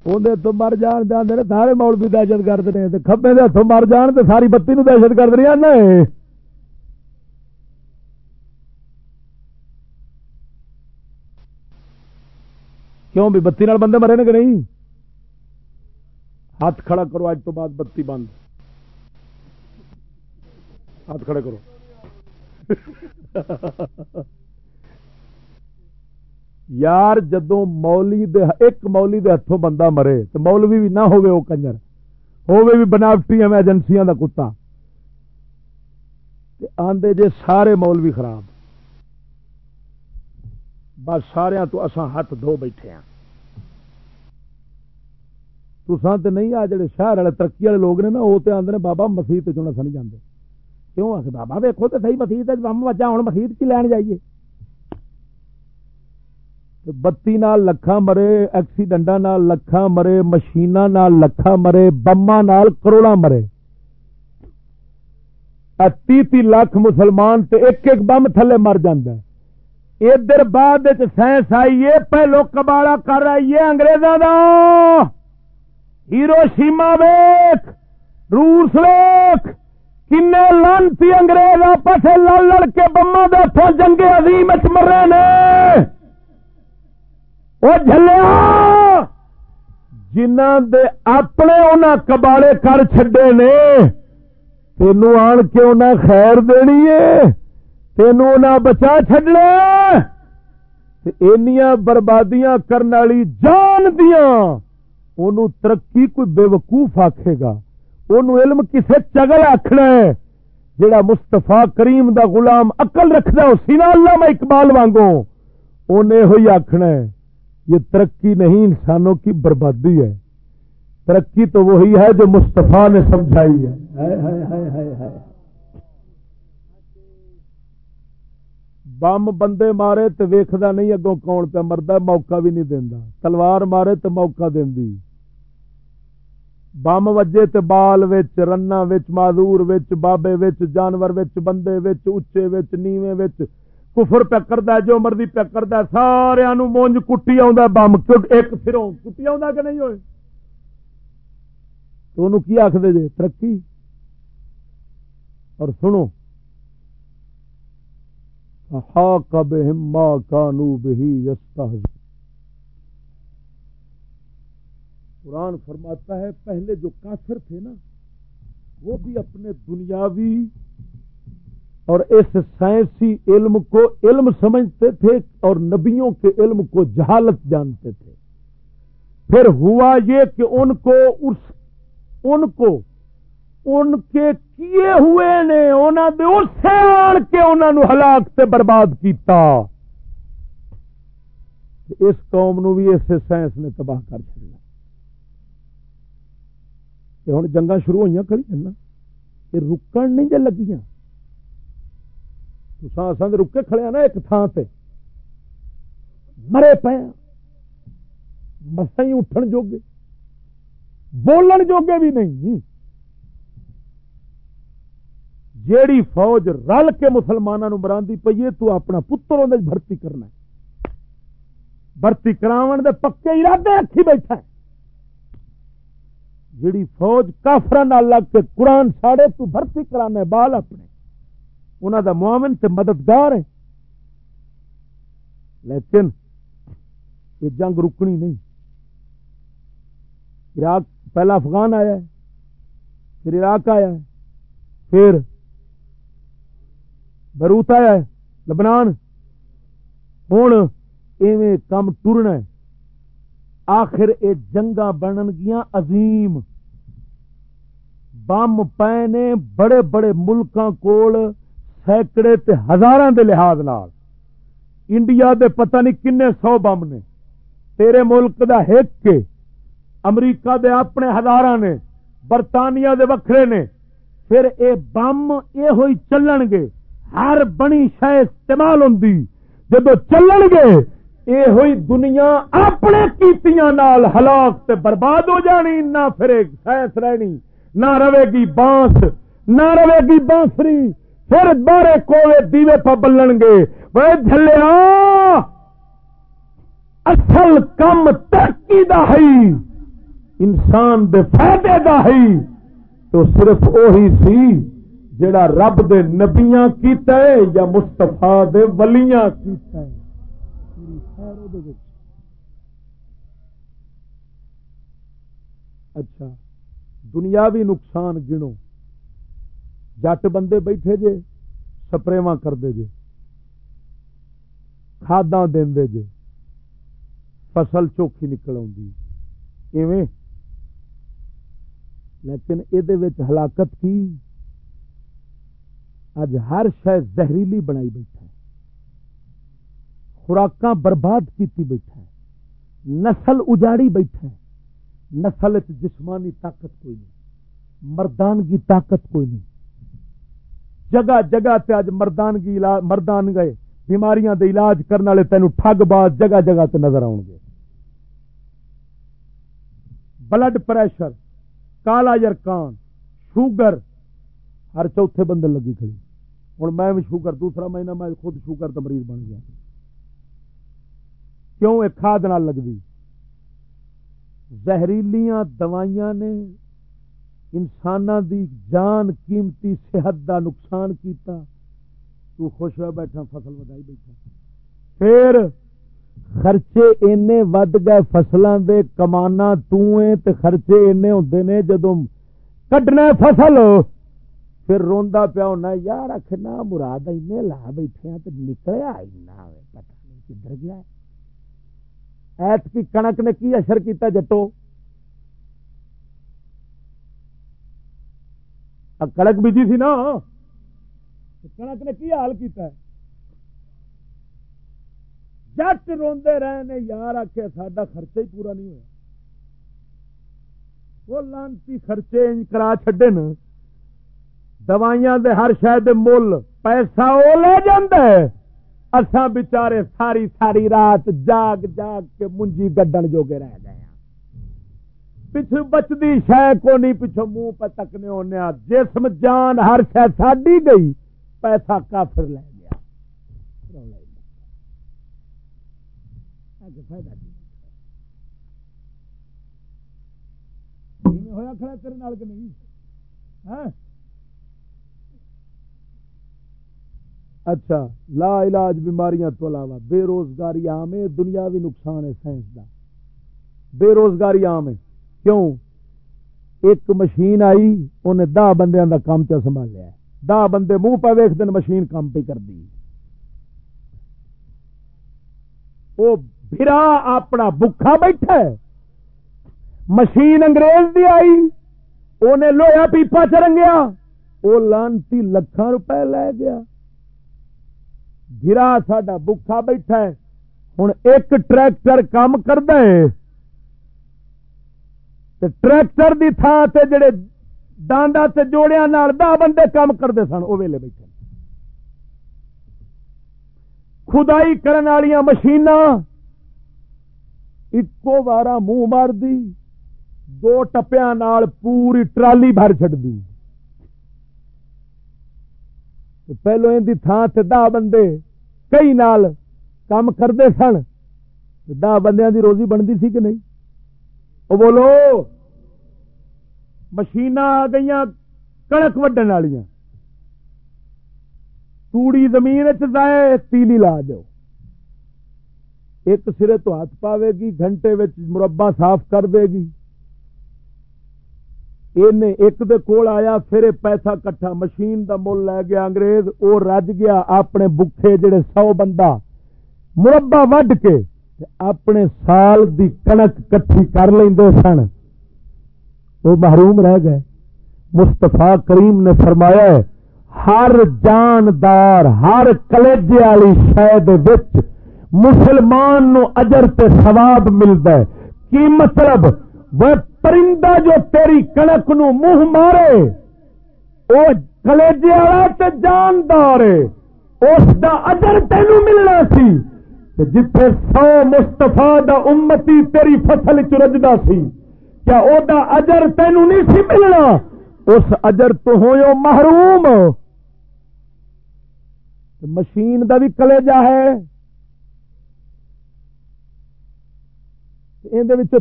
اندر تو مر جان جانے سارے مول بھی دہشت گرد نے کبے کے ہاتھوں مر جان تو ساری بتی نو دہشت گرد نہیں آنا کیوں بھی بتی نال بندے مرے نے کہ نہیں؟ ہاتھ کھڑا کرو اج تو بعد بتی بند۔ ہاتھ کھڑے کرو۔ یار جدو مولی دے ایک مولی دے ہاتھوں بندہ مرے تو مولوی بھی نہ ہوئے وہ کنجر ہوئے بھی بناوٹی ایجنسیاں دا کتا۔ آندے جے سارے مولوی خراب۔ بس سارا تو اساں ہاتھ دھو بیٹھے ہیں تسان تو نہیں، آ جڑے شہر والے، ترقی والے لوگ نے نا وہ تو آدھے بابا مسیح چنا نہیں جانے کیوں؟ آ بابا ویکو تو صحیح مسیح بم بچا ہوں مسیح کی لین جائیے۔ بتی نال لکھا مرے ایکسیڈنٹ لکھا مرے مشین لکھا مرے بما نال کروڑا مرے تی تی لاکھ مسلمان تے ایک ایک بم تھلے مر ادھر بعد سائنس آئیے پہلو کباڑا کر آئیے اگریزوں کا ہیرو شیما ویخ روس ویخ کن لانتی انگریز آپس لڑ لڑ کے بما دے جنگے عظیم مرے نے وہ جلیا جنہ دے اپنے انہاں کباڑے کر چڈے نے تینوں آن کے انہیں خیر دینی ہے تینوں انہیں بچا چڈنا اینیاں بربادیاں کرنے والی جان دیا ان ترقی کوئی بے وقوف آکھے گا۔ ان علم کسے چگل آخنا ہے، جڑا مستفا کریم دا غلام اقل رکھنا اسی نا اللہ میں اقبال وانگو انہیں ہوئی آخنا ہے۔ یہ ترقی نہیں انسانوں کی بربادی ہے۔ ترقی تو وہی ہے جو مستفا نے سمجھائی ہے۔ بم بندے مارے تو ویخا نہیں اگوں کون پہ مرد موقع بھی نہیں دینا تلوار مارے تو موقع دینی بم وجے تے بال وچ رنا وچ معذور وچ بابے وچ جانور وچ بندے وچ اچے وچ نیویں وچ کفر پہ کردا جو مرضی پہ کردا سارے نو مونج کٹی آوندا بم ایک پھروں کٹی آوندا کہ نہیں ہوئے؟ تو انہوں کی آخ دے جے؟ ترقی۔ اور سنو ہا بہما کانو بہی یستہزئ قرآن فرماتا ہے، پہلے جو کافر تھے نا، وہ بھی اپنے دنیاوی اور اس سائنسی علم کو علم سمجھتے تھے اور نبیوں کے علم کو جہالت جانتے تھے۔ پھر ہوا یہ کہ ان کو اس، ان کو، ان کے کیے ہوئے نے انہوں نے اسے آن کے انہوں نے ہلاک سے برباد کیتا۔ اس قوم نو بھی اس سائنس نے تباہ کر چڑیا ہوں جنگا شروع ہوئی کھڑی نا، یہ رکن نہیں جی لگیاں۔ تو رکے کھڑے نا ایک تھان سے مرے پے مسا ہی اٹھن جوگے۔ بولن جوگے بھی نہیں۔ جیڑی فوج رل کے مسلمانوں مرادی پی ہے، تو اپنا پتر بھرتی کرنا بھرتی کراو دے پکے ارادے رکھی بیٹھا ہے۔ جڑی فوج کافر لگ کے قرآن ساڑے، تو بھرتی کرانے بال اپنے۔ انہوں دا معاون تے مددگار ہے۔ لیکن یہ جنگ رکنی نہیں۔ عراق پہلا افغان آیا ہے، پھر عراق آیا ہے، پھر بروت آیا ہے، لبنان۔ ہوں ایویں کم ٹرنا ہے۔ آخر یہ جنگا بنن گیا عظیم۔ بم پے نے بڑے بڑے ملکوں کول سینکڑے تے ہزار دے لحاظ نال۔ انڈیا دے پتہ نہیں کنے سو بم نے۔ تیرے ملک دا ہک کے۔ امریکہ دے اپنے ہزار نے۔ برطانیہ دے وکھرے نے۔ پھر اے بم یہ ہوئی چلن گے۔ ہر بنی شہ استعمال ہوں جب چلن گے یہ ہوئی دنیا اپنے کیتیاں نال ہلاک تے برباد ہو جانی۔ نہ پھر سائنس رہنی نہ رہے گی بانس۔ نہ رہے گی بانسری۔ پھر بارے کوے دیوے پا بلن گے۔ وہ جلیا اصل کم ترقی دا ہی انسان دے فائدے دا ہی تو صرف اوہی سی جڑا رب دے نبیاں کیتا ہے یا مستفا دے ولیاں کیتا ہے۔ اچھا دنیاوی نقصان گنو۔ جٹ بندے بیٹھے جے سپرے کرتے جے کھادا دے جے فصل چوکھی نکل آ لیکن یہ ہلاکت کی اج ہر شاید زہریلی بنائی بیٹھا خوراک برباد کیتی بیٹھا ہے نسل اجاڑی بیٹھا ہے نسل جسمانی طاقت کوئی نہیں مردانگی طاقت کوئی نہیں جگہ جگہ تے اج مردانگی مردان گئے، بیماریاں دے علاج کرنے والے تینوں ٹگ باز جگہ جگہ تے نظر آؤ گے۔ بلڈ پریشر، کالا یرکان، شوگر، ہر چوتھے بندے لگی کھڑی۔ ہوں میں بھی شوگر، دوسرا مہینہ میں خود شوگر کا مریض بن گیا۔ کیوں ایک کھاد نال لگتی زہریلیاں، دوائیاں نے انسان دی جان قیمتی صحت دا نقصان کیتا، تو خوش ہوا بیٹھا، فصل ودائی بیٹھا۔ پھر خرچے اینے ود گئے فصلوں دے کمانا تے خرچے اینے ہوندے نے جدو کٹنا فصل، پھر روندا پیا ہونا یار آخنا مراد اینے لا بیٹھے ہیں نکلیا اینا پتہ نہیں کدھر گیا ایت کی کنک نے کی اثر کیتا جٹو؟ کڑک بیجی سی نا۔ کنک نے کی حال کیتا ہے؟ جٹ روندے رہے یار آخیا ساڈا خرچہ ہی پورا نہیں ہوا وہ لانتی خرچے کرا چڈے نا دوائیاں دے ہر شاید مل پیسہ وہ لے اساں بچارے ساری ساری رات جاگ جاگ کے منجی گڈن جوگے رہ گئے۔ پچھو بچتی شہ کو نہیں پچھو منہ پہ تکنے ہونے جسم جان ہر شہ ساڈی گئی، پیسہ کافر لے گیا۔ ہوا کھڑا تیرے کہ نہیں؟ ہاں؟ اچھا لا علاج بیماریاں تو علاوہ بے روزگاری عام ہے، دنیاوی نقصان ہے سائنس دا۔ بے روزگاری عام ہے۔ کیوں؟ ایک مشین آئی انہیں دہ بندے کا کام چا سنبھالیا دہ بندے منہ پہ ویخ دن مشین کام پہ کر دی۔ وہ بھرا اپنا بکھا بیٹھا ہے۔ مشین انگریز دی آئی۔ انہیں لویا پیپا چرنگیا۔ وہ لانتی لکھان روپے لے گیا۔ بھرا ساڈا بکھا بیٹھا ہے۔ ہوں ایک ٹریکٹر کام کرتا ٹریکٹر دی تھان تے جڑے ڈانڈا تے جوڑیاں نال دہ بندے کام کرتے سن وہ ویلے بیٹھے خدائی کرن والیاں مشین ایکو بارہ منہ مار دی دو ٹپیا نال پوری ٹرالی بھر چڑ دی پہلو ان تھان تے دہ بندے کئی نال کام کرتے سن۔ دہ بندیاں دی روزی بنتی سی کہ نہیں؟ وہ بولو مشین آ گئی کڑک وڈن والی توڑی زمین چائے تیلی لا دو ایک سرے تو ہاتھ پاوے گی گھنٹے مربع صاف کر دے گی ایک دے کول آیا پھر پیسہ کٹھا مشین دا مل لے گیا انگریز او رج گیا اپنے بکھے جڑے سو بندہ مربع وڈ کے اپنے سال دی کنک کٹھی کر لیں سن۔ وہ محروم رہ گئے۔ مستفا کریم نے فرمایا ہے، ہر جاندار، ہر کلیجے والی شاید مسلمان نو اجر تے ثواب ملتا ہے۔ کی مطلب؟ وہ پرندہ جو تیری کنک نو منہ مارے، وہ کلیجے والا تے جاندار اس دا اجر تینوں ملنا سی۔ جتھے سو مستفا دا امتی تیری فصل چرجدا سی، کیا او دا اجر تینو نہیں سی ملنا؟ اس اجر تو ہو محروم۔ مشین دا بھی کلیجا ہے۔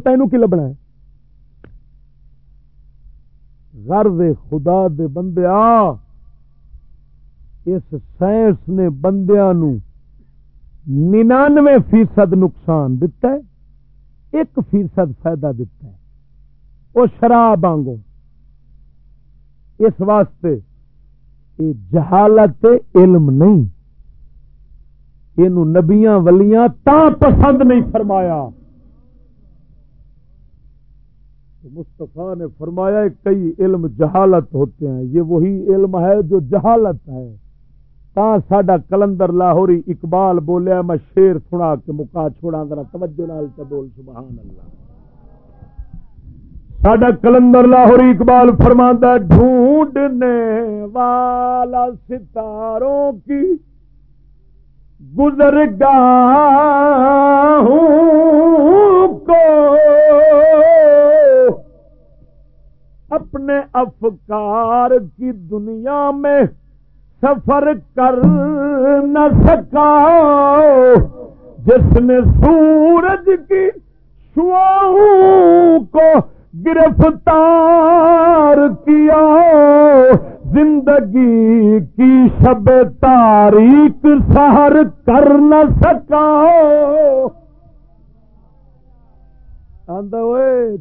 تینوں کی لبنا ہے؟ غرض خدا دے بندے اس سائنس نے بندیا ننانوے فیصد نقصان دتا ہے، ایک فیصد فائدہ دتا ہے۔ وہ شراب آنگوں۔ اس واسطے یہ جہالت علم نہیں۔ یہ نبیاں ولیاں تا پسند نہیں فرمایا۔ مستفا نے فرمایا کئی علم جہالت ہوتے ہیں۔ یہ وہی علم ہے جو جہالت ہے۔ تا ساڈا کلندر لاہوری اقبال بولیا، میں شیر سنا کے مکا چھوڑا ذرا توجہ نال بول، سبحان اللہ۔ ساڈا کلندر لاہوری اقبال فرماندہ ڈھونڈنے والا ستاروں کی گزر گا کو اپنے افکار کی دنیا میں سفر کر نہ سکا جس نے سورج کی شعاؤں کو گرفتار کیا، زندگی کی شب تاریخ سہر کر نہ سکا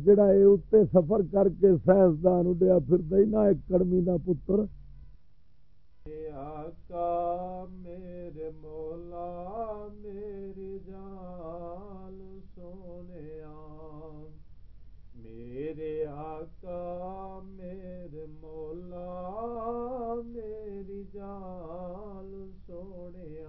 جڑا اتنے سفر کر کے سائنسدان اڈیا، پھر نہ ایک کڑمی کا پتر۔ آقا میرے مولا، میری جان سونے میرے آقا، میرے مولا، میری جان سونے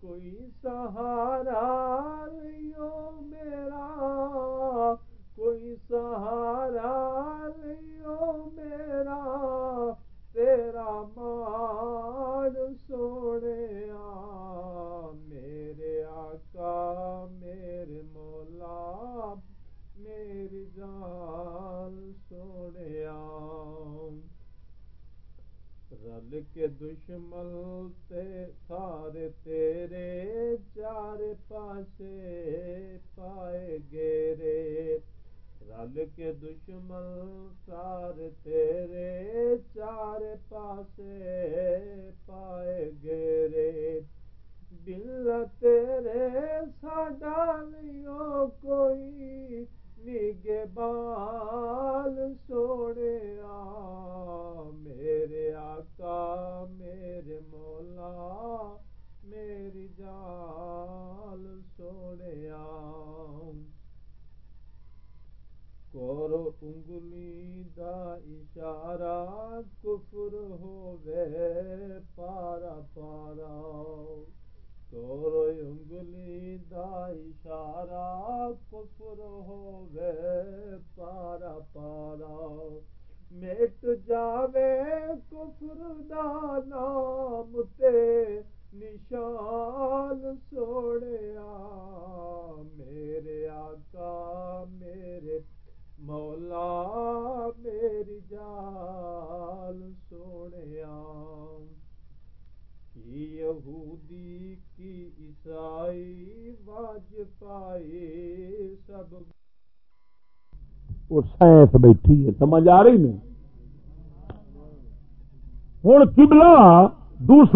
کوئی سہارا لو میرا، کوئی سہارا لو میرا۔ تیرا مان سونے میرے آقا، میرے مولا، میری جان سونے رل کے دشمن تے، سارے تیرے چار پاسے پائے گیرے۔ رل کے دشمن سار تیرے چار پاسے پائے گیرے۔ دل تیرے ساڈا نہیں کوئی نگے بال سوڑے میرے آقا، میرے مولا، میری جال سوڑے کرو انگلی دا اشارہ کفر ہوے پارا پارا۔ کرو انگلی دا اشارہ کفر ہوے پارا پارا۔ میٹ جاوے کفر دا نام تے، نشان سوڑیا۔ میرے آقا، میرے مولا میری جال سونے یہودی، کی عیسائی واج پائے سب۔ وہ سائنس بیٹھی ہے، سمجھ آ رہی نہیں؟ ہوں کبلا دوسرا